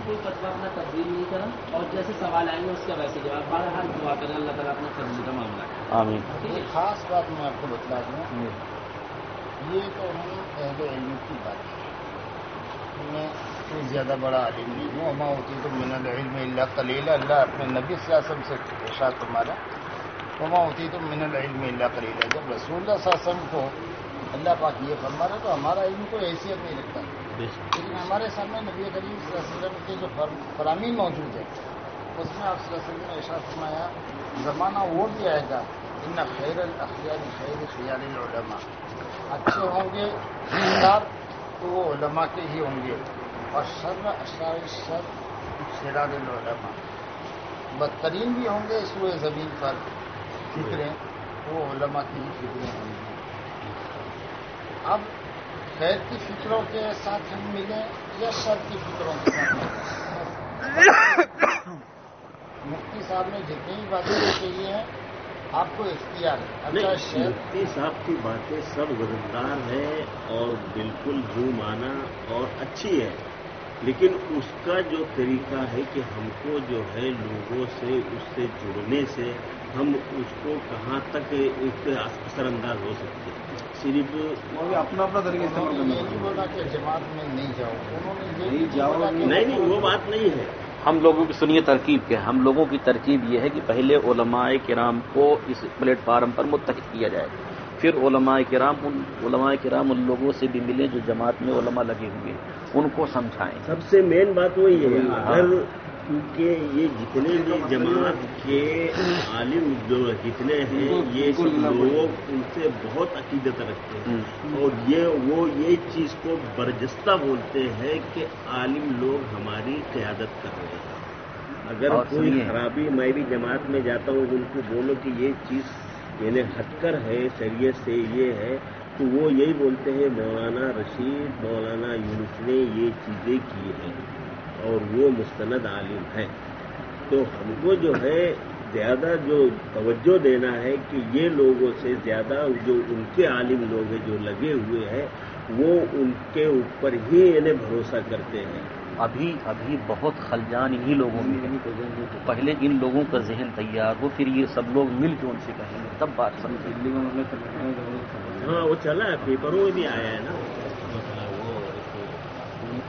کوئی فتوا اپنا تبدیل نہیں کرا اور جیسے سوال آئیں گے اس کا ویسے جواب۔ بہرحال دعا کریں اللہ تعالیٰ اپنا تبدیل کا معاملہ ہے۔ خاص بات میں آپ کو بتلا دوں۔ جی۔ یہ تو ہم اہل علم کی بات ہے۔ میں کوئی زیادہ بڑا عالم نہیں ہوں اما ہوتی تو من العلم اللہ کلیلہ اللہ اپنے نبی صلی اللہ علیہ وسلم سے ارشاد تمہارا اما ہوتی تو من العلم اللہ کلیلہ جب رسول اللہ صلی اللہ علیہ وسلم کو اللہ پاک یہ فرما رہا تو ہمارا علم کوئی حیثیت نہیں رکھتا۔ لیکن ہمارے سامنے نبی کریم صلی اللہ علیہ وسلم کے جو فراہمی موجود ہے اس میں آپ صلی اللہ علیہ وسلم نے ارشاد فرمایا زمانہ وہ بھی آئے گا ان خیر الاخیار خیر خیال العلماء۔ اچھے ہوں گے دیندار تو وہ علماء کے ہی ہوں گے۔ اور سر اشار سر سیراد العلما بدترین بھی ہوں گے سوئے زمین پر۔ فکریں وہ علماء کی ہی فکریں ہوں گی اب خیر کی فکروں کے ساتھ ہم ملیں یا شر کی فکروں کے ساتھ ملیں؟ مفتی صاحب نے جتنی بھی باتیں کہی ہیں آپ کو اختیار ہے۔ اچھا، صاحب کی باتیں سب وزندار ہیں اور بالکل جو مانا اور اچھی ہے۔ لیکن اس کا جو طریقہ ہے کہ ہم کو جو ہے لوگوں سے اس سے جڑنے سے ہم اس کو کہاں تک اس اثر انداز ہو سکتے ہیں۔ صرف اپنا اپنا طریقہ سے جماعت میں نہیں جاؤ۔ نہیں جاؤ نہیں نہیں وہ بات نہیں ہے۔ ہم لوگوں کی سنیے ترکیب کیا ہم لوگوں کی ترکیب یہ ہے کہ پہلے علماء کرام کو اس پلیٹ فارم پر متحد کیا جائے۔ پھر علماء کرام ان علماء کرام ان لوگوں سے بھی ملیں جو جماعت میں علماء لگے ہوئے ان کو سمجھائیں۔ سب سے مین بات وہی ہے۔ جی، ہاں۔ اگر کیونکہ یہ جتنے بھی جماعت کے عالم جو جتنے ہیں یہ لوگ ان سے بہت عقیدت رکھتے ہیں۔ اور یہ وہ یہ چیز کو برجستہ بولتے ہیں کہ عالم لوگ ہماری قیادت کر رہے ہیں۔ اگر کوئی خرابی میں بھی جماعت میں جاتا ہوں ان کو بولو کہ یہ چیز یعنی ہٹ کر ہے شریعت سے یہ ہے تو وہ یہی بولتے ہیں مولانا رشید مولانا یونس نے یہ چیزیں کی ہیں۔ اور وہ مستند عالم ہے۔ تو ہم کو جو ہے زیادہ جو توجہ دینا ہے کہ یہ لوگوں سے زیادہ جو ان کے عالم لوگ ہیں جو لگے ہوئے ہیں وہ ان کے اوپر ہی انہیں بھروسہ کرتے ہیں۔ ابھی ابھی بہت خلجان انہی لوگوں میں پہلے ان لوگوں کا ذہن تیار ہو پھر یہ سب لوگ مل کے ان سے کہیں گے تب بات سمجھ ہاں وہ چلا ہے پیپروں میں بھی آیا ہے نا۔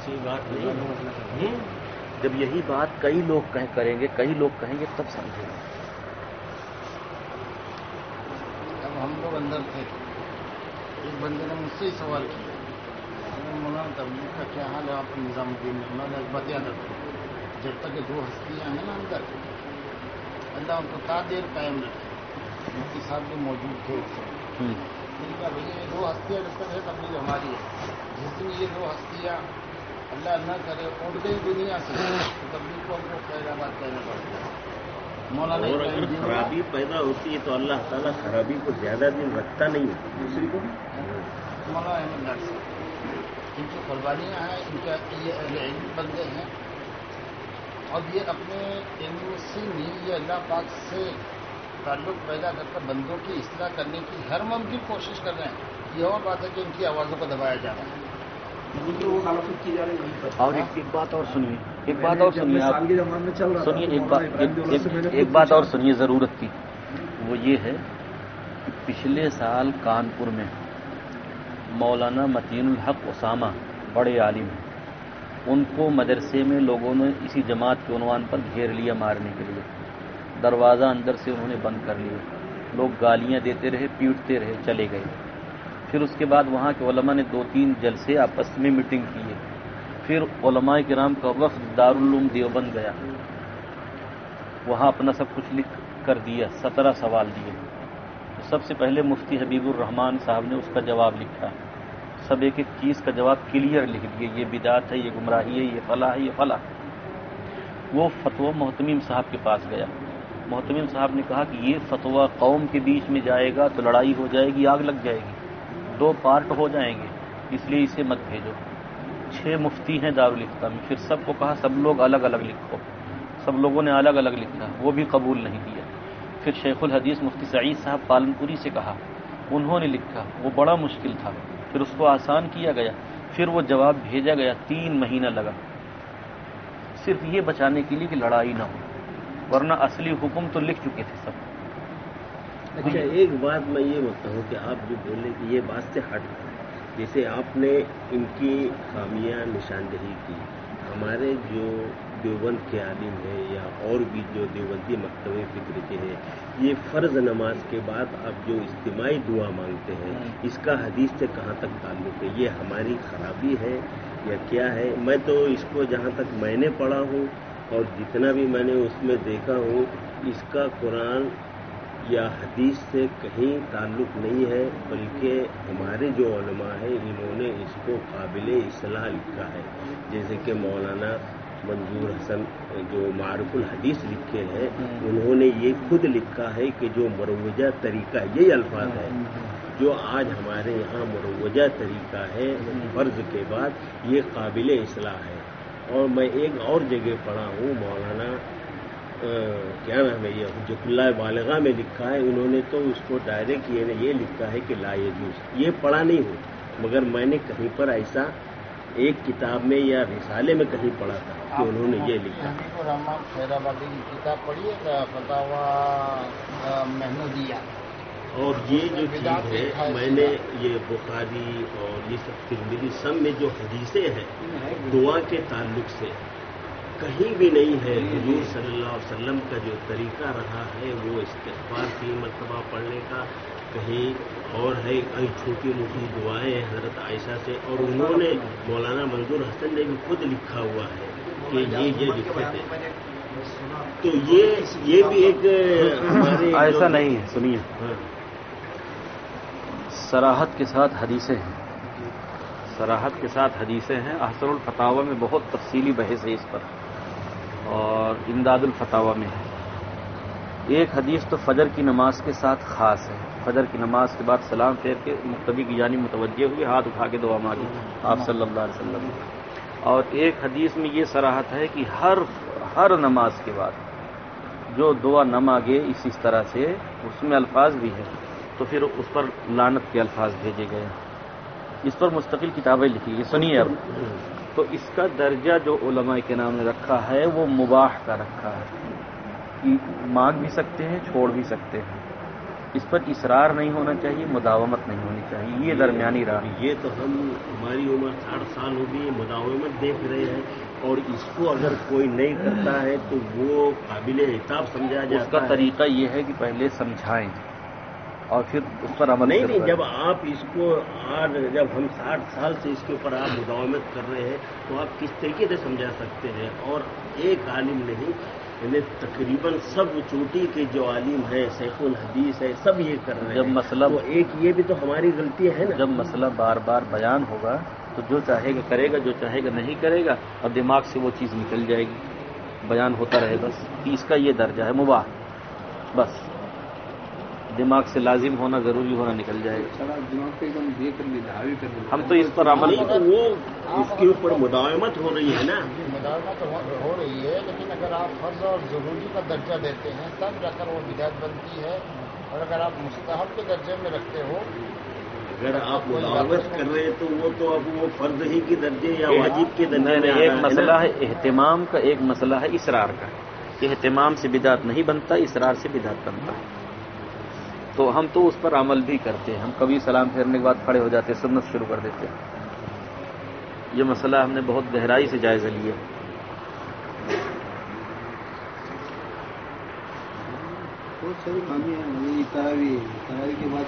وہ بات نہیں جب یہی بات کئی لوگ کہیں کریں گے کئی لوگ کہیں گے تب سمجھیں گے۔ اب ہم لوگ اندر تھے۔ ایک بندے نے مجھ سے ہی سوال کیا۔ مولانا تبلیغ کا کیا حال ہے؟ آپ نظام الدین مولانا اقبال یاد رکھیں جب تک دو ہستیاں ہیں نا اندر اللہ ان کو کا دیر قائم رکھے۔ مفتی صاحب بھی موجود تھے۔ اس سے ان کا یہ دو ہستیاں جب تک ہے تبلیغ ہماری ہے جس دن یہ دو ہستیاں اللہ نہ کرے اور گئی دنیا سے۔ تبدیل کو ہم کو خیر آباد کہنا پڑتا ہے مولانا اور اگر جی۔ خرابی پیدا ہوتی ہے تو اللہ تعالیٰ خرابی کو زیادہ دن رکھتا نہیں ہے۔ دوسری کو مولانا احمد ڈاکٹر صاحب ان کی قربانیاں ہیں ان کا یہ اہل علم بندے ہیں۔ اور یہ اپنے ایم یو سی میں یہ اللہ پاک سے تعلق پیدا کر کر بندوں کی اصلاح کرنے کی ہر ممکن کوشش کر رہے ہیں۔ یہ اور بات ہے کہ ان کی آوازوں کو دبایا جا رہا ہے۔ اور ایک بات اور سنیے۔ ایک بات اور سنیے آپ سنیے ایک بات اور سنیے ضرورت کی۔ وہ یہ ہے کہ پچھلے سال کانپور میں مولانا متین الحق اسامہ بڑے عالم ہیں۔ ان کو مدرسے میں لوگوں نے اسی جماعت کے عنوان پر گھیر لیا مارنے کے لیے۔ دروازہ اندر سے انہوں نے بند کر لیا۔ لوگ گالیاں دیتے رہے پیٹتے رہے چلے گئے۔ پھر اس کے بعد وہاں کے علماء نے دو تین جلسے آپس میں میٹنگ کیے۔ پھر علماء کرام کا وقت دارالعلوم دیوبند گیا۔ وہاں اپنا سب کچھ لکھ کر دیا، سترہ سوال دیے۔ سب سے پہلے مفتی حبیب الرحمان صاحب نے اس کا جواب لکھا۔ سب ایک ایک چیز کا جواب کلیئر لکھ دیا یہ بدعت ہے، یہ گمراہی ہے، یہ فلاح ہے، یہ فلاح۔ وہ فتویٰ محتمیم صاحب کے پاس گیا۔ محتمیم صاحب نے کہا کہ یہ فتویٰ قوم کے بیچ میں جائے گا تو لڑائی ہو جائے گی، آگ لگ جائے گی۔ دو پارٹ ہو جائیں گے، اس لیے اسے مت بھیجو۔ چھ مفتی ہیں دارالفتہ میں، پھر سب کو کہا، سب لوگ الگ الگ لکھو۔ سب لوگوں نے الگ الگ لکھا، وہ بھی قبول نہیں کیا۔ پھر شیخ الحدیث مفتی سعید صاحب پالن پوری سے کہا، انہوں نے لکھا، وہ بڑا مشکل تھا، پھر اس کو آسان کیا گیا، پھر وہ جواب بھیجا گیا، تین مہینہ لگا۔ صرف یہ بچانے کے لیے کہ لڑائی نہ ہو، ورنہ اصلی حکم تو لکھ چکے تھے سب۔ اچھا ایک بات میں یہ بولتا ہوں کہ آپ جو بولے کہ یہ بات سے ہٹ جیسے آپ نے ان کی خامیاں نشاندہی کی۔ ہمارے جو دیوبند کے عالم ہیں یا اور بھی جو دیوبندی مکتب فکر کے ہیں، یہ فرض نماز کے بعد آپ جو اجتماعی دعا مانگتے ہیں، اس کا حدیث سے کہاں تک تعلق ہے؟ یہ ہماری خرابی ہے یا کیا ہے؟ میں تو اس کو جہاں تک میں نے پڑھا ہوں اور جتنا بھی میں نے اس میں دیکھا ہوں، اس کا قرآن یا حدیث سے کہیں تعلق نہیں ہے، بلکہ ہمارے جو علماء ہیں، انہوں نے اس کو قابل اصلاح لکھا ہے۔ جیسے کہ مولانا منظور حسن، جو معرف الحدیث لکھے ہیں، انہوں نے یہ خود لکھا ہے کہ جو مروجہ طریقہ، یہی الفاظ ہے جو آج ہمارے یہاں مروجہ طریقہ ہے، فرض کے بعد یہ قابل اصلاح ہے۔ اور میں ایک اور جگہ پڑھا ہوں، مولانا کیا نام ہے یہ حجت اللہ بالغاہ میں لکھا ہے انہوں نے تو اس کو ڈائریکٹ یہ یہ لکھا ہے کہ لا یجوز۔ یہ پڑھا نہیں ہوں مگر میں نے کہیں پر ایسا ایک کتاب میں یا رسالے میں کہیں پڑھا تھا کہ انہوں نے یہ لکھا۔ خیرآبادی کی کتاب پڑھی ہے فتح محمودیہ۔ اور یہ جو چیز ہے میں نے یہ بخاری اور یہ سب ترمیری سب میں جو حدیثیں ہیں۔ دعا کے تعلق سے۔ کہیں بھی نہیں ہے حضور صلی اللہ علیہ وسلم کا جو طریقہ رہا ہے وہ استغفار کی مرتبہ پڑھنے کا کہیں اور ہے کئی چھوٹی موٹی دعائیں حضرت عائشہ سے اور انہوں نے مولانا منظور حسن نے بھی خود لکھا ہوا ہے کہ یہ یہ لکھے تھے۔ تو یہ یہ بھی ایک ایسا نہیں ہے سنیے۔ ہاں۔ سراحت کے ساتھ حدیثیں ہیں۔ سراحت کے ساتھ حدیثیں ہیں۔ احسر الفتاوہ میں بہت تفصیلی بحث ہے اس پر۔ اور امداد الفتاوہ میں ہے۔ ایک حدیث تو فجر کی نماز کے ساتھ خاص ہے۔ فجر کی نماز کے بعد سلام پھیر کے مقتبی کی جانب متوجہ ہوئے، ہاتھ اٹھا کے دعا مانگی۔ آپ صلی اللہ علیہ وسلم۔ اور ایک حدیث میں یہ سراحت ہے کہ ہر ہر نماز کے بعد جو دعا نہ مانگے اس اس طرح سے اس میں الفاظ بھی ہیں۔ تو پھر اس پر لانت کے الفاظ بھیجے گئے۔ اس پر مستقل کتابیں لکھی یہ سنیے اب۔ تو اس کا درجہ جو علماء کے نام نے رکھا ہے وہ مباح کا رکھا ہے۔ کہ مانگ بھی سکتے ہیں چھوڑ بھی سکتے ہیں۔ اس پر اصرار نہیں ہونا چاہیے مداومت نہیں ہونی چاہیے۔ یہ درمیانی راہ یہ تو ہم ہماری عمر ساٹھ سال ہو گئی مداومت دیکھ رہے ہیں۔ اور اس کو اگر کوئی نہیں کرتا ہے تو وہ قابل احتاب سمجھا اس کا طریقہ یہ ہے کہ پہلے سمجھائیں۔ اور پھر اس پر عمل نہیں نہیں۔ جب آپ اس کو آج جب ہم ساٹھ سال سے اس کے اوپر آپ مداومت کر رہے ہیں تو آپ کس طریقے سے سمجھا سکتے ہیں؟ اور ایک عالم نہیں یعنی تقریباً سب چوٹی کے جو عالم ہیں سیخ الحدیث ہے سب یہ کر رہے جب ہیں۔ مسئلہ- تو ایک یہ بھی تو ہماری غلطی ہے نا۔ جب مسئلہ بار بار بیان ہوگا تو جو چاہے گا کرے گا جو چاہے گا نہیں کرے گا اور دماغ سے وہ چیز نکل جائے گی۔ بیان ہوتا رہے بس اس کا یہ درجہ ہے مباح۔ بس۔ دماغ سے لازم ہونا ضروری ہونا نکل جائے گا۔ ہم تو اس پر عمل نہیں تو وہ اس کے اوپر مداومت ہو رہی ہے نا۔ مداومت ہو- ہو رہی ہے لیکن اگر آپ فرض اور ضروری کا درجہ دیتے ہیں تب جا کر وہ بدعت بنتی ہے۔ اور اگر آپ مستحب کے درجے میں رکھتے ہو اگر آپ مداوت کر رہے ہیں تو وہ تو اب وہ فرض ہی کے درجے یا واجب کے درجے میں ایک مسئلہ۔ ہے اہتمام کا ایک مسئلہ ہے اسرار کا۔ اہتمام سے بدعت نہیں بنتا اسرار سے بدعت بنتا۔ ہے تو ہم تو اس پر عمل بھی کرتے ہیں۔ ہم کبھی سلام پھیرنے کے بعد کھڑے ہو جاتے ہیں، سنت شروع کر دیتے ہیں۔ یہ مسئلہ ہم نے بہت گہرائی سے جائزہ لیا۔ بہت ساری کے بعد